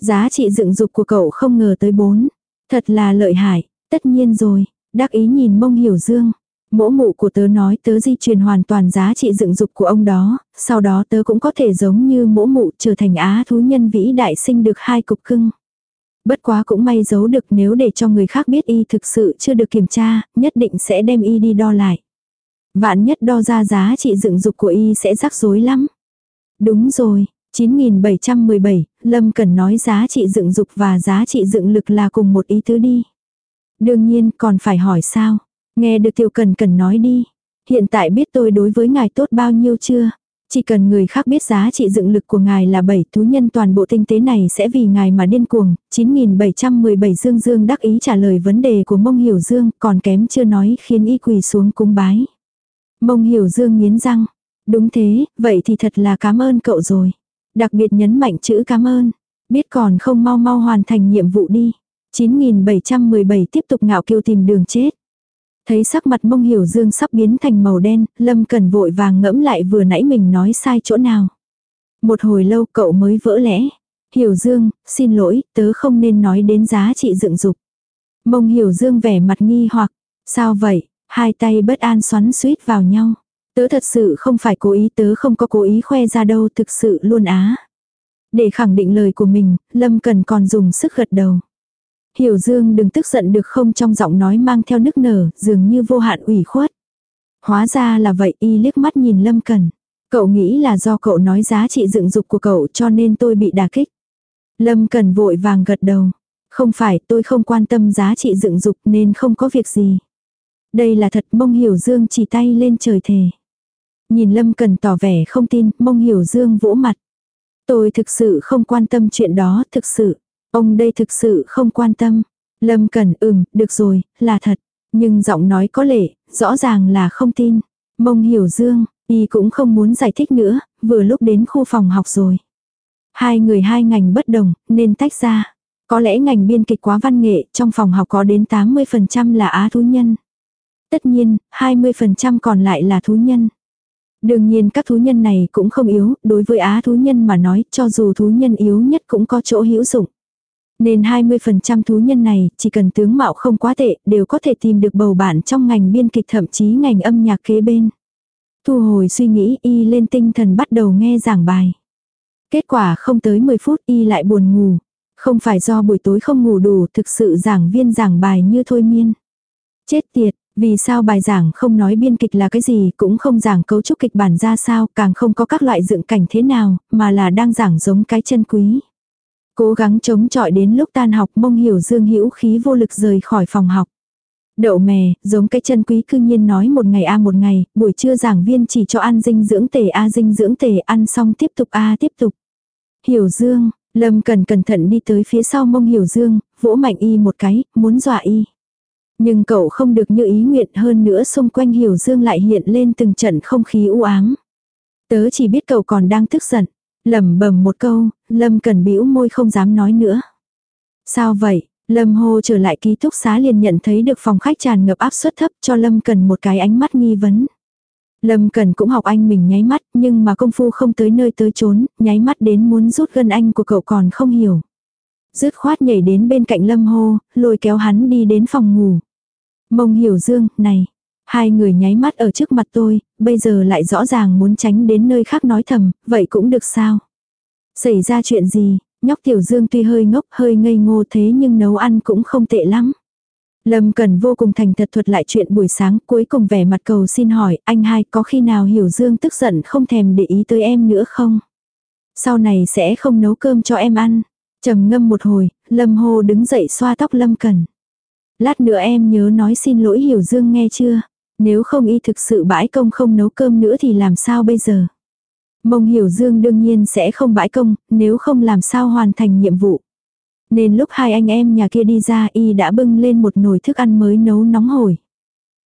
Giá trị dựng dục của cậu không ngờ tới bốn. Thật là lợi hại, tất nhiên rồi, đắc ý nhìn mông hiểu dương. Mỗ mụ của tớ nói tớ di truyền hoàn toàn giá trị dựng dục của ông đó, sau đó tớ cũng có thể giống như mỗ mụ trở thành á thú nhân vĩ đại sinh được hai cục cưng. Bất quá cũng may giấu được nếu để cho người khác biết y thực sự chưa được kiểm tra, nhất định sẽ đem y đi đo lại. Vạn nhất đo ra giá trị dựng dục của y sẽ rắc rối lắm. Đúng rồi, 9717, Lâm cần nói giá trị dựng dục và giá trị dựng lực là cùng một ý tứ đi. Đương nhiên còn phải hỏi sao. Nghe được tiểu cần cần nói đi. Hiện tại biết tôi đối với ngài tốt bao nhiêu chưa? Chỉ cần người khác biết giá trị dựng lực của ngài là 7 thú nhân toàn bộ tinh tế này sẽ vì ngài mà điên cuồng, 9717 Dương Dương đắc ý trả lời vấn đề của mông hiểu Dương còn kém chưa nói khiến y quỳ xuống cung bái. Mông hiểu Dương nghiến răng. Đúng thế, vậy thì thật là cảm ơn cậu rồi. Đặc biệt nhấn mạnh chữ cảm ơn. Biết còn không mau mau hoàn thành nhiệm vụ đi. 9717 tiếp tục ngạo kiêu tìm đường chết. Thấy sắc mặt mông hiểu dương sắp biến thành màu đen, Lâm Cần vội vàng ngẫm lại vừa nãy mình nói sai chỗ nào. Một hồi lâu cậu mới vỡ lẽ. Hiểu dương, xin lỗi, tớ không nên nói đến giá trị dựng dục. Mông hiểu dương vẻ mặt nghi hoặc, sao vậy, hai tay bất an xoắn suýt vào nhau. Tớ thật sự không phải cố ý tớ không có cố ý khoe ra đâu thực sự luôn á. Để khẳng định lời của mình, Lâm Cần còn dùng sức gật đầu. Hiểu Dương đừng tức giận được không trong giọng nói mang theo nức nở, dường như vô hạn ủy khuất. Hóa ra là vậy y liếc mắt nhìn Lâm Cần. Cậu nghĩ là do cậu nói giá trị dựng dục của cậu cho nên tôi bị đả kích. Lâm Cần vội vàng gật đầu. Không phải tôi không quan tâm giá trị dựng dục nên không có việc gì. Đây là thật mông hiểu Dương chỉ tay lên trời thề. Nhìn Lâm Cần tỏ vẻ không tin, mông hiểu Dương vỗ mặt. Tôi thực sự không quan tâm chuyện đó, thực sự. Ông đây thực sự không quan tâm. Lâm Cần ừm, được rồi, là thật. Nhưng giọng nói có lệ, rõ ràng là không tin. Mông hiểu dương, y cũng không muốn giải thích nữa, vừa lúc đến khu phòng học rồi. Hai người hai ngành bất đồng, nên tách ra. Có lẽ ngành biên kịch quá văn nghệ, trong phòng học có đến 80% là á thú nhân. Tất nhiên, 20% còn lại là thú nhân. Đương nhiên các thú nhân này cũng không yếu, đối với á thú nhân mà nói, cho dù thú nhân yếu nhất cũng có chỗ hữu dụng. Nên 20% thú nhân này, chỉ cần tướng mạo không quá tệ, đều có thể tìm được bầu bạn trong ngành biên kịch thậm chí ngành âm nhạc kế bên. Thu hồi suy nghĩ y lên tinh thần bắt đầu nghe giảng bài. Kết quả không tới 10 phút y lại buồn ngủ. Không phải do buổi tối không ngủ đủ thực sự giảng viên giảng bài như thôi miên. Chết tiệt, vì sao bài giảng không nói biên kịch là cái gì cũng không giảng cấu trúc kịch bản ra sao càng không có các loại dựng cảnh thế nào mà là đang giảng giống cái chân quý. Cố gắng chống chọi đến lúc tan học mông hiểu dương hữu khí vô lực rời khỏi phòng học. Đậu mè, giống cái chân quý cư nhiên nói một ngày a một ngày, buổi trưa giảng viên chỉ cho ăn dinh dưỡng tề a dinh dưỡng tề ăn xong tiếp tục a tiếp tục. Hiểu dương, Lâm cần cẩn thận đi tới phía sau mông hiểu dương, vỗ mạnh y một cái, muốn dọa y. Nhưng cậu không được như ý nguyện hơn nữa xung quanh hiểu dương lại hiện lên từng trận không khí u ám. Tớ chỉ biết cậu còn đang tức giận lẩm bẩm một câu, Lâm Cần bĩu môi không dám nói nữa. Sao vậy? Lâm Hô trở lại ký túc xá liền nhận thấy được phòng khách tràn ngập áp suất thấp cho Lâm Cần một cái ánh mắt nghi vấn. Lâm Cần cũng học anh mình nháy mắt, nhưng mà công phu không tới nơi tới chốn, nháy mắt đến muốn rút gân anh của cậu còn không hiểu. Dứt khoát nhảy đến bên cạnh Lâm Hô, lôi kéo hắn đi đến phòng ngủ. Mông hiểu dương, này, Hai người nháy mắt ở trước mặt tôi, bây giờ lại rõ ràng muốn tránh đến nơi khác nói thầm, vậy cũng được sao? Xảy ra chuyện gì, nhóc tiểu dương tuy hơi ngốc hơi ngây ngô thế nhưng nấu ăn cũng không tệ lắm. Lâm Cần vô cùng thành thật thuật lại chuyện buổi sáng cuối cùng vẻ mặt cầu xin hỏi anh hai có khi nào hiểu dương tức giận không thèm để ý tới em nữa không? Sau này sẽ không nấu cơm cho em ăn. trầm ngâm một hồi, Lâm Hô đứng dậy xoa tóc Lâm Cần. Lát nữa em nhớ nói xin lỗi hiểu dương nghe chưa? Nếu không y thực sự bãi công không nấu cơm nữa thì làm sao bây giờ? Mông hiểu dương đương nhiên sẽ không bãi công, nếu không làm sao hoàn thành nhiệm vụ. Nên lúc hai anh em nhà kia đi ra y đã bưng lên một nồi thức ăn mới nấu nóng hổi.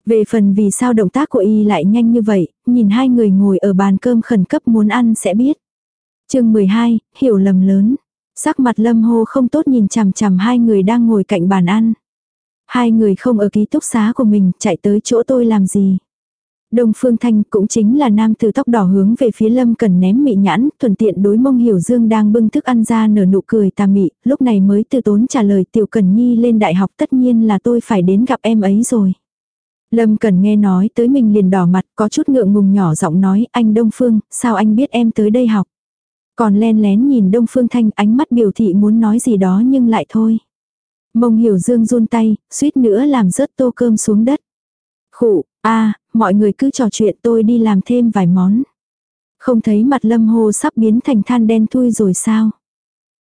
Về phần vì sao động tác của y lại nhanh như vậy, nhìn hai người ngồi ở bàn cơm khẩn cấp muốn ăn sẽ biết. chương 12, hiểu lầm lớn. Sắc mặt lâm hô không tốt nhìn chằm chằm hai người đang ngồi cạnh bàn ăn. Hai người không ở ký túc xá của mình, chạy tới chỗ tôi làm gì. Đông Phương Thanh cũng chính là nam từ tóc đỏ hướng về phía Lâm Cần ném mị nhãn, thuận tiện đối mông hiểu dương đang bưng thức ăn ra nở nụ cười tà mị, lúc này mới từ tốn trả lời tiểu Cần Nhi lên đại học tất nhiên là tôi phải đến gặp em ấy rồi. Lâm Cần nghe nói tới mình liền đỏ mặt, có chút ngượng ngùng nhỏ giọng nói, anh Đông Phương, sao anh biết em tới đây học? Còn len lén nhìn Đông Phương Thanh ánh mắt biểu thị muốn nói gì đó nhưng lại thôi. Mông hiểu dương run tay, suýt nữa làm rớt tô cơm xuống đất. Khụ, a mọi người cứ trò chuyện tôi đi làm thêm vài món. Không thấy mặt lâm hồ sắp biến thành than đen thui rồi sao?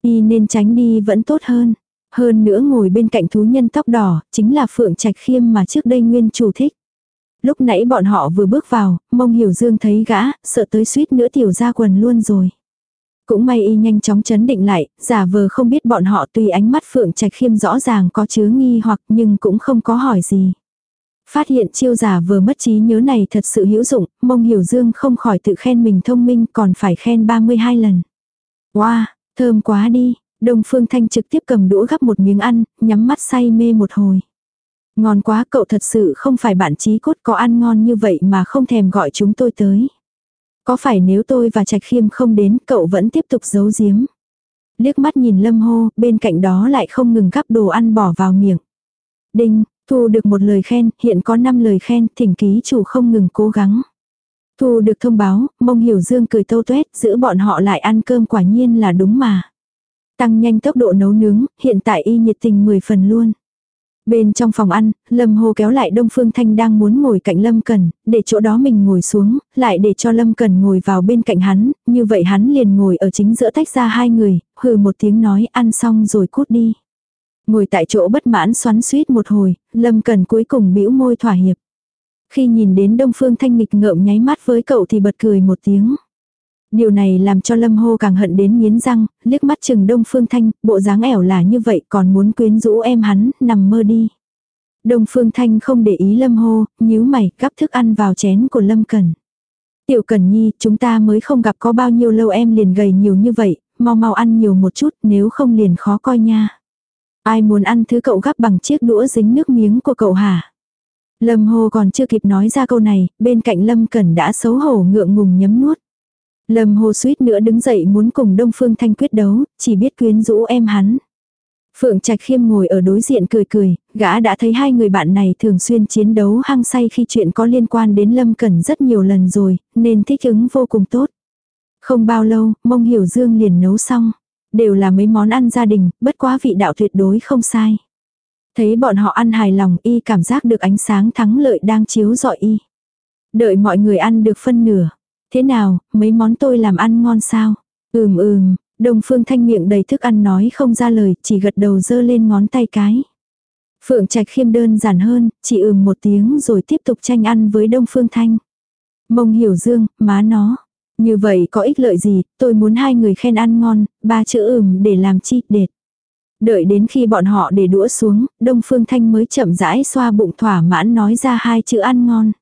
Y nên tránh đi vẫn tốt hơn. Hơn nữa ngồi bên cạnh thú nhân tóc đỏ, chính là Phượng Trạch Khiêm mà trước đây nguyên chủ thích. Lúc nãy bọn họ vừa bước vào, mông hiểu dương thấy gã, sợ tới suýt nữa tiểu ra quần luôn rồi. Cũng may y nhanh chóng chấn định lại, giả vờ không biết bọn họ tùy ánh mắt phượng trạch khiêm rõ ràng có chứa nghi hoặc nhưng cũng không có hỏi gì. Phát hiện chiêu giả vừa mất trí nhớ này thật sự hữu dụng, mông hiểu dương không khỏi tự khen mình thông minh còn phải khen 32 lần. Wow, thơm quá đi, Đông Phương Thanh trực tiếp cầm đũa gắp một miếng ăn, nhắm mắt say mê một hồi. Ngon quá cậu thật sự không phải bạn trí cốt có ăn ngon như vậy mà không thèm gọi chúng tôi tới. Có phải nếu tôi và Trạch Khiêm không đến cậu vẫn tiếp tục giấu giếm. Liếc mắt nhìn Lâm Hô, bên cạnh đó lại không ngừng gắp đồ ăn bỏ vào miệng. Đinh, thu được một lời khen, hiện có 5 lời khen, thỉnh ký chủ không ngừng cố gắng. Thu được thông báo, mông hiểu dương cười tâu tuét, giữ bọn họ lại ăn cơm quả nhiên là đúng mà. Tăng nhanh tốc độ nấu nướng, hiện tại y nhiệt tình 10 phần luôn. Bên trong phòng ăn, Lâm Hồ kéo lại Đông Phương Thanh đang muốn ngồi cạnh Lâm Cần, để chỗ đó mình ngồi xuống, lại để cho Lâm Cần ngồi vào bên cạnh hắn, như vậy hắn liền ngồi ở chính giữa tách ra hai người, hừ một tiếng nói ăn xong rồi cút đi. Ngồi tại chỗ bất mãn xoắn suýt một hồi, Lâm Cần cuối cùng bĩu môi thỏa hiệp. Khi nhìn đến Đông Phương Thanh nghịch ngợm nháy mắt với cậu thì bật cười một tiếng. Điều này làm cho Lâm Hô càng hận đến miến răng, liếc mắt chừng Đông Phương Thanh, bộ dáng ẻo là như vậy còn muốn quyến rũ em hắn, nằm mơ đi. Đông Phương Thanh không để ý Lâm Hô, nhíu mày, gắp thức ăn vào chén của Lâm Cần. Tiểu Cần Nhi, chúng ta mới không gặp có bao nhiêu lâu em liền gầy nhiều như vậy, mau mau ăn nhiều một chút nếu không liền khó coi nha. Ai muốn ăn thứ cậu gắp bằng chiếc đũa dính nước miếng của cậu hả? Lâm Hồ còn chưa kịp nói ra câu này, bên cạnh Lâm Cẩn đã xấu hổ ngượng ngùng nhấm nuốt. Lâm Hồ suýt nữa đứng dậy muốn cùng Đông Phương Thanh quyết đấu, chỉ biết quyến rũ em hắn. Phượng Trạch Khiêm ngồi ở đối diện cười cười, gã đã thấy hai người bạn này thường xuyên chiến đấu hăng say khi chuyện có liên quan đến Lâm Cẩn rất nhiều lần rồi, nên thích ứng vô cùng tốt. Không bao lâu, mông hiểu dương liền nấu xong. Đều là mấy món ăn gia đình, bất quá vị đạo tuyệt đối không sai. Thấy bọn họ ăn hài lòng y cảm giác được ánh sáng thắng lợi đang chiếu rọi y. Đợi mọi người ăn được phân nửa. Thế nào, mấy món tôi làm ăn ngon sao? Ừm ừm, Đông Phương Thanh miệng đầy thức ăn nói không ra lời, chỉ gật đầu dơ lên ngón tay cái. Phượng Trạch khiêm đơn giản hơn, chỉ ừm một tiếng rồi tiếp tục tranh ăn với Đông Phương Thanh. Mông hiểu dương, má nó. Như vậy có ích lợi gì, tôi muốn hai người khen ăn ngon, ba chữ ừm để làm chi, đệt. Đợi đến khi bọn họ để đũa xuống, Đông Phương Thanh mới chậm rãi xoa bụng thỏa mãn nói ra hai chữ ăn ngon.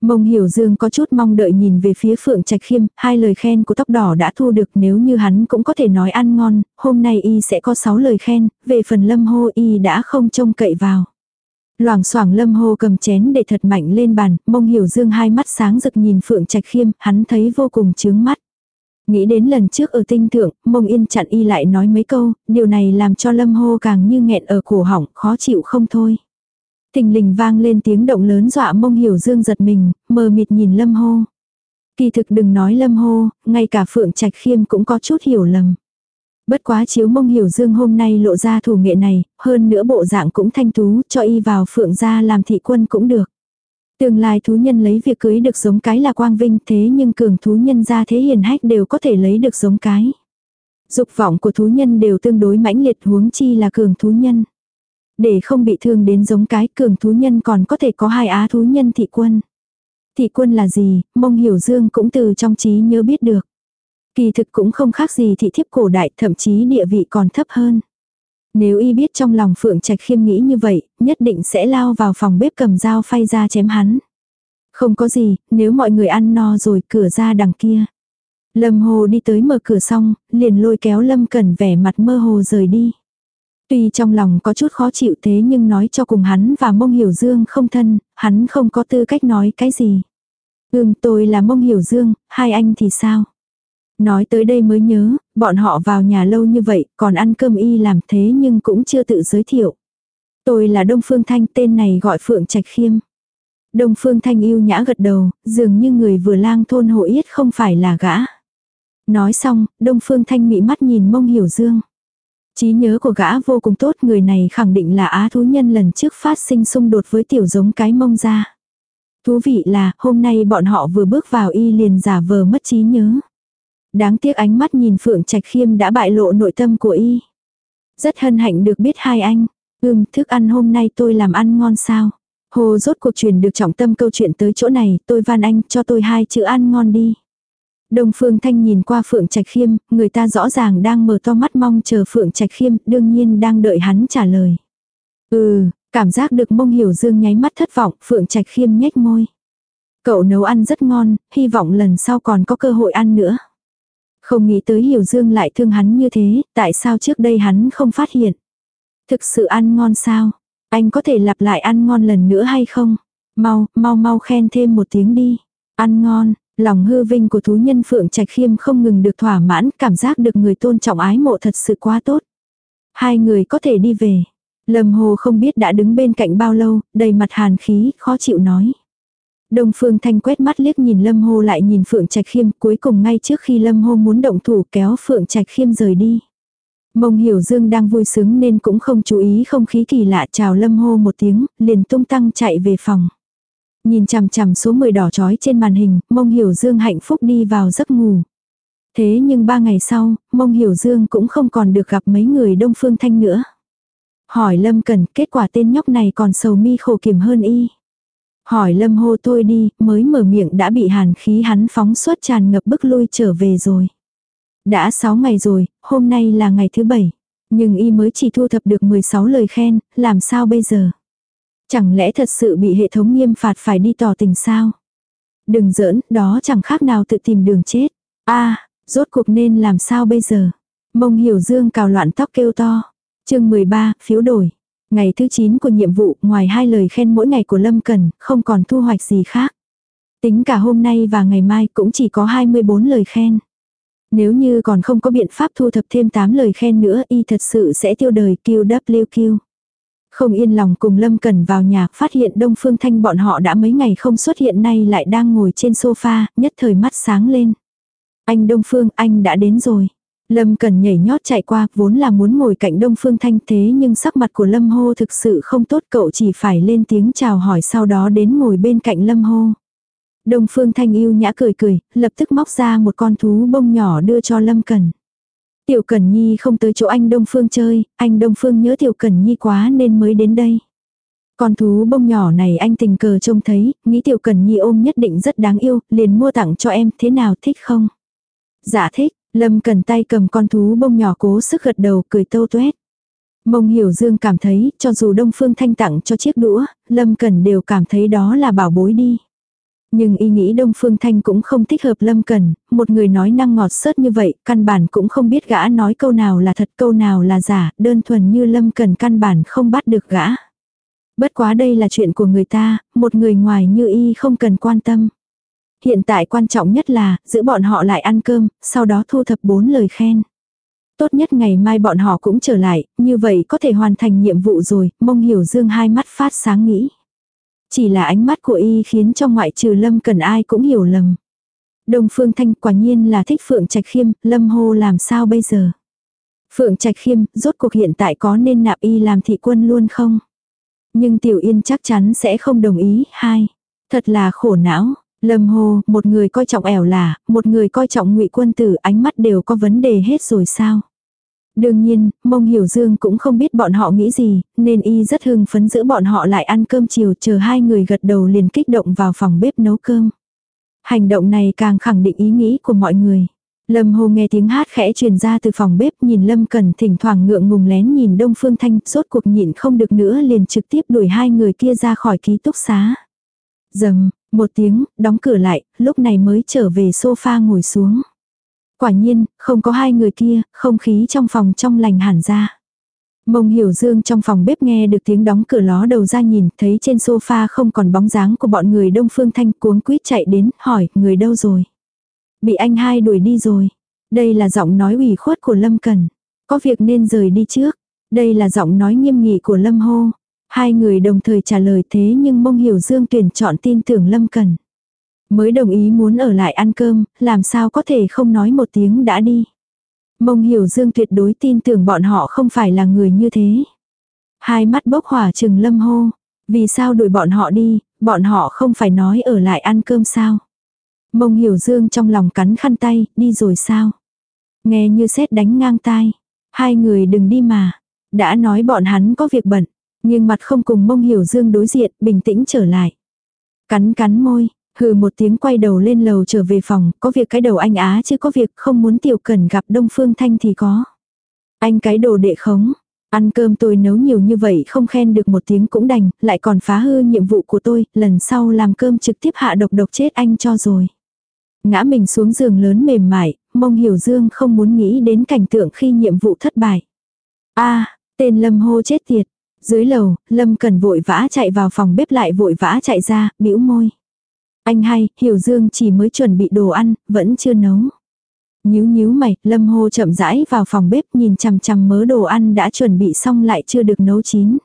Mông Hiểu Dương có chút mong đợi nhìn về phía Phượng Trạch Khiêm, hai lời khen của tóc đỏ đã thu được nếu như hắn cũng có thể nói ăn ngon, hôm nay y sẽ có sáu lời khen, về phần lâm hô y đã không trông cậy vào. Loảng xoảng lâm hô cầm chén để thật mạnh lên bàn, mông hiểu dương hai mắt sáng rực nhìn Phượng Trạch Khiêm, hắn thấy vô cùng chướng mắt. Nghĩ đến lần trước ở tinh thượng, mông yên chặn y lại nói mấy câu, điều này làm cho lâm hô càng như nghẹn ở cổ họng, khó chịu không thôi. tình lình vang lên tiếng động lớn dọa mông hiểu dương giật mình, mờ mịt nhìn lâm hô. Kỳ thực đừng nói lâm hô, ngay cả phượng trạch khiêm cũng có chút hiểu lầm. Bất quá chiếu mông hiểu dương hôm nay lộ ra thủ nghệ này, hơn nữa bộ dạng cũng thanh tú, cho y vào phượng gia làm thị quân cũng được. Tương lai thú nhân lấy việc cưới được giống cái là quang vinh thế nhưng cường thú nhân ra thế hiền hách đều có thể lấy được giống cái. Dục vọng của thú nhân đều tương đối mãnh liệt huống chi là cường thú nhân. Để không bị thương đến giống cái cường thú nhân còn có thể có hai á thú nhân thị quân. Thị quân là gì, mông hiểu dương cũng từ trong trí nhớ biết được. Kỳ thực cũng không khác gì thị thiếp cổ đại thậm chí địa vị còn thấp hơn. Nếu y biết trong lòng Phượng Trạch khiêm nghĩ như vậy, nhất định sẽ lao vào phòng bếp cầm dao phay ra chém hắn. Không có gì, nếu mọi người ăn no rồi cửa ra đằng kia. Lâm Hồ đi tới mở cửa xong, liền lôi kéo Lâm cần vẻ mặt mơ hồ rời đi. Tuy trong lòng có chút khó chịu thế nhưng nói cho cùng hắn và mông hiểu dương không thân, hắn không có tư cách nói cái gì. Ừm tôi là mông hiểu dương, hai anh thì sao? Nói tới đây mới nhớ, bọn họ vào nhà lâu như vậy, còn ăn cơm y làm thế nhưng cũng chưa tự giới thiệu. Tôi là Đông Phương Thanh, tên này gọi Phượng Trạch Khiêm. Đông Phương Thanh yêu nhã gật đầu, dường như người vừa lang thôn hộ yết không phải là gã. Nói xong, Đông Phương Thanh mị mắt nhìn mông hiểu dương. Trí nhớ của gã vô cùng tốt người này khẳng định là á thú nhân lần trước phát sinh xung đột với tiểu giống cái mông ra. Thú vị là hôm nay bọn họ vừa bước vào y liền giả vờ mất trí nhớ. Đáng tiếc ánh mắt nhìn Phượng Trạch Khiêm đã bại lộ nội tâm của y. Rất hân hạnh được biết hai anh. Ừm, thức ăn hôm nay tôi làm ăn ngon sao. Hồ rốt cuộc truyền được trọng tâm câu chuyện tới chỗ này, tôi van anh cho tôi hai chữ ăn ngon đi. Đông Phương Thanh nhìn qua Phượng Trạch Khiêm, người ta rõ ràng đang mở to mắt mong chờ Phượng Trạch Khiêm, đương nhiên đang đợi hắn trả lời. Ừ, cảm giác được mông hiểu dương nháy mắt thất vọng, Phượng Trạch Khiêm nhếch môi. Cậu nấu ăn rất ngon, hy vọng lần sau còn có cơ hội ăn nữa. Không nghĩ tới hiểu dương lại thương hắn như thế, tại sao trước đây hắn không phát hiện. Thực sự ăn ngon sao? Anh có thể lặp lại ăn ngon lần nữa hay không? Mau, mau mau khen thêm một tiếng đi. Ăn ngon, lòng hư vinh của thú nhân Phượng Trạch Khiêm không ngừng được thỏa mãn, cảm giác được người tôn trọng ái mộ thật sự quá tốt. Hai người có thể đi về. Lâm Hồ không biết đã đứng bên cạnh bao lâu, đầy mặt hàn khí, khó chịu nói. Đông Phương Thanh quét mắt liếc nhìn Lâm Hô lại nhìn Phượng Trạch Khiêm, cuối cùng ngay trước khi Lâm Hô muốn động thủ kéo Phượng Trạch Khiêm rời đi. Mông Hiểu Dương đang vui sướng nên cũng không chú ý không khí kỳ lạ chào Lâm Hô một tiếng, liền tung tăng chạy về phòng. Nhìn chằm chằm số 10 đỏ chói trên màn hình, Mông Hiểu Dương hạnh phúc đi vào giấc ngủ. Thế nhưng ba ngày sau, Mông Hiểu Dương cũng không còn được gặp mấy người Đông Phương Thanh nữa. Hỏi Lâm Cần, kết quả tên nhóc này còn sầu mi khổ kiểm hơn y. Hỏi Lâm hô tôi đi, mới mở miệng đã bị hàn khí hắn phóng suốt tràn ngập bức lui trở về rồi. Đã 6 ngày rồi, hôm nay là ngày thứ 7. Nhưng y mới chỉ thu thập được 16 lời khen, làm sao bây giờ? Chẳng lẽ thật sự bị hệ thống nghiêm phạt phải đi tỏ tình sao? Đừng giỡn, đó chẳng khác nào tự tìm đường chết. a rốt cuộc nên làm sao bây giờ? Mông hiểu dương cào loạn tóc kêu to. chương 13, phiếu đổi. Ngày thứ 9 của nhiệm vụ, ngoài hai lời khen mỗi ngày của Lâm Cần, không còn thu hoạch gì khác. Tính cả hôm nay và ngày mai cũng chỉ có 24 lời khen. Nếu như còn không có biện pháp thu thập thêm 8 lời khen nữa y thật sự sẽ tiêu đời QWQ. Không yên lòng cùng Lâm Cần vào nhà phát hiện Đông Phương Thanh bọn họ đã mấy ngày không xuất hiện nay lại đang ngồi trên sofa, nhất thời mắt sáng lên. Anh Đông Phương, anh đã đến rồi. Lâm Cần nhảy nhót chạy qua, vốn là muốn ngồi cạnh Đông Phương Thanh thế nhưng sắc mặt của Lâm Hô thực sự không tốt cậu chỉ phải lên tiếng chào hỏi sau đó đến ngồi bên cạnh Lâm Hô. Đông Phương Thanh yêu nhã cười cười, lập tức móc ra một con thú bông nhỏ đưa cho Lâm Cần. Tiểu Cần Nhi không tới chỗ anh Đông Phương chơi, anh Đông Phương nhớ Tiểu Cần Nhi quá nên mới đến đây. Con thú bông nhỏ này anh tình cờ trông thấy, nghĩ Tiểu Cần Nhi ôm nhất định rất đáng yêu, liền mua tặng cho em thế nào thích không? Dạ thích, Lâm cần tay cầm con thú bông nhỏ cố sức gật đầu cười tâu tuét. Mông hiểu dương cảm thấy cho dù Đông Phương Thanh tặng cho chiếc đũa, Lâm cần đều cảm thấy đó là bảo bối đi. Nhưng ý nghĩ Đông Phương Thanh cũng không thích hợp Lâm Cần, một người nói năng ngọt sớt như vậy, căn bản cũng không biết gã nói câu nào là thật câu nào là giả, đơn thuần như Lâm Cần căn bản không bắt được gã. Bất quá đây là chuyện của người ta, một người ngoài như y không cần quan tâm. Hiện tại quan trọng nhất là, giữ bọn họ lại ăn cơm, sau đó thu thập bốn lời khen. Tốt nhất ngày mai bọn họ cũng trở lại, như vậy có thể hoàn thành nhiệm vụ rồi, mông hiểu dương hai mắt phát sáng nghĩ. Chỉ là ánh mắt của y khiến cho ngoại trừ lâm cần ai cũng hiểu lầm. Đông Phương Thanh quả nhiên là thích Phượng Trạch Khiêm, Lâm Hô làm sao bây giờ? Phượng Trạch Khiêm, rốt cuộc hiện tại có nên nạp y làm thị quân luôn không? Nhưng Tiểu Yên chắc chắn sẽ không đồng ý, hai. Thật là khổ não, Lâm Hồ, một người coi trọng ẻo là, một người coi trọng ngụy quân tử ánh mắt đều có vấn đề hết rồi sao? Đương nhiên, mông hiểu dương cũng không biết bọn họ nghĩ gì, nên y rất hưng phấn giữ bọn họ lại ăn cơm chiều chờ hai người gật đầu liền kích động vào phòng bếp nấu cơm. Hành động này càng khẳng định ý nghĩ của mọi người. Lâm Hồ nghe tiếng hát khẽ truyền ra từ phòng bếp nhìn Lâm Cần thỉnh thoảng ngượng ngùng lén nhìn Đông Phương Thanh rốt cuộc nhịn không được nữa liền trực tiếp đuổi hai người kia ra khỏi ký túc xá. Dầm, một tiếng, đóng cửa lại, lúc này mới trở về sofa ngồi xuống. Quả nhiên, không có hai người kia, không khí trong phòng trong lành hẳn ra. Mông hiểu dương trong phòng bếp nghe được tiếng đóng cửa ló đầu ra nhìn, thấy trên sofa không còn bóng dáng của bọn người đông phương thanh cuống quýt chạy đến, hỏi, người đâu rồi? Bị anh hai đuổi đi rồi. Đây là giọng nói ủy khuất của Lâm Cần. Có việc nên rời đi trước. Đây là giọng nói nghiêm nghị của Lâm Hô. Hai người đồng thời trả lời thế nhưng mông hiểu dương tuyển chọn tin tưởng Lâm Cần. Mới đồng ý muốn ở lại ăn cơm, làm sao có thể không nói một tiếng đã đi. Mông hiểu dương tuyệt đối tin tưởng bọn họ không phải là người như thế. Hai mắt bốc hỏa trừng lâm hô. Vì sao đuổi bọn họ đi, bọn họ không phải nói ở lại ăn cơm sao. Mông hiểu dương trong lòng cắn khăn tay, đi rồi sao. Nghe như xét đánh ngang tai. Hai người đừng đi mà. Đã nói bọn hắn có việc bận. Nhưng mặt không cùng mông hiểu dương đối diện, bình tĩnh trở lại. Cắn cắn môi, hừ một tiếng quay đầu lên lầu trở về phòng, có việc cái đầu anh Á chứ có việc không muốn tiểu cần gặp Đông Phương Thanh thì có. Anh cái đồ đệ khống, ăn cơm tôi nấu nhiều như vậy không khen được một tiếng cũng đành, lại còn phá hư nhiệm vụ của tôi, lần sau làm cơm trực tiếp hạ độc độc chết anh cho rồi. Ngã mình xuống giường lớn mềm mại, mông hiểu dương không muốn nghĩ đến cảnh tượng khi nhiệm vụ thất bại. a tên Lâm hô chết tiệt. Dưới lầu, Lâm cần vội vã chạy vào phòng bếp lại vội vã chạy ra, bĩu môi. Anh hay, hiểu dương chỉ mới chuẩn bị đồ ăn, vẫn chưa nấu. Nhíu nhíu mày, Lâm hô chậm rãi vào phòng bếp nhìn chằm chằm mớ đồ ăn đã chuẩn bị xong lại chưa được nấu chín.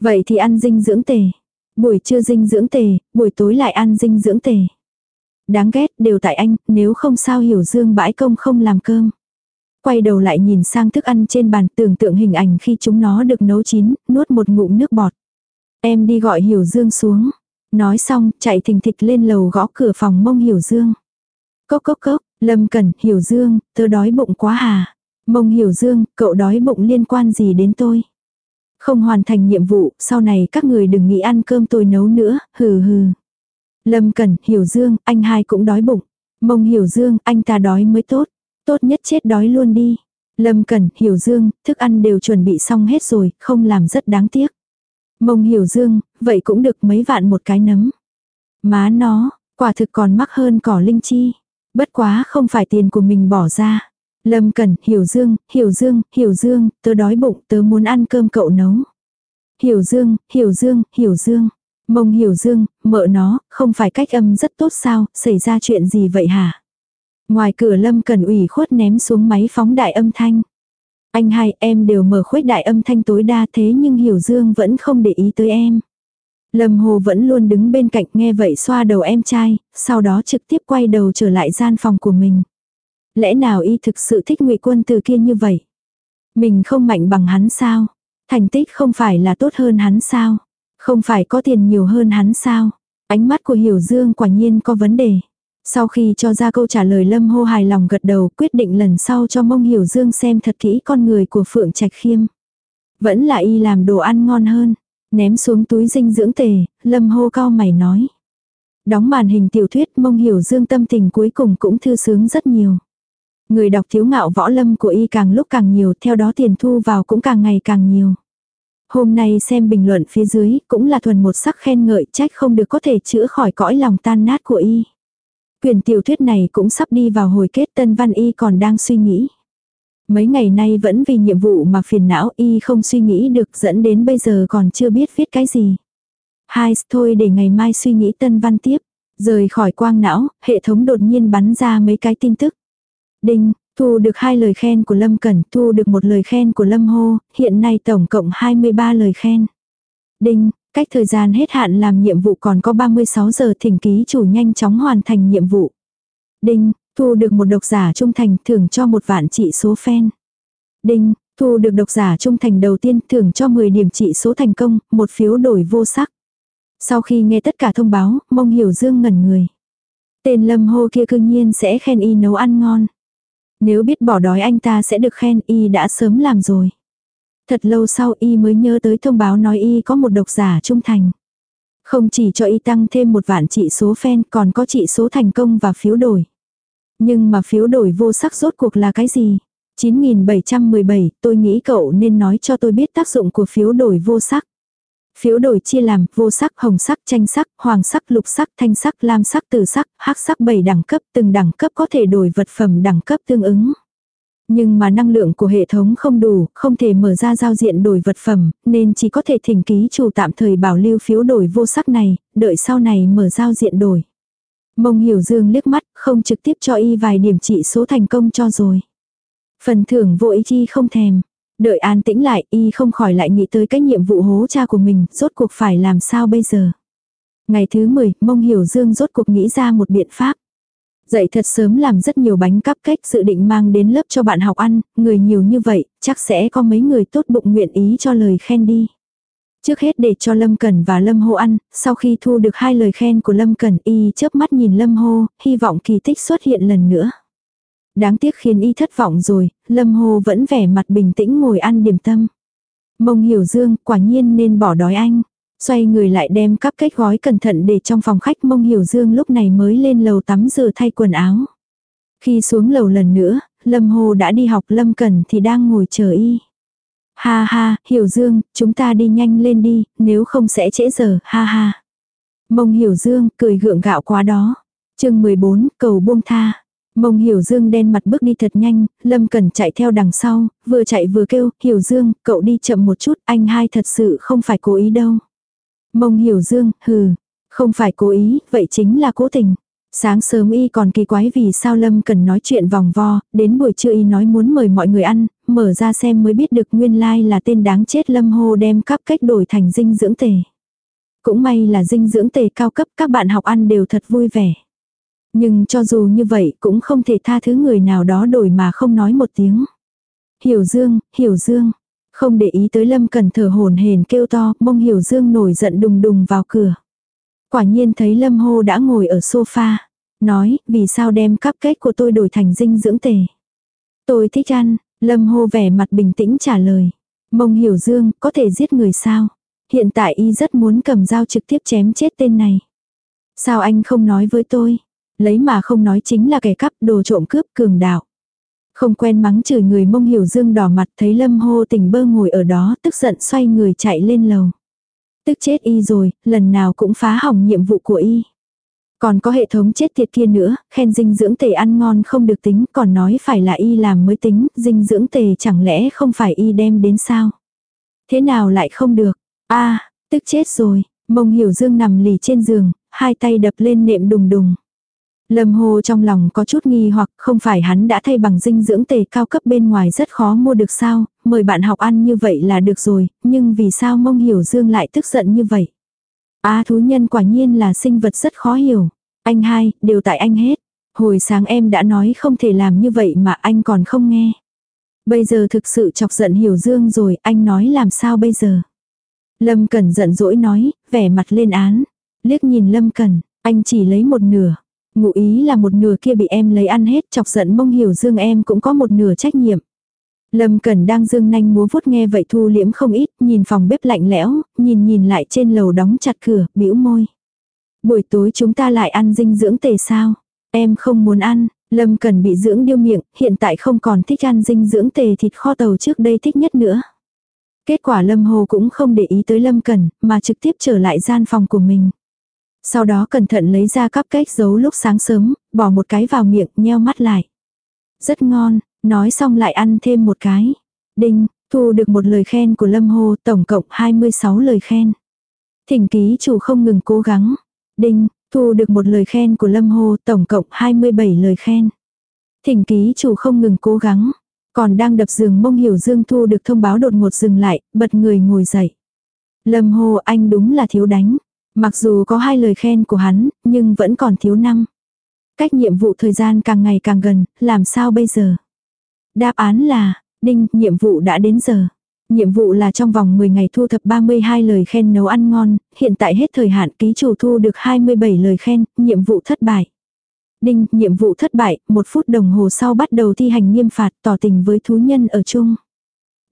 Vậy thì ăn dinh dưỡng tề. Buổi trưa dinh dưỡng tề, buổi tối lại ăn dinh dưỡng tề. Đáng ghét đều tại anh, nếu không sao hiểu dương bãi công không làm cơm. Quay đầu lại nhìn sang thức ăn trên bàn tưởng tượng hình ảnh khi chúng nó được nấu chín, nuốt một ngụm nước bọt. Em đi gọi hiểu dương xuống. Nói xong, chạy thình thịch lên lầu gõ cửa phòng mông hiểu dương. Cốc cốc cốc, Lâm Cẩn, hiểu dương, tớ đói bụng quá à. Mông hiểu dương, cậu đói bụng liên quan gì đến tôi? Không hoàn thành nhiệm vụ, sau này các người đừng nghĩ ăn cơm tôi nấu nữa, hừ hừ. Lâm Cẩn, Hiểu Dương, anh hai cũng đói bụng. Mông Hiểu Dương, anh ta đói mới tốt. Tốt nhất chết đói luôn đi. Lâm Cẩn, Hiểu Dương, thức ăn đều chuẩn bị xong hết rồi, không làm rất đáng tiếc. Mông Hiểu Dương, vậy cũng được mấy vạn một cái nấm. Má nó, quả thực còn mắc hơn cỏ linh chi. Bất quá không phải tiền của mình bỏ ra. Lâm Cẩn, Hiểu Dương, Hiểu Dương, Hiểu Dương, tớ đói bụng, tớ muốn ăn cơm cậu nấu. Hiểu Dương, Hiểu Dương, Hiểu Dương. Mông hiểu dương, mợ nó, không phải cách âm rất tốt sao, xảy ra chuyện gì vậy hả? Ngoài cửa lâm cần ủy khuất ném xuống máy phóng đại âm thanh. Anh hai em đều mở khuếch đại âm thanh tối đa thế nhưng hiểu dương vẫn không để ý tới em. Lâm Hồ vẫn luôn đứng bên cạnh nghe vậy xoa đầu em trai, sau đó trực tiếp quay đầu trở lại gian phòng của mình. Lẽ nào y thực sự thích ngụy quân từ kia như vậy? Mình không mạnh bằng hắn sao? Thành tích không phải là tốt hơn hắn sao? Không phải có tiền nhiều hơn hắn sao? Ánh mắt của Hiểu Dương quả nhiên có vấn đề. Sau khi cho ra câu trả lời Lâm Hô hài lòng gật đầu quyết định lần sau cho mông Hiểu Dương xem thật kỹ con người của Phượng Trạch Khiêm. Vẫn là y làm đồ ăn ngon hơn. Ném xuống túi dinh dưỡng tề, Lâm Hô cao mày nói. Đóng màn hình tiểu thuyết mông Hiểu Dương tâm tình cuối cùng cũng thư sướng rất nhiều. Người đọc thiếu ngạo võ lâm của y càng lúc càng nhiều theo đó tiền thu vào cũng càng ngày càng nhiều. Hôm nay xem bình luận phía dưới cũng là thuần một sắc khen ngợi trách không được có thể chữa khỏi cõi lòng tan nát của y. Quyền tiểu thuyết này cũng sắp đi vào hồi kết tân văn y còn đang suy nghĩ. Mấy ngày nay vẫn vì nhiệm vụ mà phiền não y không suy nghĩ được dẫn đến bây giờ còn chưa biết viết cái gì. Hai, thôi để ngày mai suy nghĩ tân văn tiếp. Rời khỏi quang não, hệ thống đột nhiên bắn ra mấy cái tin tức. Đinh, Thu được hai lời khen của Lâm Cẩn, thu được một lời khen của Lâm Hô, hiện nay tổng cộng 23 lời khen. Đinh, cách thời gian hết hạn làm nhiệm vụ còn có 36 giờ thỉnh ký chủ nhanh chóng hoàn thành nhiệm vụ. Đinh, thu được một độc giả trung thành thưởng cho một vạn trị số fan. Đinh, thu được độc giả trung thành đầu tiên thưởng cho 10 điểm trị số thành công, một phiếu đổi vô sắc. Sau khi nghe tất cả thông báo, mông hiểu dương ngẩn người. Tên lâm hô kia cương nhiên sẽ khen y nấu ăn ngon. Nếu biết bỏ đói anh ta sẽ được khen y đã sớm làm rồi. Thật lâu sau y mới nhớ tới thông báo nói y có một độc giả trung thành. Không chỉ cho y tăng thêm một vạn trị số fan còn có trị số thành công và phiếu đổi. Nhưng mà phiếu đổi vô sắc rốt cuộc là cái gì? 9717, tôi nghĩ cậu nên nói cho tôi biết tác dụng của phiếu đổi vô sắc. Phiếu đổi chia làm vô sắc, hồng sắc, tranh sắc, hoàng sắc, lục sắc, thanh sắc, lam sắc, tử sắc, hắc sắc 7 đẳng cấp, từng đẳng cấp có thể đổi vật phẩm đẳng cấp tương ứng. Nhưng mà năng lượng của hệ thống không đủ, không thể mở ra giao diện đổi vật phẩm, nên chỉ có thể thỉnh ký chủ tạm thời bảo lưu phiếu đổi vô sắc này, đợi sau này mở giao diện đổi. Mông hiểu dương liếc mắt, không trực tiếp cho y vài điểm trị số thành công cho rồi. Phần thưởng vô ý chi không thèm. Đợi an tĩnh lại, y không khỏi lại nghĩ tới cái nhiệm vụ hố cha của mình, rốt cuộc phải làm sao bây giờ. Ngày thứ 10, mông hiểu dương rốt cuộc nghĩ ra một biện pháp. Dậy thật sớm làm rất nhiều bánh cắp cách dự định mang đến lớp cho bạn học ăn, người nhiều như vậy, chắc sẽ có mấy người tốt bụng nguyện ý cho lời khen đi. Trước hết để cho Lâm cần và Lâm Hô ăn, sau khi thu được hai lời khen của Lâm cần y chớp mắt nhìn Lâm Hô, hy vọng kỳ tích xuất hiện lần nữa. Đáng tiếc khiến y thất vọng rồi, Lâm hô vẫn vẻ mặt bình tĩnh ngồi ăn điểm tâm. Mông hiểu dương, quả nhiên nên bỏ đói anh. Xoay người lại đem cắp cách gói cẩn thận để trong phòng khách mông hiểu dương lúc này mới lên lầu tắm rửa thay quần áo. Khi xuống lầu lần nữa, Lâm Hồ đã đi học Lâm Cần thì đang ngồi chờ y. Ha ha, Hiểu Dương, chúng ta đi nhanh lên đi, nếu không sẽ trễ giờ, ha ha. Mông Hiểu Dương, cười gượng gạo quá đó. chương 14, cầu buông tha. Mông Hiểu Dương đen mặt bước đi thật nhanh, Lâm Cần chạy theo đằng sau, vừa chạy vừa kêu, Hiểu Dương, cậu đi chậm một chút, anh hai thật sự không phải cố ý đâu. Mông Hiểu Dương, hừ, không phải cố ý, vậy chính là cố tình. Sáng sớm y còn kỳ quái vì sao Lâm cần nói chuyện vòng vo, đến buổi trưa y nói muốn mời mọi người ăn, mở ra xem mới biết được nguyên lai là tên đáng chết Lâm hô đem cắp cách đổi thành dinh dưỡng tề. Cũng may là dinh dưỡng tề cao cấp các bạn học ăn đều thật vui vẻ. Nhưng cho dù như vậy cũng không thể tha thứ người nào đó đổi mà không nói một tiếng. Hiểu Dương, Hiểu Dương. Không để ý tới Lâm Cần thở hồn hển kêu to, mông Hiểu Dương nổi giận đùng đùng vào cửa. Quả nhiên thấy Lâm Hô đã ngồi ở sofa. Nói, vì sao đem cắp kết của tôi đổi thành dinh dưỡng tề. Tôi thích ăn, Lâm Hô vẻ mặt bình tĩnh trả lời. Mông Hiểu Dương, có thể giết người sao? Hiện tại y rất muốn cầm dao trực tiếp chém chết tên này. Sao anh không nói với tôi? Lấy mà không nói chính là kẻ cắp đồ trộm cướp cường đạo. Không quen mắng chửi người mông hiểu dương đỏ mặt thấy lâm hô tình bơ ngồi ở đó tức giận xoay người chạy lên lầu. Tức chết y rồi, lần nào cũng phá hỏng nhiệm vụ của y. Còn có hệ thống chết tiệt kia nữa, khen dinh dưỡng tề ăn ngon không được tính, còn nói phải là y làm mới tính, dinh dưỡng tề chẳng lẽ không phải y đem đến sao? Thế nào lại không được? a tức chết rồi, mông hiểu dương nằm lì trên giường, hai tay đập lên nệm đùng đùng. Lâm Hồ trong lòng có chút nghi hoặc không phải hắn đã thay bằng dinh dưỡng tề cao cấp bên ngoài rất khó mua được sao, mời bạn học ăn như vậy là được rồi, nhưng vì sao mông hiểu dương lại tức giận như vậy. Á thú nhân quả nhiên là sinh vật rất khó hiểu. Anh hai, đều tại anh hết. Hồi sáng em đã nói không thể làm như vậy mà anh còn không nghe. Bây giờ thực sự chọc giận hiểu dương rồi, anh nói làm sao bây giờ. Lâm Cẩn giận dỗi nói, vẻ mặt lên án. Liếc nhìn Lâm Cẩn, anh chỉ lấy một nửa. Ngụ ý là một nửa kia bị em lấy ăn hết chọc giận mông hiểu dương em cũng có một nửa trách nhiệm. Lâm Cẩn đang dương nanh múa vuốt nghe vậy thu liễm không ít, nhìn phòng bếp lạnh lẽo, nhìn nhìn lại trên lầu đóng chặt cửa, bĩu môi. Buổi tối chúng ta lại ăn dinh dưỡng tề sao? Em không muốn ăn, Lâm Cẩn bị dưỡng điêu miệng, hiện tại không còn thích ăn dinh dưỡng tề thịt kho tàu trước đây thích nhất nữa. Kết quả Lâm Hồ cũng không để ý tới Lâm Cẩn, mà trực tiếp trở lại gian phòng của mình. Sau đó cẩn thận lấy ra cắp cách giấu lúc sáng sớm, bỏ một cái vào miệng, nheo mắt lại. Rất ngon, nói xong lại ăn thêm một cái. Đinh, thu được một lời khen của Lâm Hồ, tổng cộng 26 lời khen. Thỉnh ký chủ không ngừng cố gắng. Đinh, thu được một lời khen của Lâm Hồ, tổng cộng 27 lời khen. Thỉnh ký chủ không ngừng cố gắng. Còn đang đập giường mông hiểu Dương thu được thông báo đột ngột dừng lại, bật người ngồi dậy. Lâm Hồ anh đúng là thiếu đánh. Mặc dù có hai lời khen của hắn, nhưng vẫn còn thiếu năm. Cách nhiệm vụ thời gian càng ngày càng gần, làm sao bây giờ? Đáp án là, đinh, nhiệm vụ đã đến giờ. Nhiệm vụ là trong vòng 10 ngày thu thập 32 lời khen nấu ăn ngon, hiện tại hết thời hạn ký chủ thu được 27 lời khen, nhiệm vụ thất bại. Đinh, nhiệm vụ thất bại, một phút đồng hồ sau bắt đầu thi hành nghiêm phạt tỏ tình với thú nhân ở chung.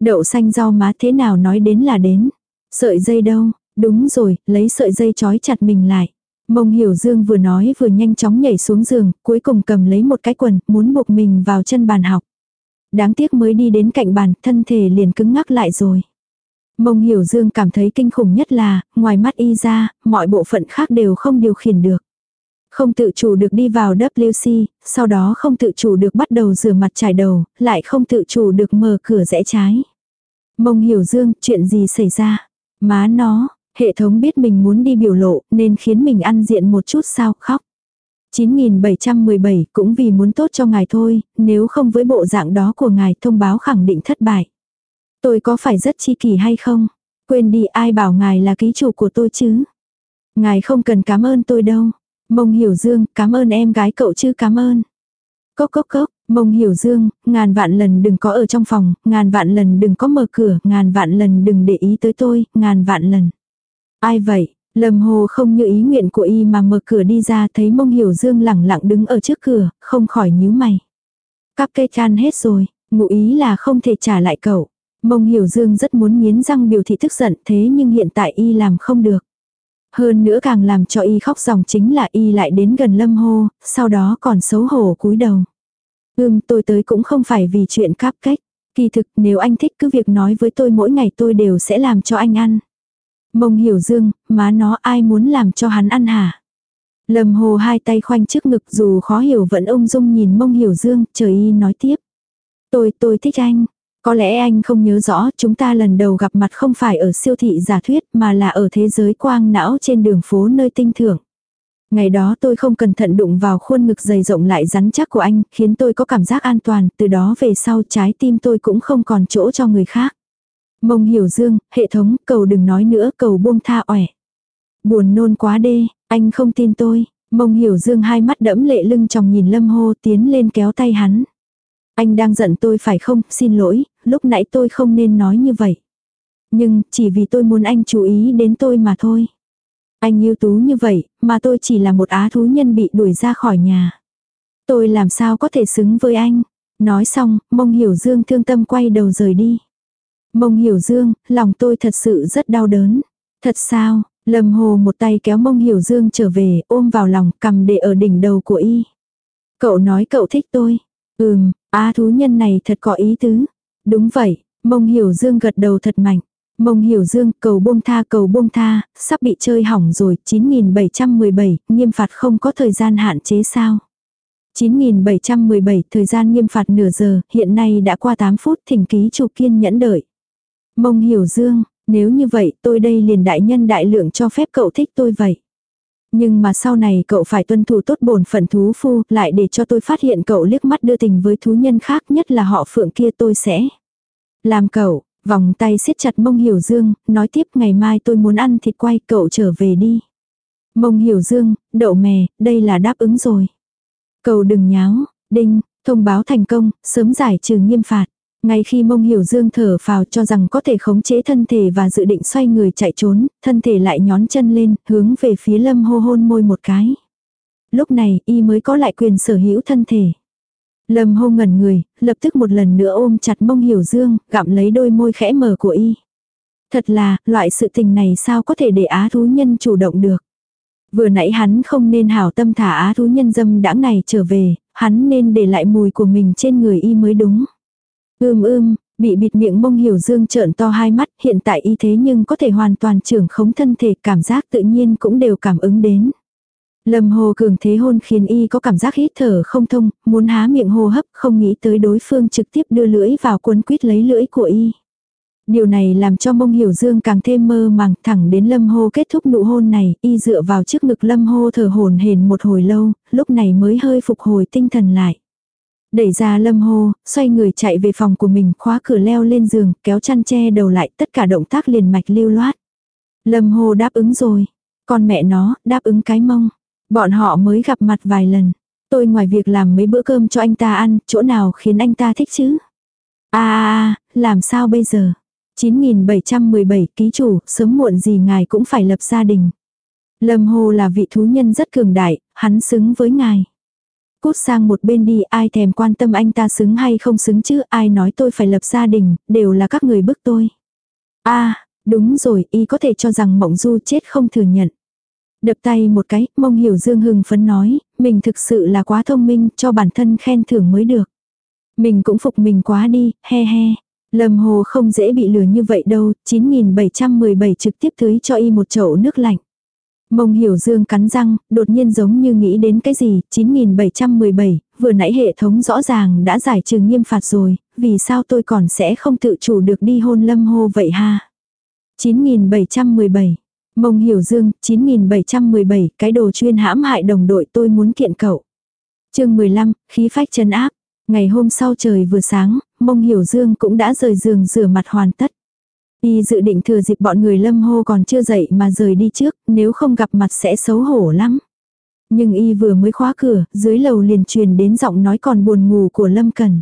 Đậu xanh rau má thế nào nói đến là đến. Sợi dây đâu, Đúng rồi, lấy sợi dây trói chặt mình lại. Mông Hiểu Dương vừa nói vừa nhanh chóng nhảy xuống giường, cuối cùng cầm lấy một cái quần, muốn buộc mình vào chân bàn học. Đáng tiếc mới đi đến cạnh bàn, thân thể liền cứng ngắc lại rồi. Mông Hiểu Dương cảm thấy kinh khủng nhất là, ngoài mắt y ra, mọi bộ phận khác đều không điều khiển được. Không tự chủ được đi vào WC, sau đó không tự chủ được bắt đầu rửa mặt trải đầu, lại không tự chủ được mở cửa rẽ trái. Mông Hiểu Dương, chuyện gì xảy ra? Má nó, Hệ thống biết mình muốn đi biểu lộ nên khiến mình ăn diện một chút sao khóc. 9717 cũng vì muốn tốt cho ngài thôi, nếu không với bộ dạng đó của ngài thông báo khẳng định thất bại. Tôi có phải rất chi kỳ hay không? Quên đi ai bảo ngài là ký chủ của tôi chứ? Ngài không cần cảm ơn tôi đâu. Mông Hiểu Dương, cảm ơn em gái cậu chứ cảm ơn. Cốc cốc cốc, Mông Hiểu Dương, ngàn vạn lần đừng có ở trong phòng, ngàn vạn lần đừng có mở cửa, ngàn vạn lần đừng để ý tới tôi, ngàn vạn lần. Ai vậy? Lâm Hồ không như ý nguyện của y mà mở cửa đi ra thấy mông hiểu dương lẳng lặng đứng ở trước cửa, không khỏi nhíu mày. Các cây chan hết rồi, ngụ ý là không thể trả lại cậu. Mông Hiểu Dương rất muốn nghiến răng biểu thị tức giận thế nhưng hiện tại y làm không được. Hơn nữa càng làm cho y khóc dòng chính là y lại đến gần lâm hô, sau đó còn xấu hổ cúi đầu. Ừm tôi tới cũng không phải vì chuyện cáp cách. Kỳ thực nếu anh thích cứ việc nói với tôi mỗi ngày tôi đều sẽ làm cho anh ăn. Mông hiểu dương, má nó ai muốn làm cho hắn ăn hả? Lâm hồ hai tay khoanh trước ngực dù khó hiểu vẫn ung dung nhìn mông hiểu dương, trời y nói tiếp. Tôi, tôi thích anh. Có lẽ anh không nhớ rõ chúng ta lần đầu gặp mặt không phải ở siêu thị giả thuyết mà là ở thế giới quang não trên đường phố nơi tinh thưởng. Ngày đó tôi không cẩn thận đụng vào khuôn ngực dày rộng lại rắn chắc của anh, khiến tôi có cảm giác an toàn, từ đó về sau trái tim tôi cũng không còn chỗ cho người khác. Mông hiểu dương, hệ thống, cầu đừng nói nữa, cầu buông tha ỏe. Buồn nôn quá đê, anh không tin tôi. Mông hiểu dương hai mắt đẫm lệ lưng chồng nhìn lâm hô tiến lên kéo tay hắn. Anh đang giận tôi phải không, xin lỗi, lúc nãy tôi không nên nói như vậy. Nhưng, chỉ vì tôi muốn anh chú ý đến tôi mà thôi. Anh yêu tú như vậy, mà tôi chỉ là một á thú nhân bị đuổi ra khỏi nhà. Tôi làm sao có thể xứng với anh. Nói xong, mông hiểu dương thương tâm quay đầu rời đi. Mông hiểu dương, lòng tôi thật sự rất đau đớn. Thật sao, Lâm Hồ một tay kéo mông hiểu dương trở về, ôm vào lòng, cầm để ở đỉnh đầu của y. Cậu nói cậu thích tôi. Ừm, á thú nhân này thật có ý tứ. Đúng vậy, mông hiểu dương gật đầu thật mạnh. Mông hiểu dương, cầu buông tha cầu buông tha, sắp bị chơi hỏng rồi, 9717, nghiêm phạt không có thời gian hạn chế sao. 9717, thời gian nghiêm phạt nửa giờ, hiện nay đã qua 8 phút, thỉnh ký chủ kiên nhẫn đợi. Mông hiểu dương, nếu như vậy tôi đây liền đại nhân đại lượng cho phép cậu thích tôi vậy. Nhưng mà sau này cậu phải tuân thủ tốt bổn phận thú phu, lại để cho tôi phát hiện cậu liếc mắt đưa tình với thú nhân khác nhất là họ phượng kia tôi sẽ. Làm cậu, vòng tay siết chặt mông hiểu dương, nói tiếp ngày mai tôi muốn ăn thịt quay cậu trở về đi. Mông hiểu dương, đậu mè, đây là đáp ứng rồi. Cậu đừng nháo, đinh, thông báo thành công, sớm giải trừ nghiêm phạt. Ngay khi mông hiểu dương thở phào cho rằng có thể khống chế thân thể và dự định xoay người chạy trốn, thân thể lại nhón chân lên, hướng về phía lâm hô hôn môi một cái. Lúc này, y mới có lại quyền sở hữu thân thể. Lâm hô ngẩn người, lập tức một lần nữa ôm chặt mông hiểu dương, gặm lấy đôi môi khẽ mở của y. Thật là, loại sự tình này sao có thể để á thú nhân chủ động được. Vừa nãy hắn không nên hảo tâm thả á thú nhân dâm đãng này trở về, hắn nên để lại mùi của mình trên người y mới đúng. Ưm ưm, bị bịt miệng mông hiểu dương trợn to hai mắt, hiện tại y thế nhưng có thể hoàn toàn trưởng khống thân thể, cảm giác tự nhiên cũng đều cảm ứng đến. Lâm hồ cường thế hôn khiến y có cảm giác hít thở không thông, muốn há miệng hô hấp, không nghĩ tới đối phương trực tiếp đưa lưỡi vào cuốn quýt lấy lưỡi của y. Điều này làm cho mông hiểu dương càng thêm mơ màng thẳng đến lâm hô kết thúc nụ hôn này, y dựa vào trước ngực lâm hô thở hồn hển một hồi lâu, lúc này mới hơi phục hồi tinh thần lại. Đẩy ra lâm hô, xoay người chạy về phòng của mình, khóa cửa leo lên giường, kéo chăn che đầu lại, tất cả động tác liền mạch lưu loát. Lâm hô đáp ứng rồi. Con mẹ nó, đáp ứng cái mông. Bọn họ mới gặp mặt vài lần. Tôi ngoài việc làm mấy bữa cơm cho anh ta ăn, chỗ nào khiến anh ta thích chứ? a à làm sao bây giờ? 9717 ký chủ, sớm muộn gì ngài cũng phải lập gia đình. Lâm Hồ là vị thú nhân rất cường đại, hắn xứng với ngài. Cút sang một bên đi, ai thèm quan tâm anh ta xứng hay không xứng chứ, ai nói tôi phải lập gia đình, đều là các người bức tôi. a à, đúng rồi, y có thể cho rằng mộng du chết không thừa nhận. Đập tay một cái, mông hiểu dương hưng phấn nói, mình thực sự là quá thông minh, cho bản thân khen thưởng mới được. Mình cũng phục mình quá đi, he he. Lâm hồ không dễ bị lừa như vậy đâu, 9717 trực tiếp tưới cho y một chậu nước lạnh. Mông hiểu dương cắn răng, đột nhiên giống như nghĩ đến cái gì, 9717, vừa nãy hệ thống rõ ràng đã giải trừ nghiêm phạt rồi, vì sao tôi còn sẽ không tự chủ được đi hôn lâm hô vậy ha? 9717, mông hiểu dương, 9717, cái đồ chuyên hãm hại đồng đội tôi muốn kiện cậu. chương 15, khí phách chân áp. Ngày hôm sau trời vừa sáng, mông hiểu dương cũng đã rời giường rửa mặt hoàn tất. Y dự định thừa dịp bọn người lâm hô còn chưa dậy mà rời đi trước, nếu không gặp mặt sẽ xấu hổ lắm. Nhưng y vừa mới khóa cửa, dưới lầu liền truyền đến giọng nói còn buồn ngủ của Lâm Cần.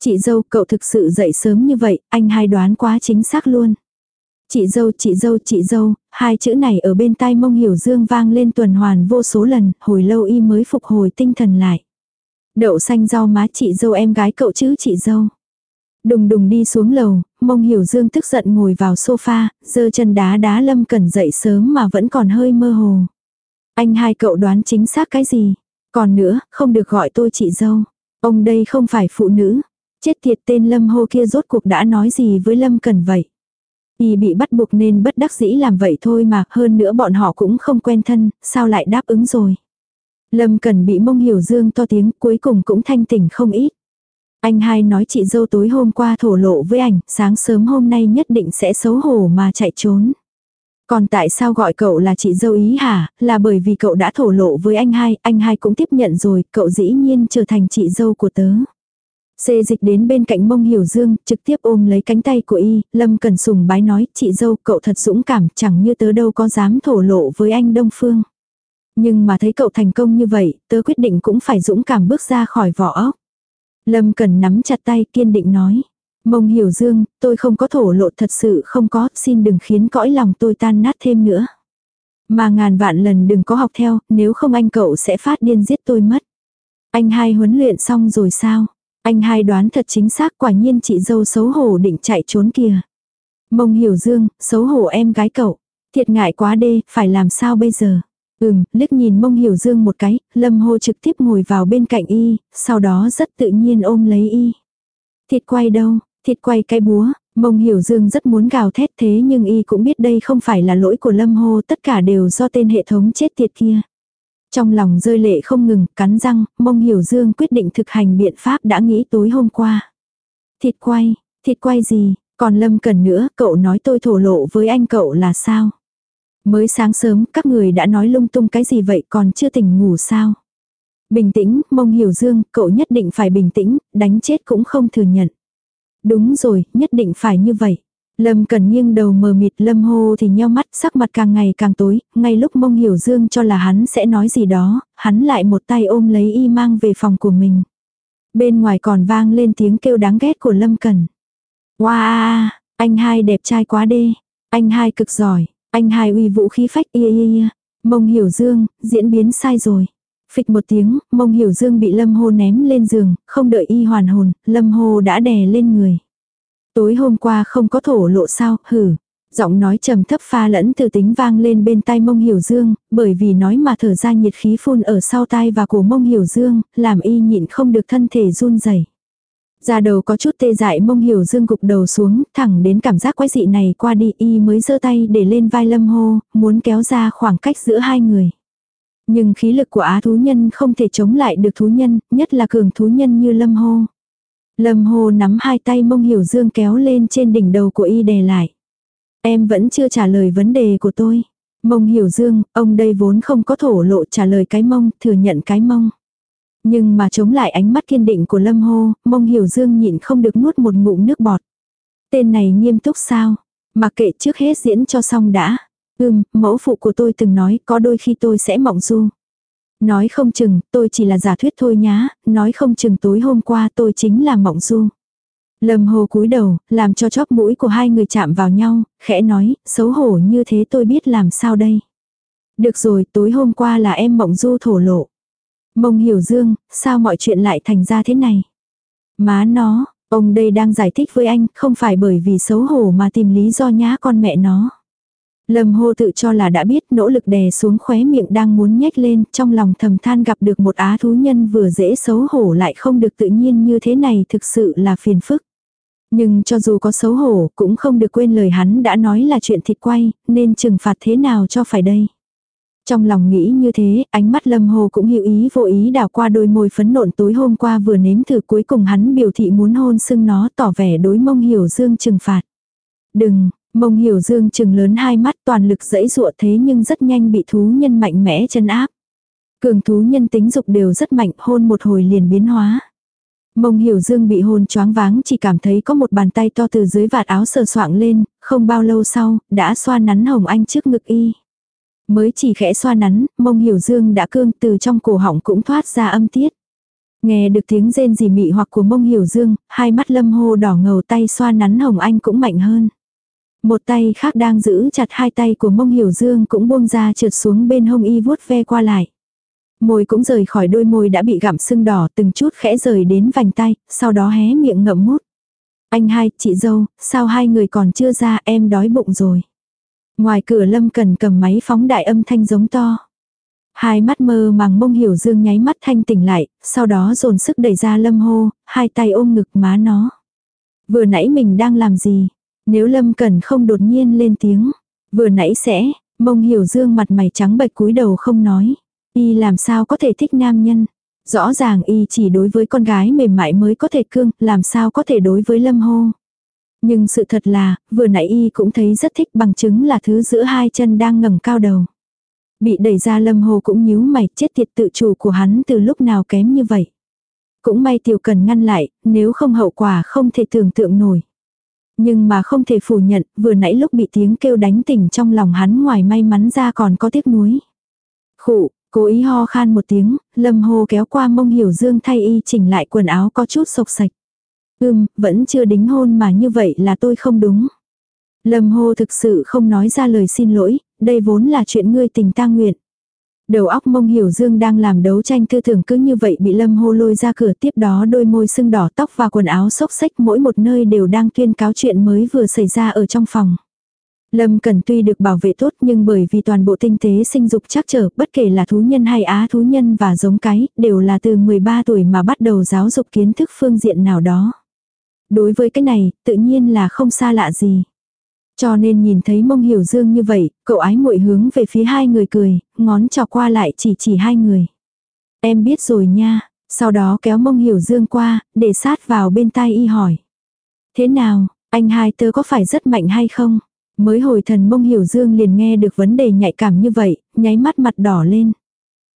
Chị dâu, cậu thực sự dậy sớm như vậy, anh hai đoán quá chính xác luôn. Chị dâu, chị dâu, chị dâu, hai chữ này ở bên tai mông hiểu dương vang lên tuần hoàn vô số lần, hồi lâu y mới phục hồi tinh thần lại. Đậu xanh rau má chị dâu em gái cậu chứ chị dâu. Đùng đùng đi xuống lầu, mông hiểu dương tức giận ngồi vào sofa, giơ chân đá đá lâm cẩn dậy sớm mà vẫn còn hơi mơ hồ. Anh hai cậu đoán chính xác cái gì? Còn nữa, không được gọi tôi chị dâu. Ông đây không phải phụ nữ. Chết tiệt tên lâm hô kia rốt cuộc đã nói gì với lâm cẩn vậy? Y bị bắt buộc nên bất đắc dĩ làm vậy thôi mà, hơn nữa bọn họ cũng không quen thân, sao lại đáp ứng rồi. Lâm Cần bị mông hiểu dương to tiếng, cuối cùng cũng thanh tỉnh không ít. Anh hai nói chị dâu tối hôm qua thổ lộ với ảnh, sáng sớm hôm nay nhất định sẽ xấu hổ mà chạy trốn. Còn tại sao gọi cậu là chị dâu ý hả, là bởi vì cậu đã thổ lộ với anh hai, anh hai cũng tiếp nhận rồi, cậu dĩ nhiên trở thành chị dâu của tớ. Xê dịch đến bên cạnh mông hiểu dương, trực tiếp ôm lấy cánh tay của y, Lâm Cần Sùng bái nói, chị dâu cậu thật dũng cảm, chẳng như tớ đâu có dám thổ lộ với anh Đông Phương. Nhưng mà thấy cậu thành công như vậy, tớ quyết định cũng phải dũng cảm bước ra khỏi vỏ ốc. Lâm Cần nắm chặt tay kiên định nói. Mông hiểu dương, tôi không có thổ lộ thật sự không có, xin đừng khiến cõi lòng tôi tan nát thêm nữa. Mà ngàn vạn lần đừng có học theo, nếu không anh cậu sẽ phát điên giết tôi mất. Anh hai huấn luyện xong rồi sao? Anh hai đoán thật chính xác quả nhiên chị dâu xấu hổ định chạy trốn kìa. Mông hiểu dương, xấu hổ em gái cậu. Thiệt ngại quá đê, phải làm sao bây giờ? Ừm, liếc nhìn mông hiểu dương một cái, lâm hô trực tiếp ngồi vào bên cạnh y, sau đó rất tự nhiên ôm lấy y. Thịt quay đâu, thịt quay cái búa, mông hiểu dương rất muốn gào thét thế nhưng y cũng biết đây không phải là lỗi của lâm hô, tất cả đều do tên hệ thống chết tiệt kia. Trong lòng rơi lệ không ngừng, cắn răng, mông hiểu dương quyết định thực hành biện pháp đã nghĩ tối hôm qua. Thịt quay, thịt quay gì, còn lâm cần nữa, cậu nói tôi thổ lộ với anh cậu là sao? Mới sáng sớm, các người đã nói lung tung cái gì vậy còn chưa tỉnh ngủ sao? Bình tĩnh, mông hiểu dương, cậu nhất định phải bình tĩnh, đánh chết cũng không thừa nhận. Đúng rồi, nhất định phải như vậy. Lâm cần nghiêng đầu mờ mịt lâm hô thì nheo mắt sắc mặt càng ngày càng tối, ngay lúc mông hiểu dương cho là hắn sẽ nói gì đó, hắn lại một tay ôm lấy y mang về phòng của mình. Bên ngoài còn vang lên tiếng kêu đáng ghét của lâm cần. Wow, anh hai đẹp trai quá đê, anh hai cực giỏi, anh hai uy vũ khí phách ia ia ia. Mông hiểu dương, diễn biến sai rồi. Phịch một tiếng, mông hiểu dương bị lâm hô ném lên giường, không đợi y hoàn hồn, lâm hô đã đè lên người. Tối hôm qua không có thổ lộ sao, hử. Giọng nói trầm thấp pha lẫn từ tính vang lên bên tai mông hiểu dương, bởi vì nói mà thở ra nhiệt khí phun ở sau tai và cổ mông hiểu dương, làm y nhịn không được thân thể run rẩy ra đầu có chút tê dại mông hiểu dương gục đầu xuống, thẳng đến cảm giác quái dị này qua đi y mới giơ tay để lên vai lâm hô, muốn kéo ra khoảng cách giữa hai người. Nhưng khí lực của á thú nhân không thể chống lại được thú nhân, nhất là cường thú nhân như lâm hô. Lâm hô nắm hai tay mông hiểu dương kéo lên trên đỉnh đầu của y đè lại. Em vẫn chưa trả lời vấn đề của tôi. Mông hiểu dương, ông đây vốn không có thổ lộ trả lời cái mông, thừa nhận cái mông. Nhưng mà chống lại ánh mắt kiên định của Lâm Hô, mông hiểu dương nhịn không được nuốt một ngụm nước bọt. Tên này nghiêm túc sao? Mặc kệ trước hết diễn cho xong đã. Ừm, mẫu phụ của tôi từng nói có đôi khi tôi sẽ mộng du. Nói không chừng, tôi chỉ là giả thuyết thôi nhá, nói không chừng tối hôm qua tôi chính là mộng du. Lâm hồ cúi đầu, làm cho chóp mũi của hai người chạm vào nhau, khẽ nói, xấu hổ như thế tôi biết làm sao đây. Được rồi, tối hôm qua là em mộng du thổ lộ. Mông hiểu dương, sao mọi chuyện lại thành ra thế này? Má nó, ông đây đang giải thích với anh, không phải bởi vì xấu hổ mà tìm lý do nhá con mẹ nó. Lâm hô tự cho là đã biết nỗ lực đè xuống khóe miệng đang muốn nhếch lên, trong lòng thầm than gặp được một á thú nhân vừa dễ xấu hổ lại không được tự nhiên như thế này thực sự là phiền phức. Nhưng cho dù có xấu hổ, cũng không được quên lời hắn đã nói là chuyện thịt quay, nên trừng phạt thế nào cho phải đây. Trong lòng nghĩ như thế, ánh mắt lâm hồ cũng hữu ý vô ý đảo qua đôi môi phấn nộn tối hôm qua vừa nếm thử cuối cùng hắn biểu thị muốn hôn sưng nó tỏ vẻ đối mông hiểu dương trừng phạt. Đừng, mông hiểu dương trừng lớn hai mắt toàn lực dẫy dụa thế nhưng rất nhanh bị thú nhân mạnh mẽ chân áp. Cường thú nhân tính dục đều rất mạnh hôn một hồi liền biến hóa. Mông hiểu dương bị hôn choáng váng chỉ cảm thấy có một bàn tay to từ dưới vạt áo sờ soạng lên, không bao lâu sau, đã xoa nắn hồng anh trước ngực y. Mới chỉ khẽ xoa nắn, mông hiểu dương đã cương từ trong cổ họng cũng thoát ra âm tiết. Nghe được tiếng rên rỉ mị hoặc của mông hiểu dương, hai mắt lâm hô đỏ ngầu tay xoa nắn hồng anh cũng mạnh hơn. Một tay khác đang giữ chặt hai tay của mông hiểu dương cũng buông ra trượt xuống bên hông y vuốt ve qua lại. Môi cũng rời khỏi đôi môi đã bị gặm sưng đỏ từng chút khẽ rời đến vành tay, sau đó hé miệng ngậm mút. Anh hai, chị dâu, sao hai người còn chưa ra em đói bụng rồi. Ngoài cửa Lâm Cần cầm máy phóng đại âm thanh giống to. Hai mắt mơ màng mông hiểu dương nháy mắt thanh tỉnh lại, sau đó dồn sức đẩy ra Lâm hô, hai tay ôm ngực má nó. Vừa nãy mình đang làm gì? Nếu Lâm Cần không đột nhiên lên tiếng, vừa nãy sẽ, mông hiểu dương mặt mày trắng bệch cúi đầu không nói. Y làm sao có thể thích nam nhân? Rõ ràng y chỉ đối với con gái mềm mại mới có thể cương, làm sao có thể đối với lâm hô. Nhưng sự thật là, vừa nãy y cũng thấy rất thích bằng chứng là thứ giữa hai chân đang ngẩng cao đầu. Bị đẩy ra lâm hồ cũng nhíu mày chết tiệt tự chủ của hắn từ lúc nào kém như vậy. Cũng may tiểu cần ngăn lại, nếu không hậu quả không thể tưởng tượng nổi. Nhưng mà không thể phủ nhận, vừa nãy lúc bị tiếng kêu đánh tỉnh trong lòng hắn ngoài may mắn ra còn có tiếc nuối. Khụ, Cố ý ho khan một tiếng, lâm hồ kéo qua mông hiểu dương thay y chỉnh lại quần áo có chút sộc sạch. Ừm vẫn chưa đính hôn mà như vậy là tôi không đúng. Lâm Hồ thực sự không nói ra lời xin lỗi, đây vốn là chuyện ngươi tình tang nguyện. Đầu óc mông hiểu dương đang làm đấu tranh tư tưởng cứ như vậy bị lâm hô lôi ra cửa tiếp đó đôi môi sưng đỏ tóc và quần áo xốc xách mỗi một nơi đều đang tuyên cáo chuyện mới vừa xảy ra ở trong phòng. Lâm Cần tuy được bảo vệ tốt nhưng bởi vì toàn bộ tinh tế sinh dục chắc trở, bất kể là thú nhân hay á thú nhân và giống cái, đều là từ 13 tuổi mà bắt đầu giáo dục kiến thức phương diện nào đó. Đối với cái này, tự nhiên là không xa lạ gì. Cho nên nhìn thấy mông hiểu dương như vậy, cậu ái muội hướng về phía hai người cười, ngón trò qua lại chỉ chỉ hai người. Em biết rồi nha, sau đó kéo mông hiểu dương qua, để sát vào bên tai y hỏi. Thế nào, anh hai tớ có phải rất mạnh hay không? Mới hồi thần mông hiểu dương liền nghe được vấn đề nhạy cảm như vậy, nháy mắt mặt đỏ lên.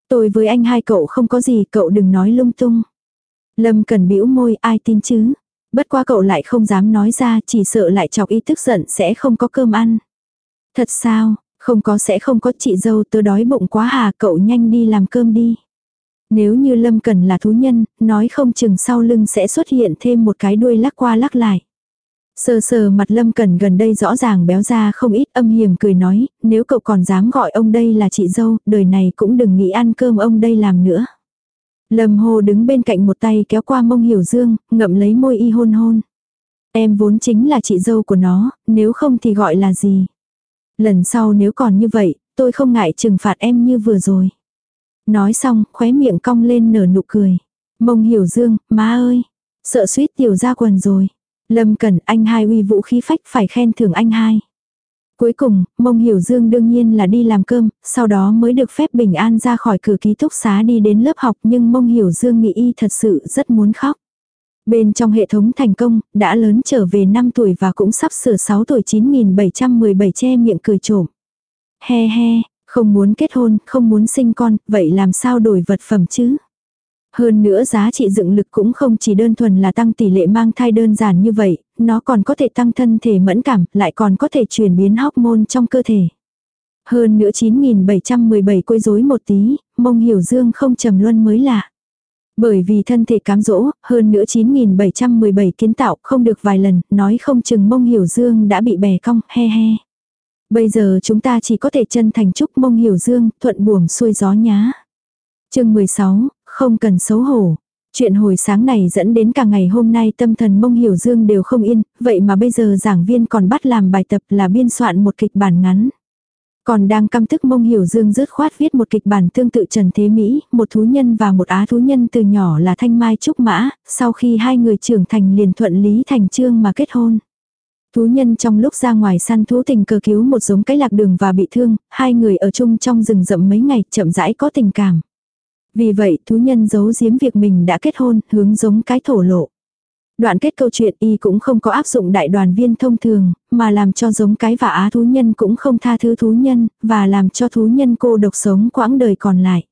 Tôi với anh hai cậu không có gì, cậu đừng nói lung tung. Lâm cần bĩu môi, ai tin chứ? Bất qua cậu lại không dám nói ra, chỉ sợ lại chọc y tức giận sẽ không có cơm ăn. Thật sao, không có sẽ không có chị dâu tớ đói bụng quá hà, cậu nhanh đi làm cơm đi. Nếu như Lâm Cần là thú nhân, nói không chừng sau lưng sẽ xuất hiện thêm một cái đuôi lắc qua lắc lại. Sờ sờ mặt Lâm cần gần đây rõ ràng béo ra không ít âm hiểm cười nói, nếu cậu còn dám gọi ông đây là chị dâu, đời này cũng đừng nghĩ ăn cơm ông đây làm nữa. Lâm Hồ đứng bên cạnh một tay kéo qua mông Hiểu Dương, ngậm lấy môi y hôn hôn. Em vốn chính là chị dâu của nó, nếu không thì gọi là gì. Lần sau nếu còn như vậy, tôi không ngại trừng phạt em như vừa rồi. Nói xong, khóe miệng cong lên nở nụ cười. Mông Hiểu Dương, má ơi, sợ suýt tiểu ra quần rồi. Lâm Cẩn anh hai uy vũ khí phách phải khen thưởng anh hai. Cuối cùng, Mông Hiểu Dương đương nhiên là đi làm cơm, sau đó mới được phép bình an ra khỏi cửa ký túc xá đi đến lớp học nhưng Mông Hiểu Dương nghĩ y thật sự rất muốn khóc. Bên trong hệ thống thành công, đã lớn trở về 5 tuổi và cũng sắp sửa 6 tuổi 9717 che miệng cười trộm. He he, không muốn kết hôn, không muốn sinh con, vậy làm sao đổi vật phẩm chứ? Hơn nữa giá trị dựng lực cũng không chỉ đơn thuần là tăng tỷ lệ mang thai đơn giản như vậy, nó còn có thể tăng thân thể mẫn cảm, lại còn có thể chuyển biến hormone trong cơ thể. Hơn nữa 9717 quấy rối một tí, mông hiểu dương không trầm luân mới lạ. Bởi vì thân thể cám dỗ, hơn nữa 9717 kiến tạo không được vài lần, nói không chừng mông hiểu dương đã bị bè cong, he he. Bây giờ chúng ta chỉ có thể chân thành chúc mông hiểu dương, thuận buồm xuôi gió nhá. chương 16, không cần xấu hổ. Chuyện hồi sáng này dẫn đến cả ngày hôm nay tâm thần mông hiểu dương đều không yên, vậy mà bây giờ giảng viên còn bắt làm bài tập là biên soạn một kịch bản ngắn. Còn đang căm tức mông hiểu dương rớt khoát viết một kịch bản tương tự Trần Thế Mỹ, một thú nhân và một á thú nhân từ nhỏ là Thanh Mai Trúc Mã, sau khi hai người trưởng thành liền thuận lý thành trương mà kết hôn. Thú nhân trong lúc ra ngoài săn thú tình cờ cứu một giống cái lạc đường và bị thương, hai người ở chung trong rừng rậm mấy ngày chậm rãi có tình cảm. Vì vậy thú nhân giấu giếm việc mình đã kết hôn, hướng giống cái thổ lộ. Đoạn kết câu chuyện y cũng không có áp dụng đại đoàn viên thông thường, mà làm cho giống cái và á thú nhân cũng không tha thứ thú nhân, và làm cho thú nhân cô độc sống quãng đời còn lại.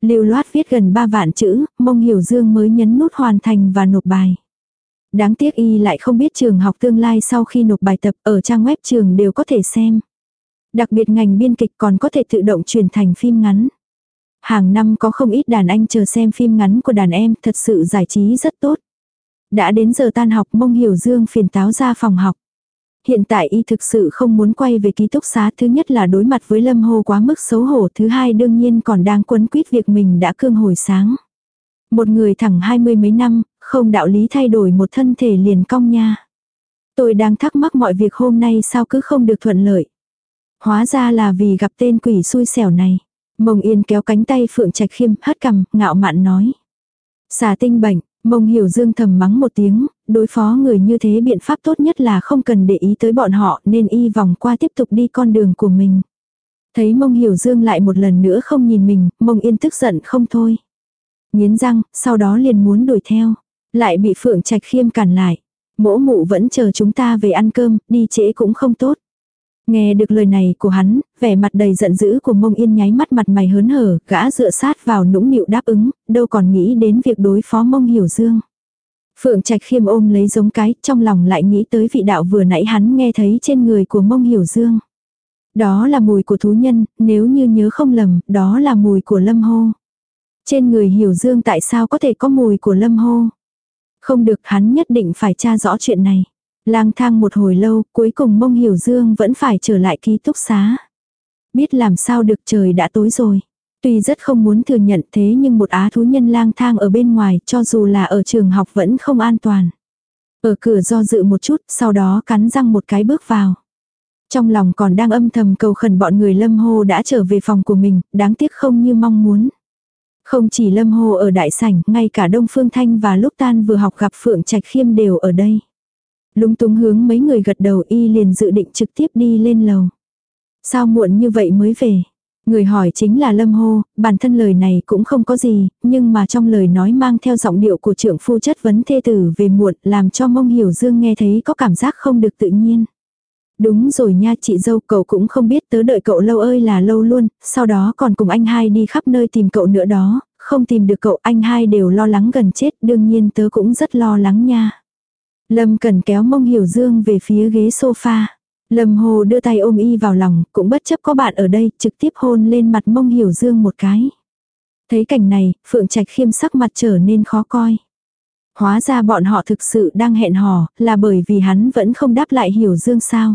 Lưu loát viết gần 3 vạn chữ, mông hiểu dương mới nhấn nút hoàn thành và nộp bài. Đáng tiếc y lại không biết trường học tương lai sau khi nộp bài tập ở trang web trường đều có thể xem. Đặc biệt ngành biên kịch còn có thể tự động chuyển thành phim ngắn. Hàng năm có không ít đàn anh chờ xem phim ngắn của đàn em, thật sự giải trí rất tốt. Đã đến giờ tan học mông hiểu dương phiền táo ra phòng học. Hiện tại y thực sự không muốn quay về ký túc xá thứ nhất là đối mặt với lâm hô quá mức xấu hổ thứ hai đương nhiên còn đang quấn quýt việc mình đã cương hồi sáng. Một người thẳng hai mươi mấy năm, không đạo lý thay đổi một thân thể liền cong nha. Tôi đang thắc mắc mọi việc hôm nay sao cứ không được thuận lợi. Hóa ra là vì gặp tên quỷ xui xẻo này. Mông Yên kéo cánh tay Phượng Trạch Khiêm hất cằm, ngạo mạn nói. Xà tinh bệnh, Mông Hiểu Dương thầm mắng một tiếng, đối phó người như thế biện pháp tốt nhất là không cần để ý tới bọn họ nên y vòng qua tiếp tục đi con đường của mình. Thấy Mông Hiểu Dương lại một lần nữa không nhìn mình, Mông Yên tức giận không thôi. Nghiến răng, sau đó liền muốn đuổi theo. Lại bị Phượng Trạch Khiêm cản lại. Mỗ mụ vẫn chờ chúng ta về ăn cơm, đi trễ cũng không tốt. Nghe được lời này của hắn, vẻ mặt đầy giận dữ của mông yên nháy mắt mặt mày hớn hở, gã dựa sát vào nũng nịu đáp ứng, đâu còn nghĩ đến việc đối phó mông hiểu dương. Phượng Trạch khiêm ôm lấy giống cái, trong lòng lại nghĩ tới vị đạo vừa nãy hắn nghe thấy trên người của mông hiểu dương. Đó là mùi của thú nhân, nếu như nhớ không lầm, đó là mùi của lâm hô. Trên người hiểu dương tại sao có thể có mùi của lâm hô. Không được hắn nhất định phải tra rõ chuyện này. Lang thang một hồi lâu, cuối cùng mông hiểu dương vẫn phải trở lại ký túc xá. Biết làm sao được trời đã tối rồi. Tuy rất không muốn thừa nhận thế nhưng một á thú nhân lang thang ở bên ngoài cho dù là ở trường học vẫn không an toàn. Ở cửa do dự một chút, sau đó cắn răng một cái bước vào. Trong lòng còn đang âm thầm cầu khẩn bọn người lâm hô đã trở về phòng của mình, đáng tiếc không như mong muốn. Không chỉ lâm hô ở đại sảnh, ngay cả Đông Phương Thanh và lúc tan vừa học gặp Phượng Trạch Khiêm đều ở đây. Lúng túng hướng mấy người gật đầu y liền dự định trực tiếp đi lên lầu. Sao muộn như vậy mới về? Người hỏi chính là Lâm Hô, bản thân lời này cũng không có gì, nhưng mà trong lời nói mang theo giọng điệu của trưởng phu chất vấn thê tử về muộn làm cho mông hiểu dương nghe thấy có cảm giác không được tự nhiên. Đúng rồi nha chị dâu cậu cũng không biết tớ đợi cậu lâu ơi là lâu luôn, sau đó còn cùng anh hai đi khắp nơi tìm cậu nữa đó, không tìm được cậu anh hai đều lo lắng gần chết đương nhiên tớ cũng rất lo lắng nha. Lâm cần kéo mông hiểu dương về phía ghế sofa. Lâm hồ đưa tay ôm y vào lòng, cũng bất chấp có bạn ở đây, trực tiếp hôn lên mặt mông hiểu dương một cái. Thấy cảnh này, Phượng Trạch khiêm sắc mặt trở nên khó coi. Hóa ra bọn họ thực sự đang hẹn hò, là bởi vì hắn vẫn không đáp lại hiểu dương sao.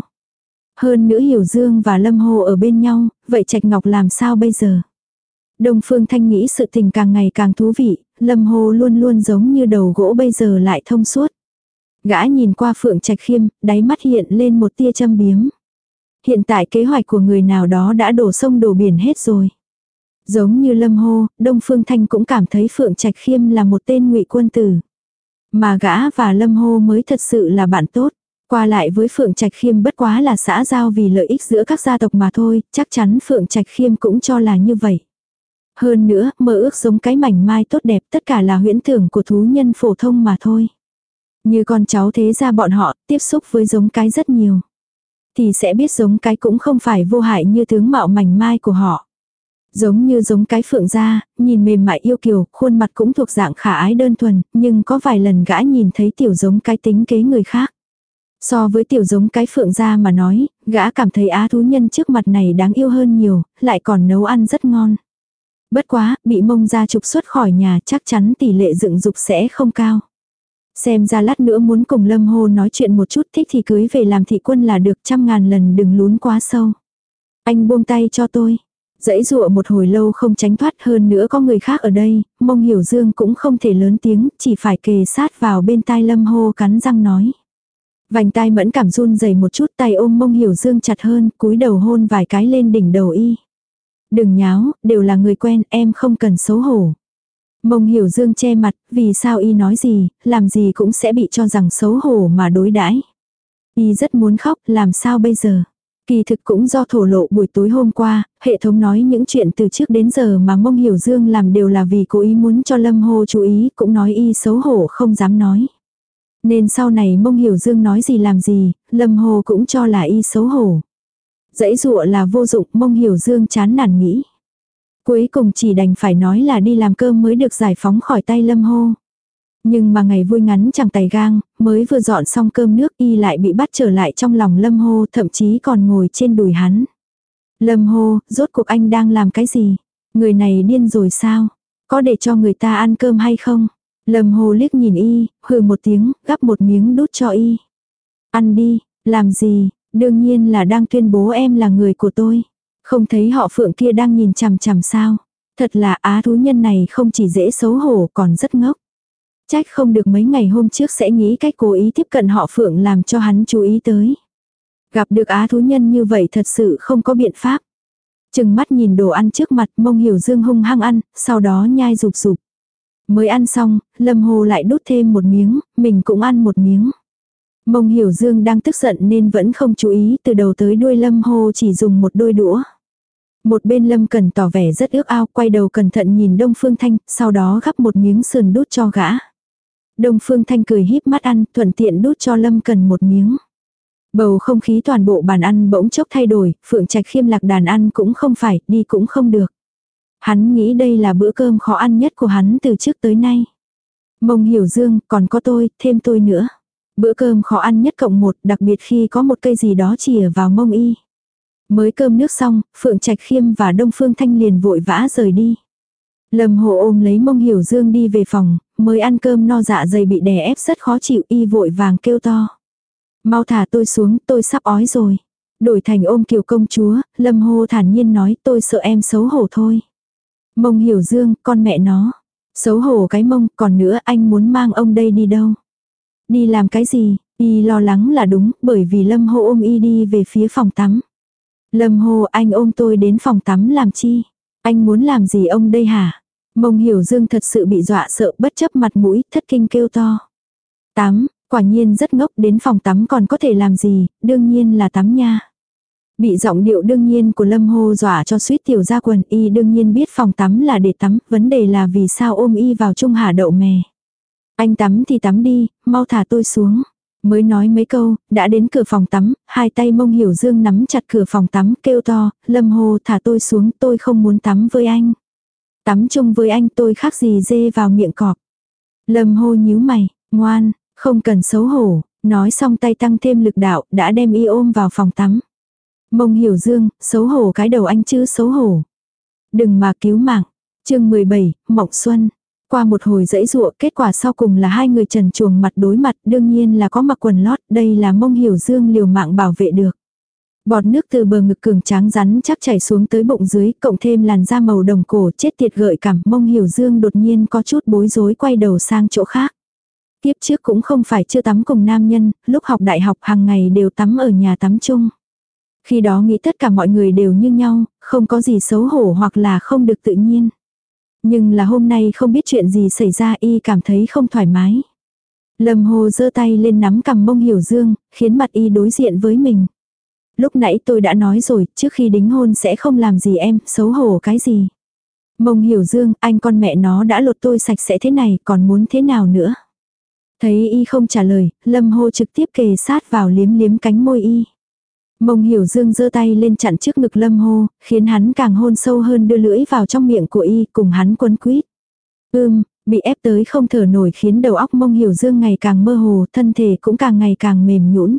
Hơn nữa hiểu dương và lâm hồ ở bên nhau, vậy Trạch Ngọc làm sao bây giờ? Đông Phương Thanh nghĩ sự tình càng ngày càng thú vị, lâm hồ luôn luôn giống như đầu gỗ bây giờ lại thông suốt. Gã nhìn qua Phượng Trạch Khiêm, đáy mắt hiện lên một tia châm biếm. Hiện tại kế hoạch của người nào đó đã đổ sông đổ biển hết rồi. Giống như Lâm Hô, Đông Phương Thanh cũng cảm thấy Phượng Trạch Khiêm là một tên ngụy quân tử. Mà gã và Lâm Hô mới thật sự là bạn tốt. Qua lại với Phượng Trạch Khiêm bất quá là xã giao vì lợi ích giữa các gia tộc mà thôi, chắc chắn Phượng Trạch Khiêm cũng cho là như vậy. Hơn nữa, mơ ước giống cái mảnh mai tốt đẹp tất cả là huyễn tưởng của thú nhân phổ thông mà thôi. Như con cháu thế ra bọn họ tiếp xúc với giống cái rất nhiều. Thì sẽ biết giống cái cũng không phải vô hại như tướng mạo mảnh mai của họ. Giống như giống cái phượng gia, nhìn mềm mại yêu kiều, khuôn mặt cũng thuộc dạng khả ái đơn thuần, nhưng có vài lần gã nhìn thấy tiểu giống cái tính kế người khác. So với tiểu giống cái phượng gia mà nói, gã cảm thấy á thú nhân trước mặt này đáng yêu hơn nhiều, lại còn nấu ăn rất ngon. Bất quá, bị mông ra trục xuất khỏi nhà chắc chắn tỷ lệ dựng dục sẽ không cao. Xem ra lát nữa muốn cùng Lâm Hô nói chuyện một chút thích thì cưới về làm thị quân là được trăm ngàn lần đừng lún quá sâu. Anh buông tay cho tôi. Dãy dụa một hồi lâu không tránh thoát hơn nữa có người khác ở đây, mông hiểu dương cũng không thể lớn tiếng, chỉ phải kề sát vào bên tai lâm hô cắn răng nói. Vành tai mẫn cảm run dày một chút tay ôm mông hiểu dương chặt hơn, cúi đầu hôn vài cái lên đỉnh đầu y. Đừng nháo, đều là người quen, em không cần xấu hổ. Mông hiểu dương che mặt, vì sao y nói gì, làm gì cũng sẽ bị cho rằng xấu hổ mà đối đãi. Y rất muốn khóc, làm sao bây giờ? Kỳ thực cũng do thổ lộ buổi tối hôm qua, hệ thống nói những chuyện từ trước đến giờ mà mông hiểu dương làm đều là vì cố ý muốn cho lâm hô chú ý, cũng nói y xấu hổ không dám nói. Nên sau này mông hiểu dương nói gì làm gì, lâm hồ cũng cho là y xấu hổ. Dãy dụa là vô dụng mông hiểu dương chán nản nghĩ. Cuối cùng chỉ đành phải nói là đi làm cơm mới được giải phóng khỏi tay lâm hô. Nhưng mà ngày vui ngắn chẳng tài gang, mới vừa dọn xong cơm nước y lại bị bắt trở lại trong lòng lâm hô thậm chí còn ngồi trên đùi hắn. Lâm hô, rốt cuộc anh đang làm cái gì? Người này điên rồi sao? Có để cho người ta ăn cơm hay không? Lâm hô liếc nhìn y, hừ một tiếng, gắp một miếng đút cho y. Ăn đi, làm gì? Đương nhiên là đang tuyên bố em là người của tôi. Không thấy họ phượng kia đang nhìn chằm chằm sao. Thật là á thú nhân này không chỉ dễ xấu hổ còn rất ngốc. Trách không được mấy ngày hôm trước sẽ nghĩ cách cố ý tiếp cận họ Phượng làm cho hắn chú ý tới. Gặp được á thú nhân như vậy thật sự không có biện pháp. Chừng mắt nhìn đồ ăn trước mặt mông hiểu dương hung hăng ăn, sau đó nhai rụp rụp. Mới ăn xong, Lâm Hồ lại đút thêm một miếng, mình cũng ăn một miếng. Mông hiểu dương đang tức giận nên vẫn không chú ý từ đầu tới đuôi Lâm Hồ chỉ dùng một đôi đũa. Một bên Lâm Cần tỏ vẻ rất ước ao, quay đầu cẩn thận nhìn Đông Phương Thanh, sau đó gắp một miếng sườn đút cho gã. Đông Phương Thanh cười híp mắt ăn, thuận tiện đút cho Lâm Cần một miếng. Bầu không khí toàn bộ bàn ăn bỗng chốc thay đổi, Phượng Trạch khiêm lạc đàn ăn cũng không phải, đi cũng không được. Hắn nghĩ đây là bữa cơm khó ăn nhất của hắn từ trước tới nay. Mông hiểu dương, còn có tôi, thêm tôi nữa. Bữa cơm khó ăn nhất cộng một, đặc biệt khi có một cây gì đó chìa vào mông y. Mới cơm nước xong, Phượng Trạch Khiêm và Đông Phương Thanh liền vội vã rời đi. Lâm Hồ ôm lấy mông hiểu dương đi về phòng, mới ăn cơm no dạ dày bị đè ép rất khó chịu y vội vàng kêu to. Mau thả tôi xuống, tôi sắp ói rồi. Đổi thành ôm kiều công chúa, Lâm Hồ thản nhiên nói tôi sợ em xấu hổ thôi. Mông hiểu dương, con mẹ nó. Xấu hổ cái mông, còn nữa anh muốn mang ông đây đi đâu? Đi làm cái gì? Y lo lắng là đúng, bởi vì Lâm Hồ ôm y đi về phía phòng tắm. Lâm Hồ anh ôm tôi đến phòng tắm làm chi? Anh muốn làm gì ông đây hả? Mông hiểu dương thật sự bị dọa sợ bất chấp mặt mũi, thất kinh kêu to. Tắm, quả nhiên rất ngốc đến phòng tắm còn có thể làm gì, đương nhiên là tắm nha. Bị giọng điệu đương nhiên của Lâm Hô dọa cho suýt tiểu ra quần y đương nhiên biết phòng tắm là để tắm, vấn đề là vì sao ôm y vào trung hà đậu mè. Anh tắm thì tắm đi, mau thả tôi xuống. Mới nói mấy câu, đã đến cửa phòng tắm, hai tay mông hiểu dương nắm chặt cửa phòng tắm kêu to, Lâm Hồ thả tôi xuống tôi không muốn tắm với anh. Tắm chung với anh tôi khác gì dê vào miệng cọp. Lâm Hồ nhíu mày, ngoan, không cần xấu hổ, nói xong tay tăng thêm lực đạo đã đem y ôm vào phòng tắm. Mông hiểu dương, xấu hổ cái đầu anh chứ xấu hổ. Đừng mà cứu mạng. chương 17, Mộng Xuân. Qua một hồi dãy dụa kết quả sau cùng là hai người trần chuồng mặt đối mặt đương nhiên là có mặc quần lót đây là mông hiểu dương liều mạng bảo vệ được. Bọt nước từ bờ ngực cường tráng rắn chắc chảy xuống tới bụng dưới cộng thêm làn da màu đồng cổ chết tiệt gợi cảm mông hiểu dương đột nhiên có chút bối rối quay đầu sang chỗ khác. Tiếp trước cũng không phải chưa tắm cùng nam nhân, lúc học đại học hàng ngày đều tắm ở nhà tắm chung. Khi đó nghĩ tất cả mọi người đều như nhau, không có gì xấu hổ hoặc là không được tự nhiên. Nhưng là hôm nay không biết chuyện gì xảy ra y cảm thấy không thoải mái. Lâm Hồ giơ tay lên nắm cầm mông hiểu dương, khiến mặt y đối diện với mình. Lúc nãy tôi đã nói rồi, trước khi đính hôn sẽ không làm gì em, xấu hổ cái gì. Mông hiểu dương, anh con mẹ nó đã lột tôi sạch sẽ thế này, còn muốn thế nào nữa. Thấy y không trả lời, Lâm hồ trực tiếp kề sát vào liếm liếm cánh môi y. Mông hiểu dương giơ tay lên chặn trước ngực lâm hô, khiến hắn càng hôn sâu hơn đưa lưỡi vào trong miệng của y cùng hắn quấn quýt. Ưm, bị ép tới không thở nổi khiến đầu óc mông hiểu dương ngày càng mơ hồ, thân thể cũng càng ngày càng mềm nhũn.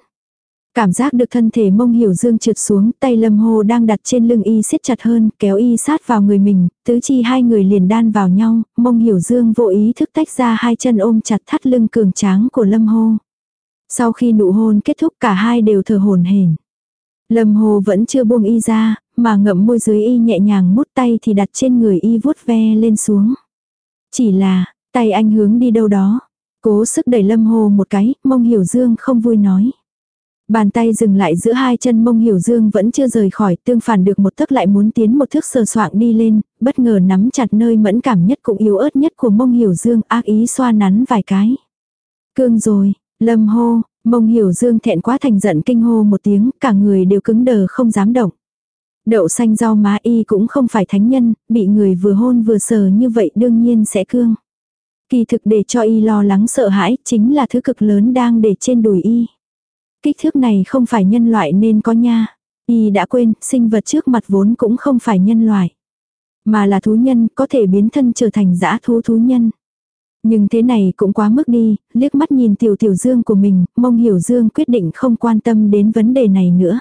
Cảm giác được thân thể mông hiểu dương trượt xuống, tay lâm hô đang đặt trên lưng y siết chặt hơn, kéo y sát vào người mình, tứ chi hai người liền đan vào nhau, mông hiểu dương vô ý thức tách ra hai chân ôm chặt thắt lưng cường tráng của lâm hô. Sau khi nụ hôn kết thúc cả hai đều thở hồn hển. Lâm Hồ vẫn chưa buông y ra, mà ngậm môi dưới y nhẹ nhàng mút tay thì đặt trên người y vuốt ve lên xuống. Chỉ là, tay anh hướng đi đâu đó. Cố sức đẩy Lâm Hồ một cái, mông hiểu dương không vui nói. Bàn tay dừng lại giữa hai chân mông hiểu dương vẫn chưa rời khỏi tương phản được một thức lại muốn tiến một thước sờ soạng đi lên, bất ngờ nắm chặt nơi mẫn cảm nhất cũng yếu ớt nhất của mông hiểu dương ác ý xoa nắn vài cái. Cương rồi, lâm hô, Mông hiểu dương thẹn quá thành giận kinh hô một tiếng, cả người đều cứng đờ không dám động. Đậu xanh rau má y cũng không phải thánh nhân, bị người vừa hôn vừa sờ như vậy đương nhiên sẽ cương. Kỳ thực để cho y lo lắng sợ hãi chính là thứ cực lớn đang để trên đùi y. Kích thước này không phải nhân loại nên có nha. Y đã quên, sinh vật trước mặt vốn cũng không phải nhân loại. Mà là thú nhân, có thể biến thân trở thành dã thú thú nhân. Nhưng thế này cũng quá mức đi, liếc mắt nhìn tiểu tiểu dương của mình, mong hiểu dương quyết định không quan tâm đến vấn đề này nữa.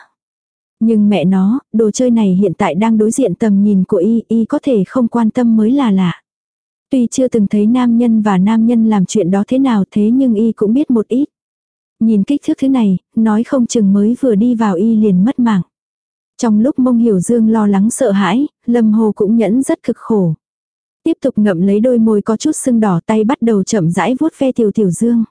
Nhưng mẹ nó, đồ chơi này hiện tại đang đối diện tầm nhìn của y, y có thể không quan tâm mới là lạ. Tuy chưa từng thấy nam nhân và nam nhân làm chuyện đó thế nào thế nhưng y cũng biết một ít. Nhìn kích thước thế này, nói không chừng mới vừa đi vào y liền mất mạng. Trong lúc mông hiểu dương lo lắng sợ hãi, lâm hồ cũng nhẫn rất cực khổ. Tiếp tục ngậm lấy đôi môi có chút sưng đỏ tay bắt đầu chậm rãi vuốt ve tiểu tiểu dương.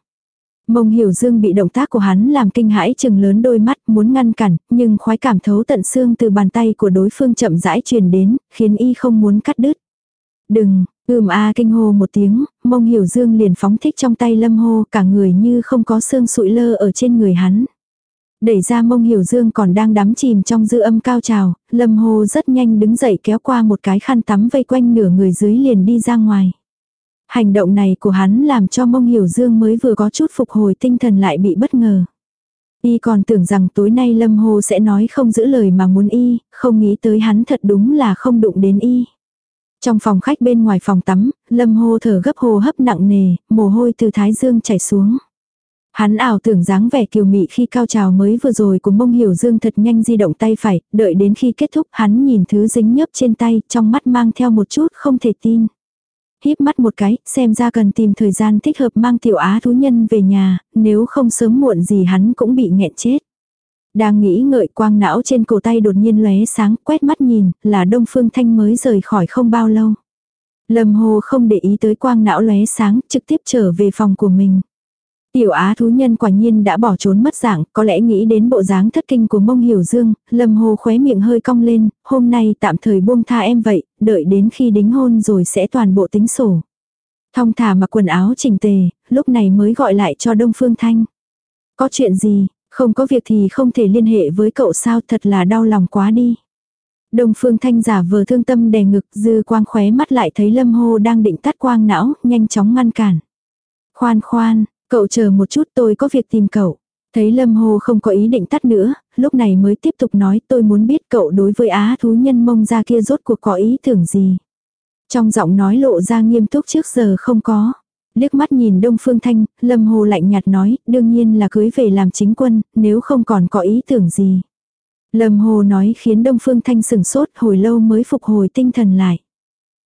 Mông hiểu dương bị động tác của hắn làm kinh hãi chừng lớn đôi mắt muốn ngăn cản, nhưng khoái cảm thấu tận xương từ bàn tay của đối phương chậm rãi truyền đến, khiến y không muốn cắt đứt. Đừng, ưm a kinh hô một tiếng, mông hiểu dương liền phóng thích trong tay lâm hô cả người như không có xương sụi lơ ở trên người hắn. Đẩy ra mông hiểu dương còn đang đắm chìm trong dư âm cao trào, lâm hồ rất nhanh đứng dậy kéo qua một cái khăn tắm vây quanh nửa người dưới liền đi ra ngoài. Hành động này của hắn làm cho mông hiểu dương mới vừa có chút phục hồi tinh thần lại bị bất ngờ. Y còn tưởng rằng tối nay lâm hồ sẽ nói không giữ lời mà muốn y, không nghĩ tới hắn thật đúng là không đụng đến y. Trong phòng khách bên ngoài phòng tắm, lâm hồ thở gấp hồ hấp nặng nề, mồ hôi từ thái dương chảy xuống. Hắn ảo tưởng dáng vẻ kiều mị khi cao trào mới vừa rồi của mông hiểu dương thật nhanh di động tay phải, đợi đến khi kết thúc hắn nhìn thứ dính nhớp trên tay, trong mắt mang theo một chút không thể tin. Híp mắt một cái, xem ra cần tìm thời gian thích hợp mang tiểu á thú nhân về nhà, nếu không sớm muộn gì hắn cũng bị nghẹn chết. Đang nghĩ ngợi quang não trên cổ tay đột nhiên lóe sáng, quét mắt nhìn, là Đông Phương Thanh mới rời khỏi không bao lâu. Lâm Hồ không để ý tới quang não lóe sáng, trực tiếp trở về phòng của mình. Tiểu á thú nhân quả nhiên đã bỏ trốn mất dạng, có lẽ nghĩ đến bộ dáng thất kinh của mông hiểu dương, lâm hồ khóe miệng hơi cong lên, hôm nay tạm thời buông tha em vậy, đợi đến khi đính hôn rồi sẽ toàn bộ tính sổ. Thong thả mặc quần áo chỉnh tề, lúc này mới gọi lại cho Đông Phương Thanh. Có chuyện gì, không có việc thì không thể liên hệ với cậu sao thật là đau lòng quá đi. Đông Phương Thanh giả vờ thương tâm đè ngực dư quang khóe mắt lại thấy Lâm Hô đang định tắt quang não, nhanh chóng ngăn cản. Khoan khoan, Cậu chờ một chút tôi có việc tìm cậu. Thấy Lâm Hồ không có ý định tắt nữa, lúc này mới tiếp tục nói tôi muốn biết cậu đối với á thú nhân mông ra kia rốt cuộc có ý tưởng gì. Trong giọng nói lộ ra nghiêm túc trước giờ không có. Liếc mắt nhìn Đông Phương Thanh, Lâm Hồ lạnh nhạt nói, đương nhiên là cưới về làm chính quân, nếu không còn có ý tưởng gì. Lâm Hồ nói khiến Đông Phương Thanh sừng sốt hồi lâu mới phục hồi tinh thần lại.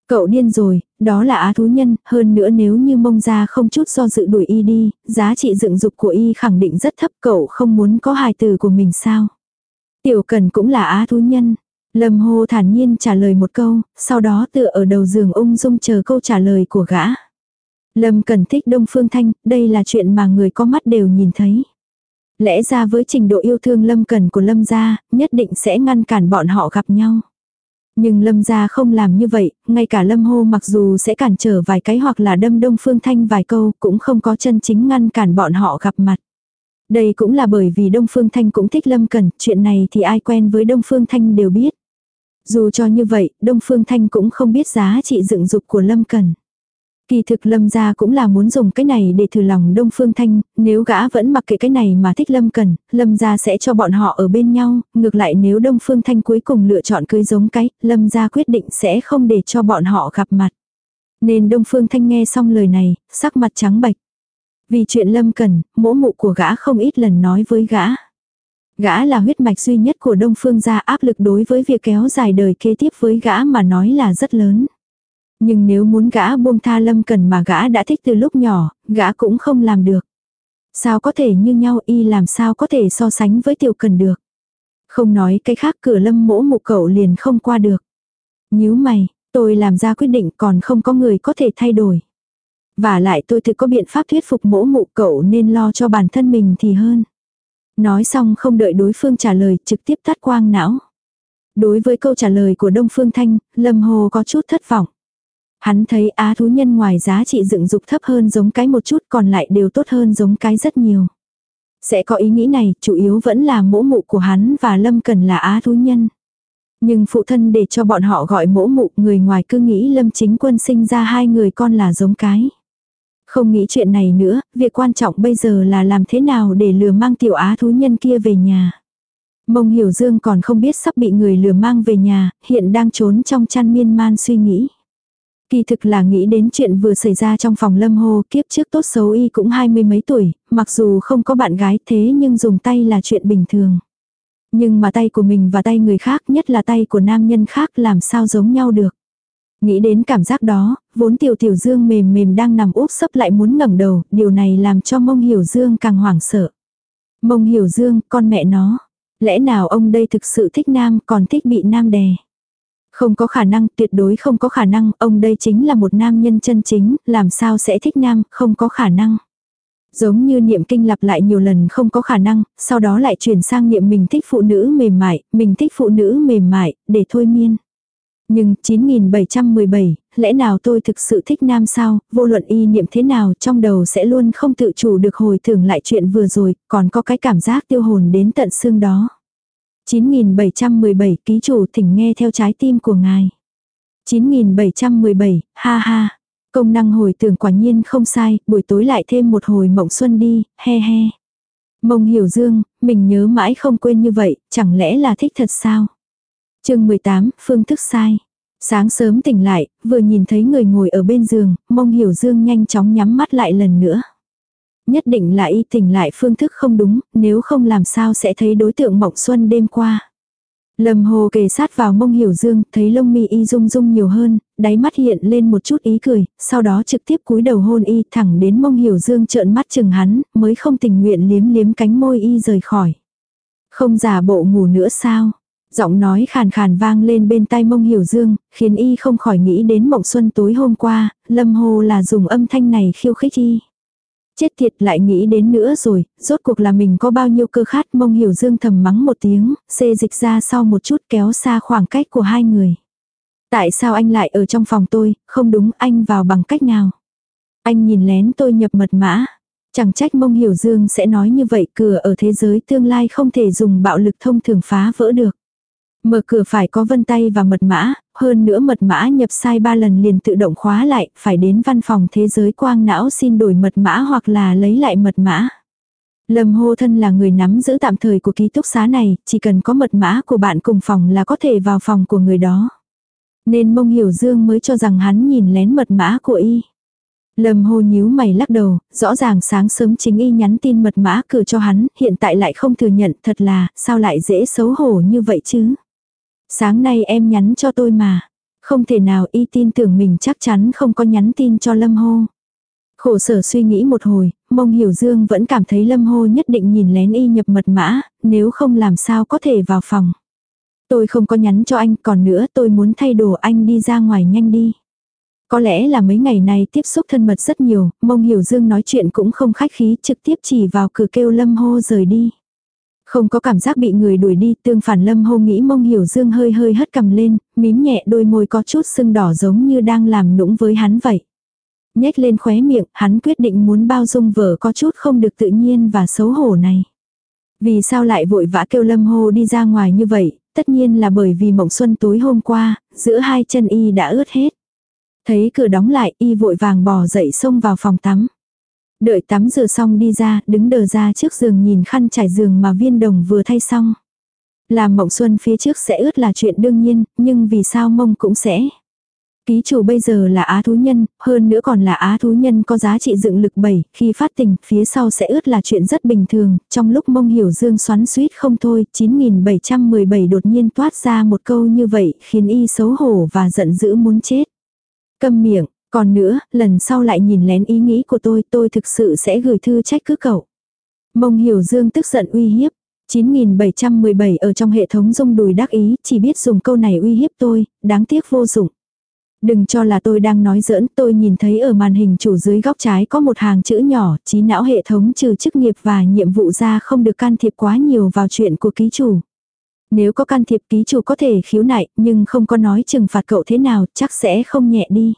Cậu điên rồi, đó là á thú nhân, hơn nữa nếu như mông ra không chút do dự đuổi y đi, giá trị dựng dục của y khẳng định rất thấp cậu không muốn có hài từ của mình sao. Tiểu cần cũng là á thú nhân. Lâm Hồ thản nhiên trả lời một câu, sau đó tựa ở đầu giường ung dung chờ câu trả lời của gã. Lâm cần thích Đông Phương Thanh, đây là chuyện mà người có mắt đều nhìn thấy. Lẽ ra với trình độ yêu thương Lâm Cần của Lâm gia, nhất định sẽ ngăn cản bọn họ gặp nhau. Nhưng lâm gia không làm như vậy, ngay cả lâm hô mặc dù sẽ cản trở vài cái hoặc là đâm đông phương thanh vài câu cũng không có chân chính ngăn cản bọn họ gặp mặt. Đây cũng là bởi vì Đông Phương Thanh cũng thích Lâm Cần, chuyện này thì ai quen với Đông Phương Thanh đều biết. Dù cho như vậy, Đông Phương Thanh cũng không biết giá trị dựng dục của Lâm Cần. Kỳ thực lâm gia cũng là muốn dùng cái này để thử lòng Đông Phương Thanh, nếu gã vẫn mặc kệ cái này mà thích lâm cần, lâm gia sẽ cho bọn họ ở bên nhau, ngược lại nếu Đông Phương Thanh cuối cùng lựa chọn cưới giống cái, lâm gia quyết định sẽ không để cho bọn họ gặp mặt. Nên Đông Phương Thanh nghe xong lời này, sắc mặt trắng bệch. Vì chuyện lâm cần, mỗ mụ của gã không ít lần nói với gã. Gã là huyết mạch duy nhất của Đông Phương gia áp lực đối với việc kéo dài đời kế tiếp với gã mà nói là rất lớn. Nhưng nếu muốn gã buông tha lâm cần mà gã đã thích từ lúc nhỏ, gã cũng không làm được. Sao có thể như nhau y làm sao có thể so sánh với tiểu cần được. Không nói cái khác cửa lâm mỗ mụ cậu liền không qua được. nhíu mày, tôi làm ra quyết định còn không có người có thể thay đổi. Và lại tôi thực có biện pháp thuyết phục mỗ mụ cậu nên lo cho bản thân mình thì hơn. Nói xong không đợi đối phương trả lời trực tiếp tắt quang não. Đối với câu trả lời của Đông Phương Thanh, Lâm Hồ có chút thất vọng. Hắn thấy á thú nhân ngoài giá trị dựng dục thấp hơn giống cái một chút còn lại đều tốt hơn giống cái rất nhiều. Sẽ có ý nghĩ này, chủ yếu vẫn là mỗ mụ của hắn và Lâm Cần là á thú nhân. Nhưng phụ thân để cho bọn họ gọi mỗ mụ người ngoài cứ nghĩ Lâm chính quân sinh ra hai người con là giống cái. Không nghĩ chuyện này nữa, việc quan trọng bây giờ là làm thế nào để lừa mang tiểu á thú nhân kia về nhà. Mông Hiểu Dương còn không biết sắp bị người lừa mang về nhà, hiện đang trốn trong chăn miên man suy nghĩ. Kỳ thực là nghĩ đến chuyện vừa xảy ra trong phòng lâm hô kiếp trước tốt xấu y cũng hai mươi mấy tuổi, mặc dù không có bạn gái thế nhưng dùng tay là chuyện bình thường. Nhưng mà tay của mình và tay người khác nhất là tay của nam nhân khác làm sao giống nhau được. Nghĩ đến cảm giác đó, vốn tiểu tiểu dương mềm mềm đang nằm úp sấp lại muốn ngẩng đầu, điều này làm cho mông hiểu dương càng hoảng sợ. Mông hiểu dương, con mẹ nó. Lẽ nào ông đây thực sự thích nam còn thích bị nam đè. Không có khả năng, tuyệt đối không có khả năng, ông đây chính là một nam nhân chân chính, làm sao sẽ thích nam, không có khả năng. Giống như niệm kinh lặp lại nhiều lần không có khả năng, sau đó lại chuyển sang niệm mình thích phụ nữ mềm mại, mình thích phụ nữ mềm mại, để thôi miên. Nhưng 9717, lẽ nào tôi thực sự thích nam sao, vô luận y niệm thế nào trong đầu sẽ luôn không tự chủ được hồi tưởng lại chuyện vừa rồi, còn có cái cảm giác tiêu hồn đến tận xương đó. 9717 ký chủ thỉnh nghe theo trái tim của ngài. 9717, ha ha. Công năng hồi tưởng quả nhiên không sai, buổi tối lại thêm một hồi mộng xuân đi, he he. Mông hiểu dương, mình nhớ mãi không quên như vậy, chẳng lẽ là thích thật sao? chương 18, phương thức sai. Sáng sớm tỉnh lại, vừa nhìn thấy người ngồi ở bên giường, mông hiểu dương nhanh chóng nhắm mắt lại lần nữa. Nhất định là y tình lại phương thức không đúng, nếu không làm sao sẽ thấy đối tượng mộng xuân đêm qua. Lâm hồ kề sát vào mông hiểu dương, thấy lông mi y rung rung nhiều hơn, đáy mắt hiện lên một chút ý cười, sau đó trực tiếp cúi đầu hôn y thẳng đến mông hiểu dương trợn mắt chừng hắn, mới không tình nguyện liếm liếm cánh môi y rời khỏi. Không giả bộ ngủ nữa sao? Giọng nói khàn khàn vang lên bên tai mông hiểu dương, khiến y không khỏi nghĩ đến mộng xuân tối hôm qua, lâm hồ là dùng âm thanh này khiêu khích y. Chết thiệt lại nghĩ đến nữa rồi, rốt cuộc là mình có bao nhiêu cơ khát mông hiểu dương thầm mắng một tiếng, xê dịch ra sau một chút kéo xa khoảng cách của hai người. Tại sao anh lại ở trong phòng tôi, không đúng anh vào bằng cách nào? Anh nhìn lén tôi nhập mật mã. Chẳng trách mông hiểu dương sẽ nói như vậy cửa ở thế giới tương lai không thể dùng bạo lực thông thường phá vỡ được. Mở cửa phải có vân tay và mật mã, hơn nữa mật mã nhập sai ba lần liền tự động khóa lại, phải đến văn phòng thế giới quang não xin đổi mật mã hoặc là lấy lại mật mã. Lâm hô thân là người nắm giữ tạm thời của ký túc xá này, chỉ cần có mật mã của bạn cùng phòng là có thể vào phòng của người đó. Nên mông hiểu dương mới cho rằng hắn nhìn lén mật mã của y. Lâm hô nhíu mày lắc đầu, rõ ràng sáng sớm chính y nhắn tin mật mã cử cho hắn, hiện tại lại không thừa nhận, thật là, sao lại dễ xấu hổ như vậy chứ. Sáng nay em nhắn cho tôi mà. Không thể nào y tin tưởng mình chắc chắn không có nhắn tin cho Lâm Hô. Khổ sở suy nghĩ một hồi, mông hiểu dương vẫn cảm thấy Lâm Hô nhất định nhìn lén y nhập mật mã, nếu không làm sao có thể vào phòng. Tôi không có nhắn cho anh, còn nữa tôi muốn thay đồ anh đi ra ngoài nhanh đi. Có lẽ là mấy ngày này tiếp xúc thân mật rất nhiều, mông hiểu dương nói chuyện cũng không khách khí trực tiếp chỉ vào cửa kêu Lâm Hô rời đi. Không có cảm giác bị người đuổi đi, tương phản lâm hô nghĩ mông hiểu dương hơi hơi hất cầm lên, mím nhẹ đôi môi có chút sưng đỏ giống như đang làm nũng với hắn vậy. Nhếch lên khóe miệng, hắn quyết định muốn bao dung vợ có chút không được tự nhiên và xấu hổ này. Vì sao lại vội vã kêu lâm hô đi ra ngoài như vậy, tất nhiên là bởi vì mộng xuân tối hôm qua, giữa hai chân y đã ướt hết. Thấy cửa đóng lại, y vội vàng bò dậy xông vào phòng tắm. Đợi tắm rửa xong đi ra, đứng đờ ra trước giường nhìn khăn trải giường mà viên đồng vừa thay xong. Làm mộng xuân phía trước sẽ ướt là chuyện đương nhiên, nhưng vì sao mông cũng sẽ. Ký chủ bây giờ là á thú nhân, hơn nữa còn là á thú nhân có giá trị dựng lực 7, khi phát tình, phía sau sẽ ướt là chuyện rất bình thường, trong lúc mông hiểu dương xoắn suýt không thôi, 9717 đột nhiên toát ra một câu như vậy, khiến y xấu hổ và giận dữ muốn chết. Câm miệng, còn nữa, lần sau lại nhìn lén ý nghĩ của tôi, tôi thực sự sẽ gửi thư trách cứ cậu. Mông hiểu dương tức giận uy hiếp. 9717 ở trong hệ thống dung đùi đắc ý, chỉ biết dùng câu này uy hiếp tôi, đáng tiếc vô dụng. Đừng cho là tôi đang nói giỡn, tôi nhìn thấy ở màn hình chủ dưới góc trái có một hàng chữ nhỏ, trí não hệ thống trừ chức nghiệp và nhiệm vụ ra không được can thiệp quá nhiều vào chuyện của ký chủ. Nếu có can thiệp ký chủ có thể khiếu nại, nhưng không có nói trừng phạt cậu thế nào, chắc sẽ không nhẹ đi.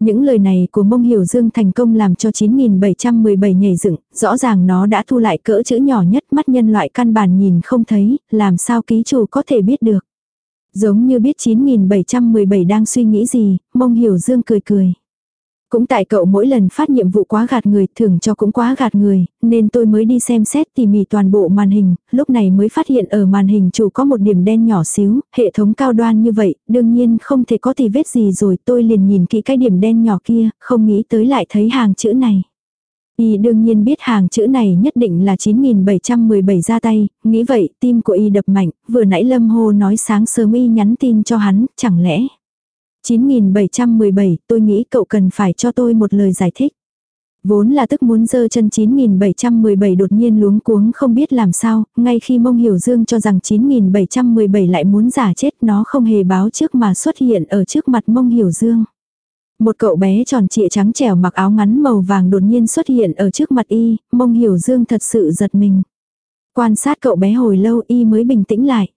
Những lời này của mông hiểu dương thành công làm cho 9717 nhảy dựng, rõ ràng nó đã thu lại cỡ chữ nhỏ nhất mắt nhân loại căn bản nhìn không thấy, làm sao ký chủ có thể biết được. Giống như biết 9717 đang suy nghĩ gì, mông hiểu dương cười cười. Cũng tại cậu mỗi lần phát nhiệm vụ quá gạt người, thưởng cho cũng quá gạt người, nên tôi mới đi xem xét tỉ mỉ toàn bộ màn hình, lúc này mới phát hiện ở màn hình chủ có một điểm đen nhỏ xíu, hệ thống cao đoan như vậy, đương nhiên không thể có tì vết gì rồi, tôi liền nhìn kỹ cái điểm đen nhỏ kia, không nghĩ tới lại thấy hàng chữ này. Y đương nhiên biết hàng chữ này nhất định là 9717 ra tay, nghĩ vậy tim của Y đập mạnh, vừa nãy Lâm hồ nói sáng sớm Y nhắn tin cho hắn, chẳng lẽ 9717, tôi nghĩ cậu cần phải cho tôi một lời giải thích. Vốn là tức muốn dơ chân 9717 đột nhiên luống cuống không biết làm sao, ngay khi mông hiểu dương cho rằng 9717 lại muốn giả chết nó không hề báo trước mà xuất hiện ở trước mặt mông hiểu dương. Một cậu bé tròn trịa trắng trẻo mặc áo ngắn màu vàng đột nhiên xuất hiện ở trước mặt y, mông hiểu dương thật sự giật mình. Quan sát cậu bé hồi lâu y mới bình tĩnh lại.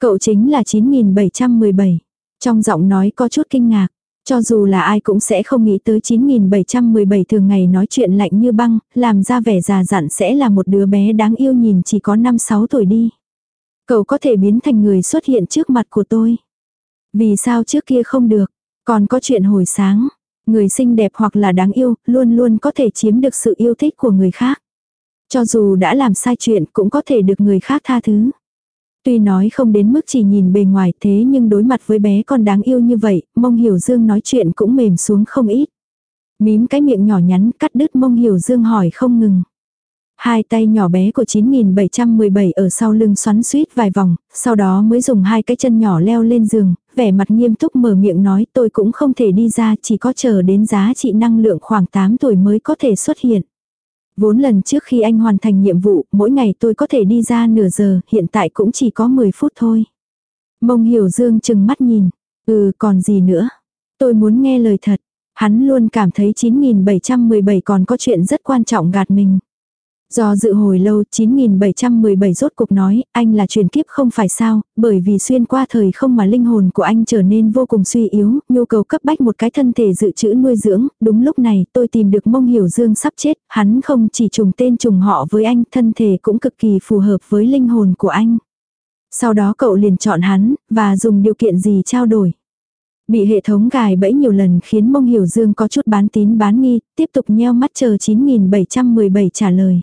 Cậu chính là 9717. Trong giọng nói có chút kinh ngạc. Cho dù là ai cũng sẽ không nghĩ tới 9717 thường ngày nói chuyện lạnh như băng, làm ra vẻ già dặn sẽ là một đứa bé đáng yêu nhìn chỉ có 5-6 tuổi đi. Cậu có thể biến thành người xuất hiện trước mặt của tôi. Vì sao trước kia không được? Còn có chuyện hồi sáng. Người xinh đẹp hoặc là đáng yêu, luôn luôn có thể chiếm được sự yêu thích của người khác. Cho dù đã làm sai chuyện cũng có thể được người khác tha thứ. Tuy nói không đến mức chỉ nhìn bề ngoài thế nhưng đối mặt với bé con đáng yêu như vậy, mông hiểu dương nói chuyện cũng mềm xuống không ít. Mím cái miệng nhỏ nhắn cắt đứt mông hiểu dương hỏi không ngừng. Hai tay nhỏ bé của 9717 ở sau lưng xoắn suýt vài vòng, sau đó mới dùng hai cái chân nhỏ leo lên giường, vẻ mặt nghiêm túc mở miệng nói tôi cũng không thể đi ra chỉ có chờ đến giá trị năng lượng khoảng 8 tuổi mới có thể xuất hiện. Vốn lần trước khi anh hoàn thành nhiệm vụ, mỗi ngày tôi có thể đi ra nửa giờ, hiện tại cũng chỉ có 10 phút thôi. Mông hiểu dương chừng mắt nhìn. Ừ còn gì nữa. Tôi muốn nghe lời thật. Hắn luôn cảm thấy 9717 còn có chuyện rất quan trọng gạt mình. Do dự hồi lâu 9717 rốt cuộc nói, anh là truyền kiếp không phải sao, bởi vì xuyên qua thời không mà linh hồn của anh trở nên vô cùng suy yếu, nhu cầu cấp bách một cái thân thể dự trữ nuôi dưỡng, đúng lúc này tôi tìm được mông hiểu dương sắp chết, hắn không chỉ trùng tên trùng họ với anh, thân thể cũng cực kỳ phù hợp với linh hồn của anh. Sau đó cậu liền chọn hắn, và dùng điều kiện gì trao đổi. Bị hệ thống gài bẫy nhiều lần khiến mông hiểu dương có chút bán tín bán nghi, tiếp tục nheo mắt chờ 9717 trả lời.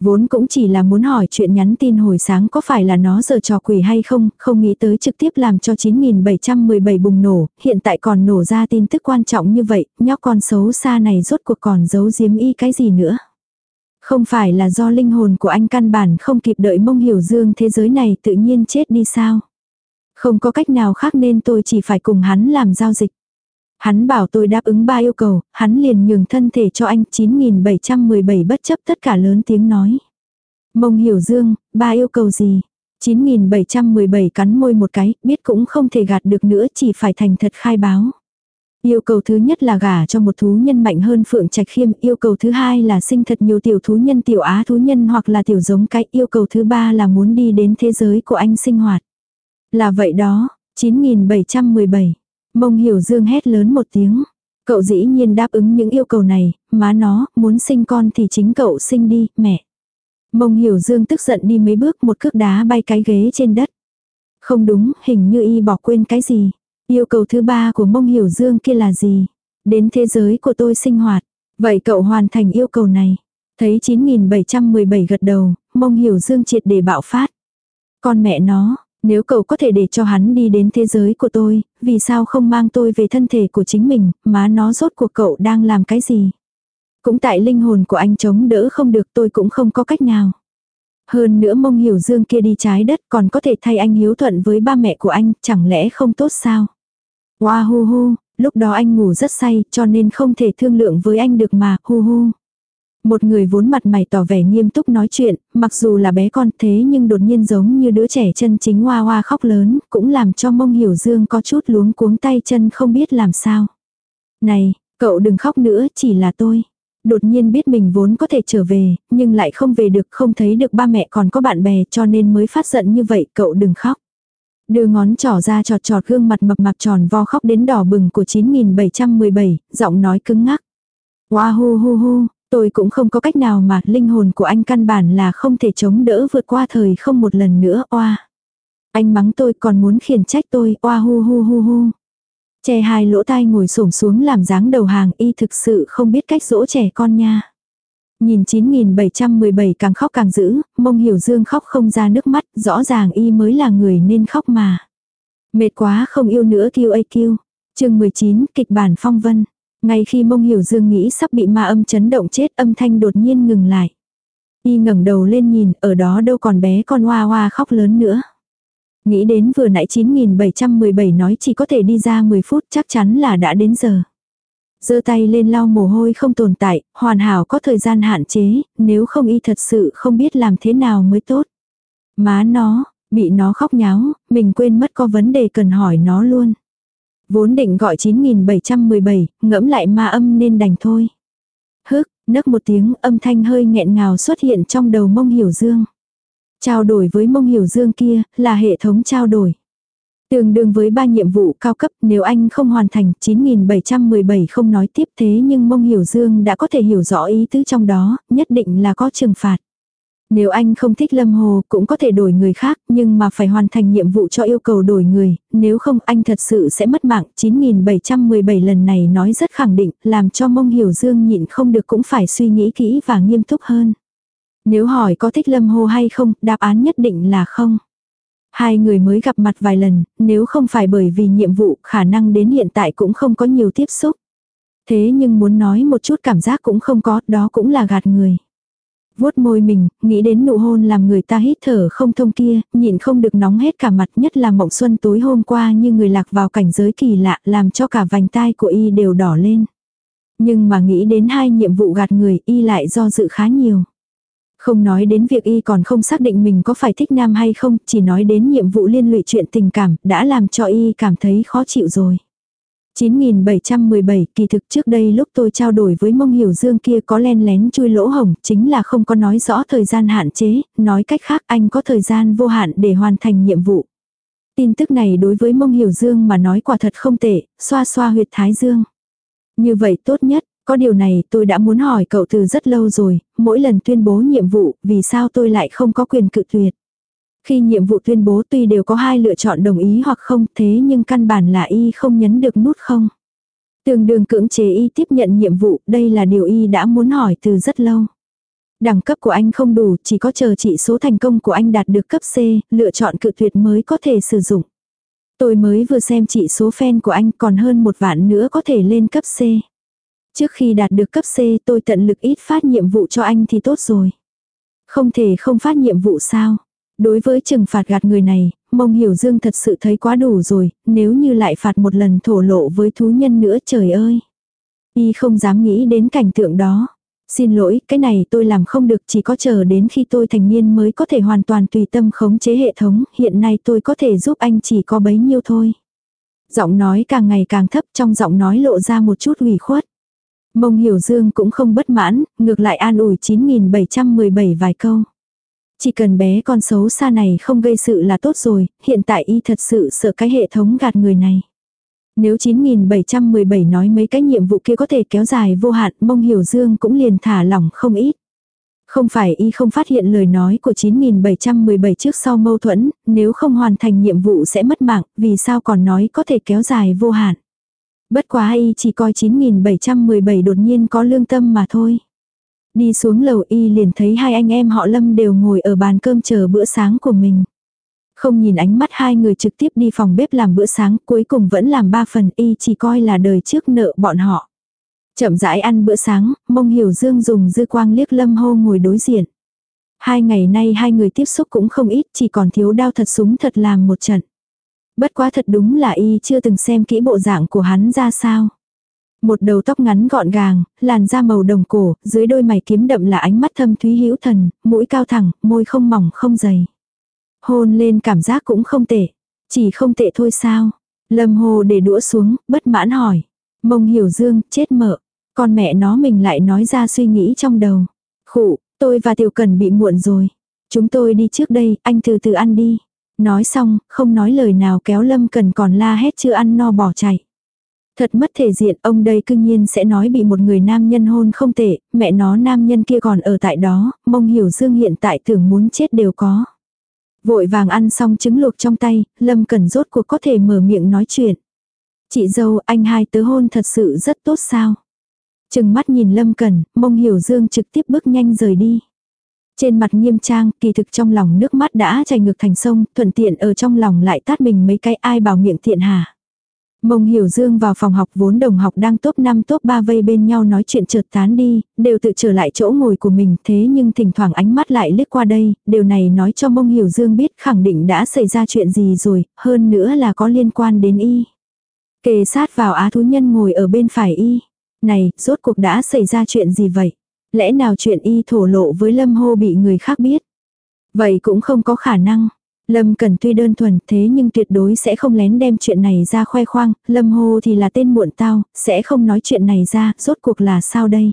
Vốn cũng chỉ là muốn hỏi chuyện nhắn tin hồi sáng có phải là nó giờ trò quỷ hay không, không nghĩ tới trực tiếp làm cho 9717 bùng nổ, hiện tại còn nổ ra tin tức quan trọng như vậy, nhóc con xấu xa này rốt cuộc còn giấu giếm y cái gì nữa. Không phải là do linh hồn của anh căn bản không kịp đợi mông hiểu dương thế giới này tự nhiên chết đi sao. Không có cách nào khác nên tôi chỉ phải cùng hắn làm giao dịch. Hắn bảo tôi đáp ứng ba yêu cầu, hắn liền nhường thân thể cho anh 9717 bất chấp tất cả lớn tiếng nói. Mông hiểu dương, ba yêu cầu gì? 9717 cắn môi một cái, biết cũng không thể gạt được nữa chỉ phải thành thật khai báo. Yêu cầu thứ nhất là gả cho một thú nhân mạnh hơn Phượng Trạch Khiêm, yêu cầu thứ hai là sinh thật nhiều tiểu thú nhân tiểu á thú nhân hoặc là tiểu giống cái, yêu cầu thứ ba là muốn đi đến thế giới của anh sinh hoạt. Là vậy đó, 9717. Mông hiểu dương hét lớn một tiếng. Cậu dĩ nhiên đáp ứng những yêu cầu này, má nó, muốn sinh con thì chính cậu sinh đi, mẹ. Mông hiểu dương tức giận đi mấy bước một cước đá bay cái ghế trên đất. Không đúng, hình như y bỏ quên cái gì. Yêu cầu thứ ba của mông hiểu dương kia là gì? Đến thế giới của tôi sinh hoạt. Vậy cậu hoàn thành yêu cầu này. Thấy 9717 gật đầu, mông hiểu dương triệt để bạo phát. Con mẹ nó, nếu cậu có thể để cho hắn đi đến thế giới của tôi, vì sao không mang tôi về thân thể của chính mình, má nó rốt cuộc cậu đang làm cái gì? Cũng tại linh hồn của anh chống đỡ không được tôi cũng không có cách nào. Hơn nữa mông hiểu dương kia đi trái đất còn có thể thay anh hiếu thuận với ba mẹ của anh, chẳng lẽ không tốt sao? Wow hu hu, lúc đó anh ngủ rất say cho nên không thể thương lượng với anh được mà, hu hu. Một người vốn mặt mày tỏ vẻ nghiêm túc nói chuyện, mặc dù là bé con thế nhưng đột nhiên giống như đứa trẻ chân chính hoa hoa khóc lớn, cũng làm cho mông hiểu dương có chút luống cuống tay chân không biết làm sao. Này, cậu đừng khóc nữa, chỉ là tôi. Đột nhiên biết mình vốn có thể trở về, nhưng lại không về được, không thấy được ba mẹ còn có bạn bè cho nên mới phát giận như vậy, cậu đừng khóc. Đưa ngón trỏ ra trọt trọt gương mặt mập mạp tròn vo khóc đến đỏ bừng của 9717, giọng nói cứng ngắc. Wow hu hu hu, Tôi cũng không có cách nào mà linh hồn của anh căn bản là không thể chống đỡ vượt qua thời không một lần nữa oa. Anh mắng tôi còn muốn khiển trách tôi oa hu hu hu hu. Che hai lỗ tai ngồi xổm xuống làm dáng đầu hàng y thực sự không biết cách dỗ trẻ con nha. Nhìn 9717 càng khóc càng dữ, mông hiểu dương khóc không ra nước mắt, rõ ràng y mới là người nên khóc mà. Mệt quá không yêu nữa kêu ai kêu. chương 19 kịch bản phong vân. Ngay khi mông hiểu dương nghĩ sắp bị ma âm chấn động chết âm thanh đột nhiên ngừng lại. Y ngẩng đầu lên nhìn, ở đó đâu còn bé con hoa hoa khóc lớn nữa. Nghĩ đến vừa nãy 9717 nói chỉ có thể đi ra 10 phút chắc chắn là đã đến giờ. giơ tay lên lau mồ hôi không tồn tại, hoàn hảo có thời gian hạn chế, nếu không y thật sự không biết làm thế nào mới tốt. Má nó, bị nó khóc nháo, mình quên mất có vấn đề cần hỏi nó luôn. Vốn định gọi 9717, ngẫm lại ma âm nên đành thôi. Hức, nấc một tiếng âm thanh hơi nghẹn ngào xuất hiện trong đầu mông hiểu dương. Trao đổi với mông hiểu dương kia là hệ thống trao đổi. Tương đương với ba nhiệm vụ cao cấp nếu anh không hoàn thành 9717 không nói tiếp thế nhưng mông hiểu dương đã có thể hiểu rõ ý tứ trong đó, nhất định là có trừng phạt. Nếu anh không thích Lâm Hồ cũng có thể đổi người khác nhưng mà phải hoàn thành nhiệm vụ cho yêu cầu đổi người, nếu không anh thật sự sẽ mất mạng. 9717 lần này nói rất khẳng định, làm cho mông hiểu dương nhịn không được cũng phải suy nghĩ kỹ và nghiêm túc hơn. Nếu hỏi có thích Lâm Hồ hay không, đáp án nhất định là không. Hai người mới gặp mặt vài lần, nếu không phải bởi vì nhiệm vụ khả năng đến hiện tại cũng không có nhiều tiếp xúc. Thế nhưng muốn nói một chút cảm giác cũng không có, đó cũng là gạt người vuốt môi mình, nghĩ đến nụ hôn làm người ta hít thở không thông kia, nhịn không được nóng hết cả mặt nhất là mộng xuân tối hôm qua như người lạc vào cảnh giới kỳ lạ làm cho cả vành tai của y đều đỏ lên. Nhưng mà nghĩ đến hai nhiệm vụ gạt người y lại do dự khá nhiều. Không nói đến việc y còn không xác định mình có phải thích nam hay không, chỉ nói đến nhiệm vụ liên lụy chuyện tình cảm đã làm cho y cảm thấy khó chịu rồi. 9717 kỳ thực trước đây lúc tôi trao đổi với mông hiểu dương kia có len lén chui lỗ hồng, chính là không có nói rõ thời gian hạn chế, nói cách khác anh có thời gian vô hạn để hoàn thành nhiệm vụ. Tin tức này đối với mông hiểu dương mà nói quả thật không tệ, xoa xoa huyệt thái dương. Như vậy tốt nhất, có điều này tôi đã muốn hỏi cậu từ rất lâu rồi, mỗi lần tuyên bố nhiệm vụ, vì sao tôi lại không có quyền cự tuyệt. Khi nhiệm vụ tuyên bố tuy đều có hai lựa chọn đồng ý hoặc không thế nhưng căn bản là y không nhấn được nút không. Tương đương cưỡng chế y tiếp nhận nhiệm vụ, đây là điều y đã muốn hỏi từ rất lâu. Đẳng cấp của anh không đủ, chỉ có chờ chỉ số thành công của anh đạt được cấp C, lựa chọn cự tuyệt mới có thể sử dụng. Tôi mới vừa xem chỉ số fan của anh còn hơn một vạn nữa có thể lên cấp C. Trước khi đạt được cấp C tôi tận lực ít phát nhiệm vụ cho anh thì tốt rồi. Không thể không phát nhiệm vụ sao. Đối với trừng phạt gạt người này, mông hiểu dương thật sự thấy quá đủ rồi, nếu như lại phạt một lần thổ lộ với thú nhân nữa trời ơi. Y không dám nghĩ đến cảnh tượng đó. Xin lỗi, cái này tôi làm không được chỉ có chờ đến khi tôi thành niên mới có thể hoàn toàn tùy tâm khống chế hệ thống, hiện nay tôi có thể giúp anh chỉ có bấy nhiêu thôi. Giọng nói càng ngày càng thấp trong giọng nói lộ ra một chút ủy khuất. Mông Hiểu Dương cũng không bất mãn, ngược lại an ủi 9717 vài câu. Chỉ cần bé con xấu xa này không gây sự là tốt rồi, hiện tại y thật sự sợ cái hệ thống gạt người này. Nếu 9717 nói mấy cái nhiệm vụ kia có thể kéo dài vô hạn, mông hiểu dương cũng liền thả lỏng không ít. Không phải y không phát hiện lời nói của 9717 trước sau mâu thuẫn, nếu không hoàn thành nhiệm vụ sẽ mất mạng, vì sao còn nói có thể kéo dài vô hạn. Bất quá y chỉ coi 9717 đột nhiên có lương tâm mà thôi. Đi xuống lầu y liền thấy hai anh em họ Lâm đều ngồi ở bàn cơm chờ bữa sáng của mình. Không nhìn ánh mắt hai người trực tiếp đi phòng bếp làm bữa sáng, cuối cùng vẫn làm ba phần y chỉ coi là đời trước nợ bọn họ. Chậm rãi ăn bữa sáng, mông hiểu dương dùng dư quang liếc lâm hô ngồi đối diện. Hai ngày nay hai người tiếp xúc cũng không ít, chỉ còn thiếu đao thật súng thật làm một trận. Bất quá thật đúng là y chưa từng xem kỹ bộ dạng của hắn ra sao. Một đầu tóc ngắn gọn gàng, làn da màu đồng cổ, dưới đôi mày kiếm đậm là ánh mắt thâm thúy hữu thần, mũi cao thẳng, môi không mỏng không dày. Hôn lên cảm giác cũng không tệ. Chỉ không tệ thôi sao? Lâm hồ để đũa xuống, bất mãn hỏi. Mông hiểu dương, chết mợ. Con mẹ nó mình lại nói ra suy nghĩ trong đầu. Khụ, tôi và tiểu cần bị muộn rồi. Chúng tôi đi trước đây, anh từ từ ăn đi. Nói xong, không nói lời nào kéo Lâm Cần còn la hét chưa ăn no bỏ chạy. Thật mất thể diện, ông đây cương nhiên sẽ nói bị một người nam nhân hôn không tệ, mẹ nó nam nhân kia còn ở tại đó, mông hiểu dương hiện tại tưởng muốn chết đều có. Vội vàng ăn xong trứng luộc trong tay, Lâm Cần rốt cuộc có thể mở miệng nói chuyện. Chị dâu, anh hai tớ hôn thật sự rất tốt sao? Chừng mắt nhìn Lâm Cần, mông hiểu dương trực tiếp bước nhanh rời đi. Trên mặt nghiêm trang, kỳ thực trong lòng nước mắt đã chảy ngược thành sông, thuận tiện ở trong lòng lại tát mình mấy cái ai bảo miệng tiện hả. Mông Hiểu Dương vào phòng học vốn đồng học đang top 5 top 3 vây bên nhau nói chuyện chợt tán đi, đều tự trở lại chỗ ngồi của mình thế nhưng thỉnh thoảng ánh mắt lại liếc qua đây, điều này nói cho Mông Hiểu Dương biết khẳng định đã xảy ra chuyện gì rồi, hơn nữa là có liên quan đến y. Kề sát vào á thú nhân ngồi ở bên phải y. Này, rốt cuộc đã xảy ra chuyện gì vậy? Lẽ nào chuyện y thổ lộ với Lâm Hô bị người khác biết? Vậy cũng không có khả năng. Lâm Cần tuy đơn thuần thế nhưng tuyệt đối sẽ không lén đem chuyện này ra khoe khoang, Lâm Hô thì là tên muộn tao, sẽ không nói chuyện này ra, rốt cuộc là sao đây?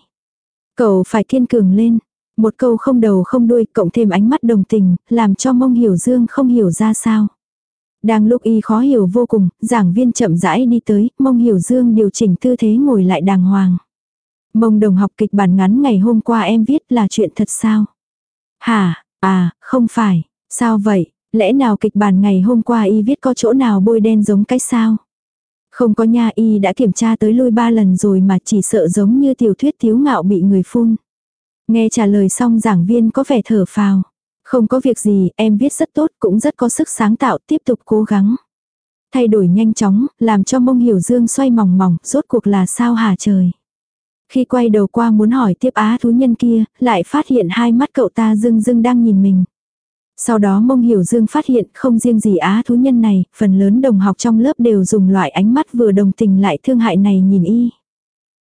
Cậu phải kiên cường lên. Một câu không đầu không đuôi cộng thêm ánh mắt đồng tình, làm cho mông hiểu dương không hiểu ra sao. Đang lúc y khó hiểu vô cùng, giảng viên chậm rãi đi tới, mông hiểu dương điều chỉnh tư thế ngồi lại đàng hoàng. Mông đồng học kịch bản ngắn ngày hôm qua em viết là chuyện thật sao? Hả, à, không phải, sao vậy, lẽ nào kịch bản ngày hôm qua y viết có chỗ nào bôi đen giống cái sao? Không có nha y đã kiểm tra tới lui ba lần rồi mà chỉ sợ giống như tiểu thuyết thiếu ngạo bị người phun. Nghe trả lời xong giảng viên có vẻ thở phào. Không có việc gì, em viết rất tốt, cũng rất có sức sáng tạo, tiếp tục cố gắng. Thay đổi nhanh chóng, làm cho mông hiểu dương xoay mỏng mỏng, rốt cuộc là sao hả trời. Khi quay đầu qua muốn hỏi tiếp á thú nhân kia, lại phát hiện hai mắt cậu ta dưng dưng đang nhìn mình. Sau đó mông hiểu dương phát hiện không riêng gì á thú nhân này, phần lớn đồng học trong lớp đều dùng loại ánh mắt vừa đồng tình lại thương hại này nhìn y.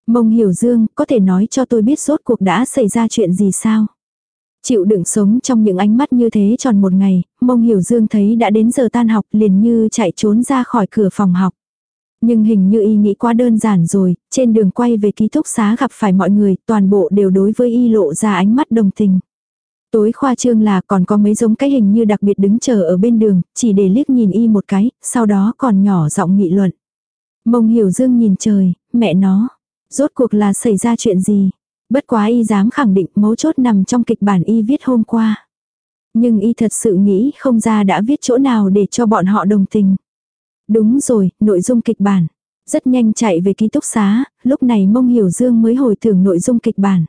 Mông hiểu dương, có thể nói cho tôi biết rốt cuộc đã xảy ra chuyện gì sao? Chịu đựng sống trong những ánh mắt như thế tròn một ngày, mông hiểu dương thấy đã đến giờ tan học liền như chạy trốn ra khỏi cửa phòng học. Nhưng hình như y nghĩ quá đơn giản rồi, trên đường quay về ký túc xá gặp phải mọi người, toàn bộ đều đối với y lộ ra ánh mắt đồng tình. Tối khoa trương là còn có mấy giống cái hình như đặc biệt đứng chờ ở bên đường, chỉ để liếc nhìn y một cái, sau đó còn nhỏ giọng nghị luận. Mông hiểu dương nhìn trời, mẹ nó. Rốt cuộc là xảy ra chuyện gì? Bất quá y dám khẳng định mấu chốt nằm trong kịch bản y viết hôm qua. Nhưng y thật sự nghĩ không ra đã viết chỗ nào để cho bọn họ đồng tình. Đúng rồi, nội dung kịch bản. Rất nhanh chạy về ký túc xá, lúc này mông hiểu dương mới hồi tưởng nội dung kịch bản.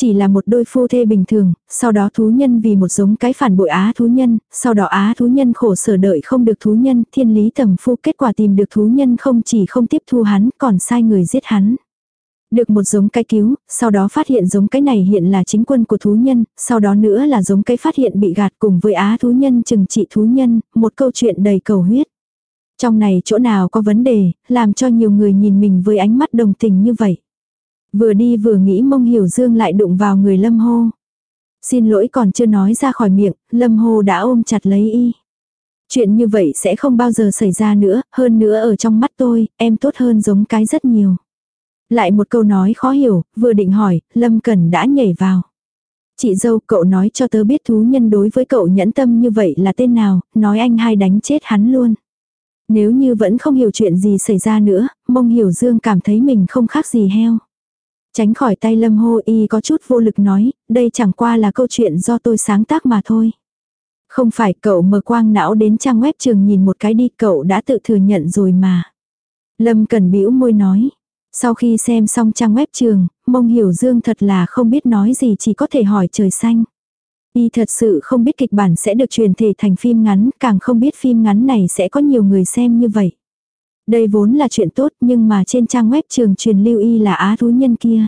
Chỉ là một đôi phu thê bình thường, sau đó thú nhân vì một giống cái phản bội á thú nhân, sau đó á thú nhân khổ sở đợi không được thú nhân, thiên lý tầm phu kết quả tìm được thú nhân không chỉ không tiếp thu hắn, còn sai người giết hắn. Được một giống cái cứu, sau đó phát hiện giống cái này hiện là chính quân của thú nhân, sau đó nữa là giống cái phát hiện bị gạt cùng với á thú nhân trừng trị thú nhân, một câu chuyện đầy cầu huyết. Trong này chỗ nào có vấn đề, làm cho nhiều người nhìn mình với ánh mắt đồng tình như vậy. Vừa đi vừa nghĩ mông hiểu dương lại đụng vào người lâm hô. Xin lỗi còn chưa nói ra khỏi miệng, lâm hô đã ôm chặt lấy y. Chuyện như vậy sẽ không bao giờ xảy ra nữa, hơn nữa ở trong mắt tôi, em tốt hơn giống cái rất nhiều. Lại một câu nói khó hiểu, vừa định hỏi, Lâm cần đã nhảy vào. Chị dâu cậu nói cho tớ biết thú nhân đối với cậu nhẫn tâm như vậy là tên nào, nói anh hai đánh chết hắn luôn. Nếu như vẫn không hiểu chuyện gì xảy ra nữa, mông hiểu dương cảm thấy mình không khác gì heo. Tránh khỏi tay lâm hô y có chút vô lực nói, đây chẳng qua là câu chuyện do tôi sáng tác mà thôi. Không phải cậu mở quang não đến trang web trường nhìn một cái đi cậu đã tự thừa nhận rồi mà. Lâm cần bĩu môi nói. Sau khi xem xong trang web trường, mông hiểu dương thật là không biết nói gì chỉ có thể hỏi trời xanh. Y thật sự không biết kịch bản sẽ được truyền thể thành phim ngắn, càng không biết phim ngắn này sẽ có nhiều người xem như vậy. Đây vốn là chuyện tốt nhưng mà trên trang web trường truyền lưu y là á thú nhân kia.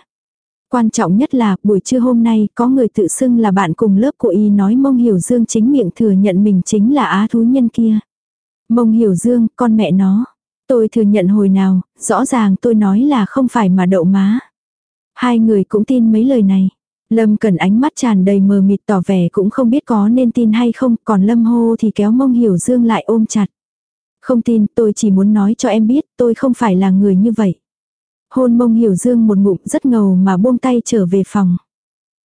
Quan trọng nhất là buổi trưa hôm nay có người tự xưng là bạn cùng lớp của y nói mông hiểu dương chính miệng thừa nhận mình chính là á thú nhân kia. Mông hiểu dương, con mẹ nó. Tôi thừa nhận hồi nào, rõ ràng tôi nói là không phải mà đậu má. Hai người cũng tin mấy lời này. Lâm cần ánh mắt tràn đầy mờ mịt tỏ vẻ cũng không biết có nên tin hay không, còn Lâm hô thì kéo mông hiểu dương lại ôm chặt. Không tin, tôi chỉ muốn nói cho em biết, tôi không phải là người như vậy. Hôn mông hiểu dương một ngụm rất ngầu mà buông tay trở về phòng.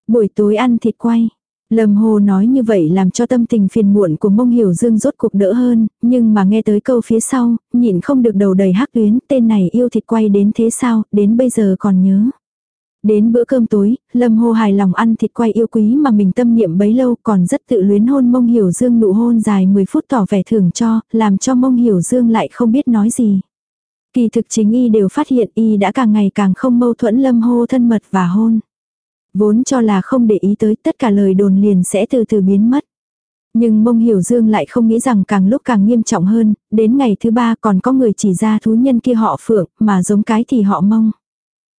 Buổi tối ăn thịt quay. Lâm Hồ nói như vậy làm cho tâm tình phiền muộn của mông hiểu dương rốt cuộc đỡ hơn, nhưng mà nghe tới câu phía sau, nhịn không được đầu đầy hắc tuyến, tên này yêu thịt quay đến thế sao, đến bây giờ còn nhớ. Đến bữa cơm tối, Lâm Hồ hài lòng ăn thịt quay yêu quý mà mình tâm niệm bấy lâu còn rất tự luyến hôn mông hiểu dương nụ hôn dài 10 phút tỏ vẻ thưởng cho, làm cho mông hiểu dương lại không biết nói gì. Kỳ thực chính y đều phát hiện y đã càng ngày càng không mâu thuẫn Lâm Hồ thân mật và hôn. Vốn cho là không để ý tới tất cả lời đồn liền sẽ từ từ biến mất. Nhưng mông hiểu dương lại không nghĩ rằng càng lúc càng nghiêm trọng hơn, đến ngày thứ ba còn có người chỉ ra thú nhân kia họ phượng, mà giống cái thì họ mông.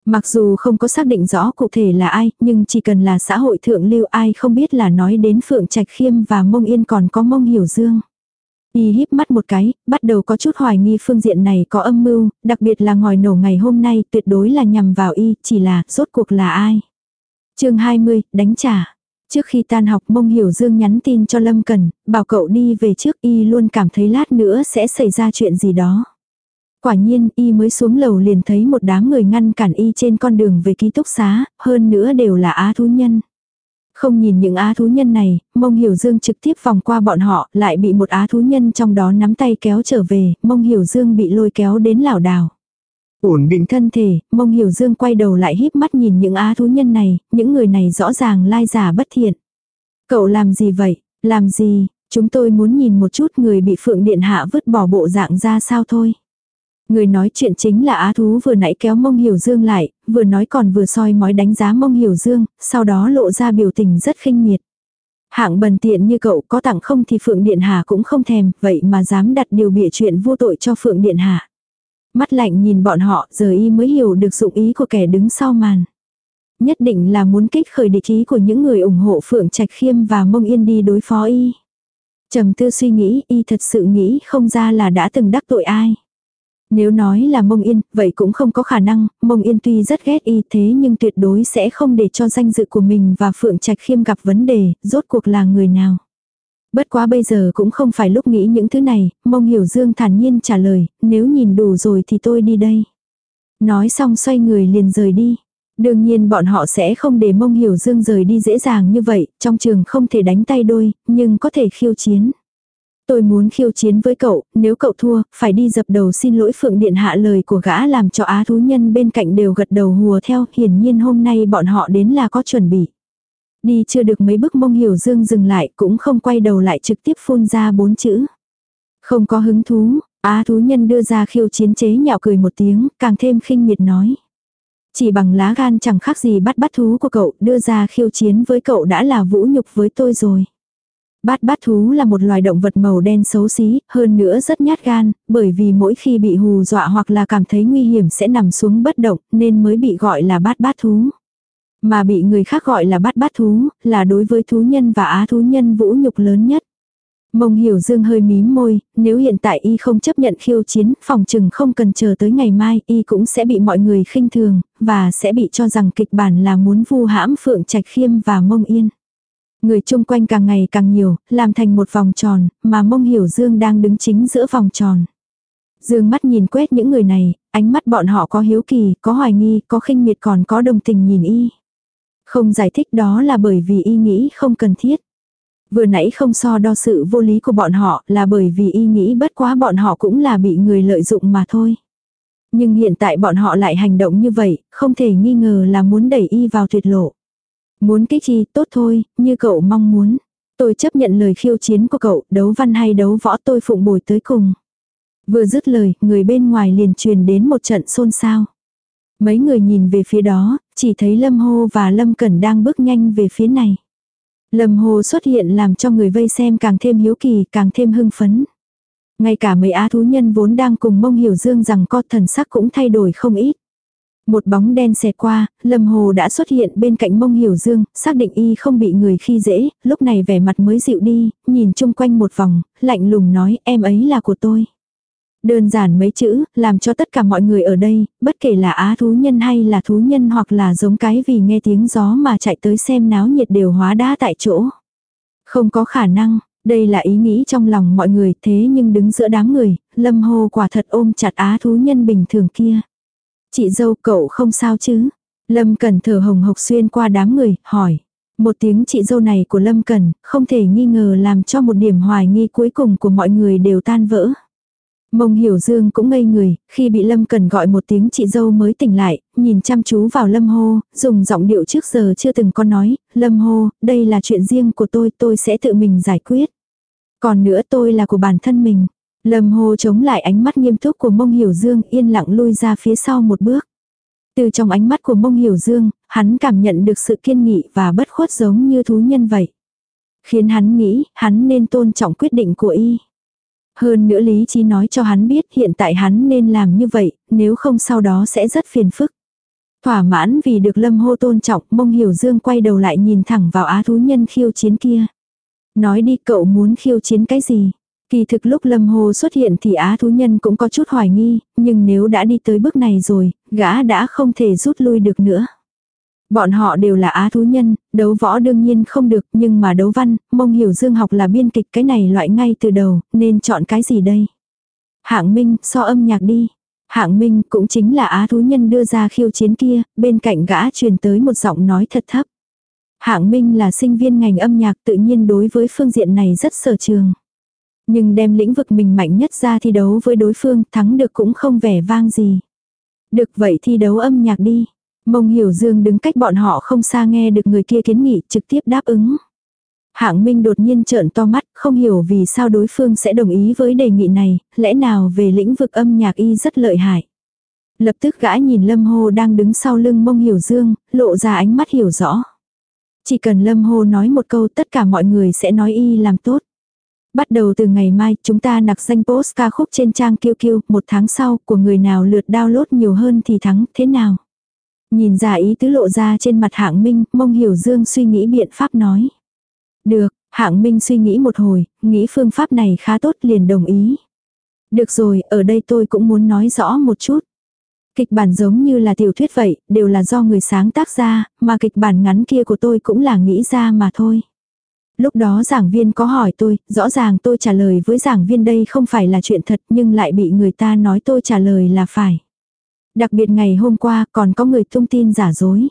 Mặc dù không có xác định rõ cụ thể là ai, nhưng chỉ cần là xã hội thượng lưu ai không biết là nói đến Phượng Trạch Khiêm và Mông Yên còn có Mông Hiểu Dương. Y híp mắt một cái, bắt đầu có chút hoài nghi phương diện này có âm mưu, đặc biệt là ngòi nổ ngày hôm nay tuyệt đối là nhằm vào Y, chỉ là, rốt cuộc là ai. chương 20, đánh trả. Trước khi tan học mông hiểu dương nhắn tin cho Lâm Cần, bảo cậu đi về trước Y luôn cảm thấy lát nữa sẽ xảy ra chuyện gì đó. Quả nhiên Y mới xuống lầu liền thấy một đám người ngăn cản Y trên con đường về ký túc xá, hơn nữa đều là á thú nhân. Không nhìn những á thú nhân này, mông hiểu dương trực tiếp vòng qua bọn họ, lại bị một á thú nhân trong đó nắm tay kéo trở về, mông hiểu dương bị lôi kéo đến lảo đảo. Ổn định thân thể, mông hiểu dương quay đầu lại híp mắt nhìn những á thú nhân này, những người này rõ ràng lai giả bất thiện. Cậu làm gì vậy, làm gì, chúng tôi muốn nhìn một chút người bị phượng điện hạ vứt bỏ bộ dạng ra sao thôi. Người nói chuyện chính là Á Thú vừa nãy kéo mông hiểu dương lại, vừa nói còn vừa soi mói đánh giá mông hiểu dương, sau đó lộ ra biểu tình rất khinh miệt. Hạng bần tiện như cậu có tặng không thì Phượng Điện Hà cũng không thèm, vậy mà dám đặt điều bịa chuyện vô tội cho Phượng Điện Hà. Mắt lạnh nhìn bọn họ, giờ y mới hiểu được dụng ý của kẻ đứng sau màn. Nhất định là muốn kích khởi địch ý của những người ủng hộ Phượng Trạch Khiêm và Mông Yên đi đối phó y. Trầm tư suy nghĩ, y thật sự nghĩ không ra là đã từng đắc tội ai. Nếu nói là mông yên, vậy cũng không có khả năng, mông yên tuy rất ghét y thế nhưng tuyệt đối sẽ không để cho danh dự của mình và Phượng Trạch Khiêm gặp vấn đề, rốt cuộc là người nào. Bất quá bây giờ cũng không phải lúc nghĩ những thứ này, mông hiểu dương thản nhiên trả lời, nếu nhìn đủ rồi thì tôi đi đây. Nói xong xoay người liền rời đi. Đương nhiên bọn họ sẽ không để mông hiểu dương rời đi dễ dàng như vậy, trong trường không thể đánh tay đôi, nhưng có thể khiêu chiến. Tôi muốn khiêu chiến với cậu, nếu cậu thua, phải đi dập đầu xin lỗi Phượng Điện hạ lời của gã làm cho á thú nhân bên cạnh đều gật đầu hùa theo, hiển nhiên hôm nay bọn họ đến là có chuẩn bị. Đi chưa được mấy bước mông hiểu dương dừng lại, cũng không quay đầu lại trực tiếp phun ra bốn chữ. Không có hứng thú, á thú nhân đưa ra khiêu chiến chế nhạo cười một tiếng, càng thêm khinh miệt nói. Chỉ bằng lá gan chẳng khác gì bắt bắt thú của cậu, đưa ra khiêu chiến với cậu đã là vũ nhục với tôi rồi. Bát bát thú là một loài động vật màu đen xấu xí, hơn nữa rất nhát gan, bởi vì mỗi khi bị hù dọa hoặc là cảm thấy nguy hiểm sẽ nằm xuống bất động, nên mới bị gọi là bát bát thú. Mà bị người khác gọi là bát bát thú, là đối với thú nhân và á thú nhân vũ nhục lớn nhất. Mông hiểu dương hơi mím môi, nếu hiện tại y không chấp nhận khiêu chiến, phòng chừng không cần chờ tới ngày mai, y cũng sẽ bị mọi người khinh thường, và sẽ bị cho rằng kịch bản là muốn vu hãm Phượng Trạch Khiêm và Mông Yên. Người chung quanh càng ngày càng nhiều, làm thành một vòng tròn, mà mông hiểu Dương đang đứng chính giữa vòng tròn. Dương mắt nhìn quét những người này, ánh mắt bọn họ có hiếu kỳ, có hoài nghi, có khinh miệt còn có đồng tình nhìn y. Không giải thích đó là bởi vì y nghĩ không cần thiết. Vừa nãy không so đo sự vô lý của bọn họ là bởi vì y nghĩ bất quá bọn họ cũng là bị người lợi dụng mà thôi. Nhưng hiện tại bọn họ lại hành động như vậy, không thể nghi ngờ là muốn đẩy y vào tuyệt lộ. Muốn kích chi, tốt thôi, như cậu mong muốn. Tôi chấp nhận lời khiêu chiến của cậu, đấu văn hay đấu võ tôi phụng bồi tới cùng. Vừa dứt lời, người bên ngoài liền truyền đến một trận xôn xao. Mấy người nhìn về phía đó, chỉ thấy Lâm Hô và Lâm Cẩn đang bước nhanh về phía này. Lâm hô xuất hiện làm cho người vây xem càng thêm hiếu kỳ, càng thêm hưng phấn. Ngay cả mấy á thú nhân vốn đang cùng mông hiểu dương rằng co thần sắc cũng thay đổi không ít. Một bóng đen xẹt qua, Lâm Hồ đã xuất hiện bên cạnh mông hiểu dương, xác định y không bị người khi dễ, lúc này vẻ mặt mới dịu đi, nhìn chung quanh một vòng, lạnh lùng nói em ấy là của tôi. Đơn giản mấy chữ, làm cho tất cả mọi người ở đây, bất kể là á thú nhân hay là thú nhân hoặc là giống cái vì nghe tiếng gió mà chạy tới xem náo nhiệt đều hóa đá tại chỗ. Không có khả năng, đây là ý nghĩ trong lòng mọi người thế nhưng đứng giữa đám người, lâm hồ quả thật ôm chặt á thú nhân bình thường kia. Chị dâu cậu không sao chứ? Lâm Cần thở hồng hộc xuyên qua đám người, hỏi. Một tiếng chị dâu này của Lâm Cần, không thể nghi ngờ làm cho một điểm hoài nghi cuối cùng của mọi người đều tan vỡ. Mông Hiểu Dương cũng ngây người, khi bị Lâm Cần gọi một tiếng chị dâu mới tỉnh lại, nhìn chăm chú vào Lâm Hô, dùng giọng điệu trước giờ chưa từng có nói, Lâm Hô, đây là chuyện riêng của tôi, tôi sẽ tự mình giải quyết. Còn nữa tôi là của bản thân mình. Lâm Hồ chống lại ánh mắt nghiêm túc của Mông Hiểu Dương yên lặng lui ra phía sau một bước. Từ trong ánh mắt của Mông Hiểu Dương, hắn cảm nhận được sự kiên nghị và bất khuất giống như thú nhân vậy. Khiến hắn nghĩ, hắn nên tôn trọng quyết định của y. Hơn nữa lý trí nói cho hắn biết hiện tại hắn nên làm như vậy, nếu không sau đó sẽ rất phiền phức. Thỏa mãn vì được lâm hô tôn trọng, mông hiểu dương quay đầu lại nhìn thẳng vào á thú nhân khiêu chiến kia. Nói đi cậu muốn khiêu chiến cái gì? Kỳ thực lúc Lâm Hồ xuất hiện thì Á thú nhân cũng có chút hoài nghi, nhưng nếu đã đi tới bước này rồi, gã đã không thể rút lui được nữa. Bọn họ đều là á thú nhân, đấu võ đương nhiên không được, nhưng mà đấu văn, mông hiểu dương học là biên kịch cái này loại ngay từ đầu, nên chọn cái gì đây? Hạng Minh, so âm nhạc đi. Hạng Minh cũng chính là á thú nhân đưa ra khiêu chiến kia, bên cạnh gã truyền tới một giọng nói thật thấp. Hạng Minh là sinh viên ngành âm nhạc tự nhiên đối với phương diện này rất sở trường. Nhưng đem lĩnh vực mình mạnh nhất ra thi đấu với đối phương thắng được cũng không vẻ vang gì. Được vậy thi đấu âm nhạc đi. Mông Hiểu Dương đứng cách bọn họ không xa nghe được người kia kiến nghị trực tiếp đáp ứng. Hạng Minh đột nhiên trợn to mắt, không hiểu vì sao đối phương sẽ đồng ý với đề nghị này, lẽ nào về lĩnh vực âm nhạc y rất lợi hại. Lập tức gã nhìn Lâm Hô đang đứng sau lưng mông hiểu dương, lộ ra ánh mắt hiểu rõ. Chỉ cần Lâm Hô nói một câu tất cả mọi người sẽ nói y làm tốt. Bắt đầu từ ngày mai, chúng ta nặc danh post ca khúc trên trang kiêu kiêu, một tháng sau, của người nào lượt download nhiều hơn thì thắng, thế nào? Nhìn ra ý tứ lộ ra trên mặt hạng minh, mong hiểu dương suy nghĩ biện pháp nói. Được, hạng minh suy nghĩ một hồi, nghĩ phương pháp này khá tốt liền đồng ý. Được rồi, ở đây tôi cũng muốn nói rõ một chút. Kịch bản giống như là tiểu thuyết vậy, đều là do người sáng tác ra, mà kịch bản ngắn kia của tôi cũng là nghĩ ra mà thôi. Lúc đó giảng viên có hỏi tôi, rõ ràng tôi trả lời với giảng viên đây không phải là chuyện thật nhưng lại bị người ta nói tôi trả lời là phải. Đặc biệt ngày hôm qua còn có người thông tin giả dối.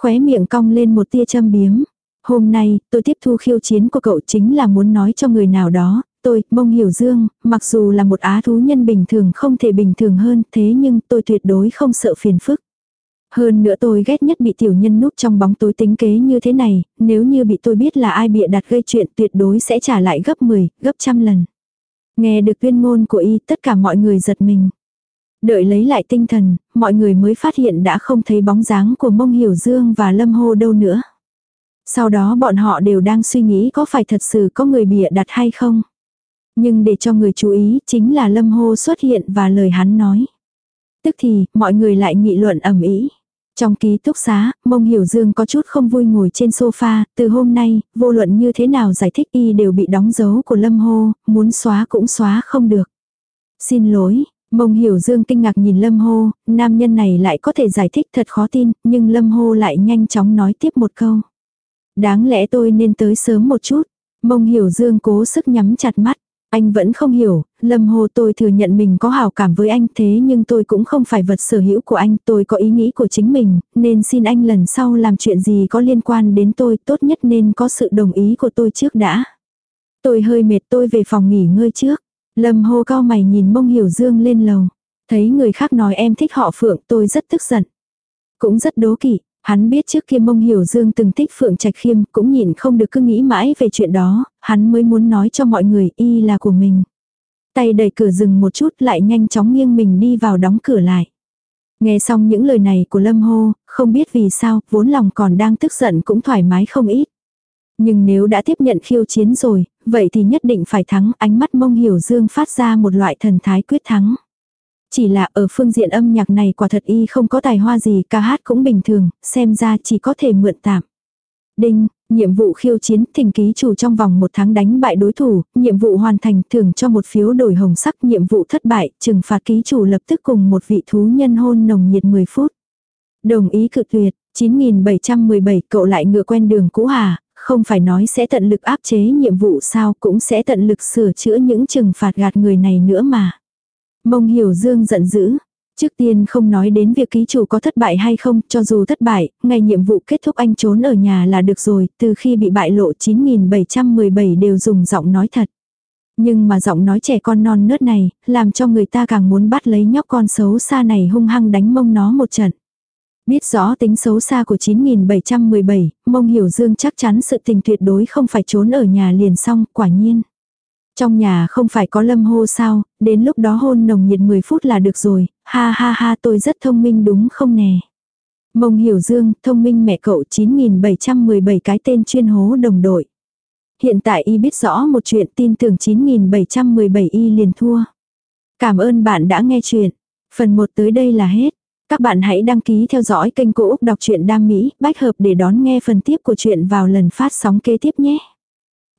Khóe miệng cong lên một tia châm biếm. Hôm nay, tôi tiếp thu khiêu chiến của cậu chính là muốn nói cho người nào đó, tôi, mông hiểu dương, mặc dù là một á thú nhân bình thường không thể bình thường hơn, thế nhưng tôi tuyệt đối không sợ phiền phức. Hơn nữa tôi ghét nhất bị tiểu nhân núp trong bóng tối tính kế như thế này, nếu như bị tôi biết là ai bịa đặt gây chuyện tuyệt đối sẽ trả lại gấp 10, gấp trăm lần. Nghe được tuyên ngôn của y tất cả mọi người giật mình. Đợi lấy lại tinh thần, mọi người mới phát hiện đã không thấy bóng dáng của mông hiểu dương và lâm hô đâu nữa. Sau đó bọn họ đều đang suy nghĩ có phải thật sự có người bịa đặt hay không. Nhưng để cho người chú ý chính là lâm hô xuất hiện và lời hắn nói. Tức thì, mọi người lại nghị luận ẩm ý. Trong ký túc xá, mông hiểu dương có chút không vui ngồi trên sofa, từ hôm nay, vô luận như thế nào giải thích y đều bị đóng dấu của lâm hô, muốn xóa cũng xóa không được. Xin lỗi, mông hiểu dương kinh ngạc nhìn lâm hô, nam nhân này lại có thể giải thích thật khó tin, nhưng lâm hô lại nhanh chóng nói tiếp một câu. Đáng lẽ tôi nên tới sớm một chút. Mông hiểu dương cố sức nhắm chặt mắt. Anh vẫn không hiểu, Lâm Hồ tôi thừa nhận mình có hào cảm với anh thế nhưng tôi cũng không phải vật sở hữu của anh, tôi có ý nghĩ của chính mình, nên xin anh lần sau làm chuyện gì có liên quan đến tôi tốt nhất nên có sự đồng ý của tôi trước đã. Tôi hơi mệt tôi về phòng nghỉ ngơi trước. Lâm Hồ cao mày nhìn mông hiểu dương lên lầu. Thấy người khác nói em thích họ Phượng tôi rất tức giận. Cũng rất đố kỵ, Hắn biết trước kia mông hiểu dương từng thích Phượng Trạch Khiêm, cũng nhìn không được cứ nghĩ mãi về chuyện đó, hắn mới muốn nói cho mọi người y là của mình. Tay đẩy cửa dừng một chút lại nhanh chóng nghiêng mình đi vào đóng cửa lại. Nghe xong những lời này của Lâm Hô, không biết vì sao, vốn lòng còn đang tức giận cũng thoải mái không ít. Nhưng nếu đã tiếp nhận khiêu chiến rồi, vậy thì nhất định phải thắng, ánh mắt mông hiểu dương phát ra một loại thần thái quyết thắng. Chỉ là ở phương diện âm nhạc này quả thật y không có tài hoa gì, ca hát cũng bình thường, xem ra chỉ có thể mượn tạm. Đinh, nhiệm vụ khiêu chiến thỉnh ký chủ trong vòng một tháng đánh bại đối thủ, nhiệm vụ hoàn thành thưởng cho một phiếu đổi hồng sắc, nhiệm vụ thất bại, trừng phạt ký chủ lập tức cùng một vị thú nhân hôn nồng nhiệt 10 phút. Đồng ý cự tuyệt, 9717 cậu lại ngựa quen đường cũ hà, không phải nói sẽ tận lực áp chế nhiệm vụ sao cũng sẽ tận lực sửa chữa những trừng phạt gạt người này nữa mà. Mông hiểu dương giận dữ. Trước tiên không nói đến việc ký chủ có thất bại hay không, cho dù thất bại, ngày nhiệm vụ kết thúc anh trốn ở nhà là được rồi, từ khi bị bại lộ 9717 đều dùng giọng nói thật. Nhưng mà giọng nói trẻ con non nớt này, làm cho người ta càng muốn bắt lấy nhóc con xấu xa này hung hăng đánh mông nó một trận. Biết rõ tính xấu xa của 9717, mông hiểu dương chắc chắn sự tình tuyệt đối không phải trốn ở nhà liền xong, quả nhiên. Trong nhà không phải có lâm hô sao, đến lúc đó hôn nồng nhiệt 10 phút là được rồi, ha ha ha tôi rất thông minh đúng không nè. Mông Hiểu Dương, thông minh mẹ cậu 9717 cái tên chuyên hố đồng đội. Hiện tại y biết rõ một chuyện tin tưởng 9717 y liền thua. Cảm ơn bạn đã nghe chuyện. Phần 1 tới đây là hết. Các bạn hãy đăng ký theo dõi kênh Cô Úc Đọc truyện Đam Mỹ, bách hợp để đón nghe phần tiếp của chuyện vào lần phát sóng kế tiếp nhé.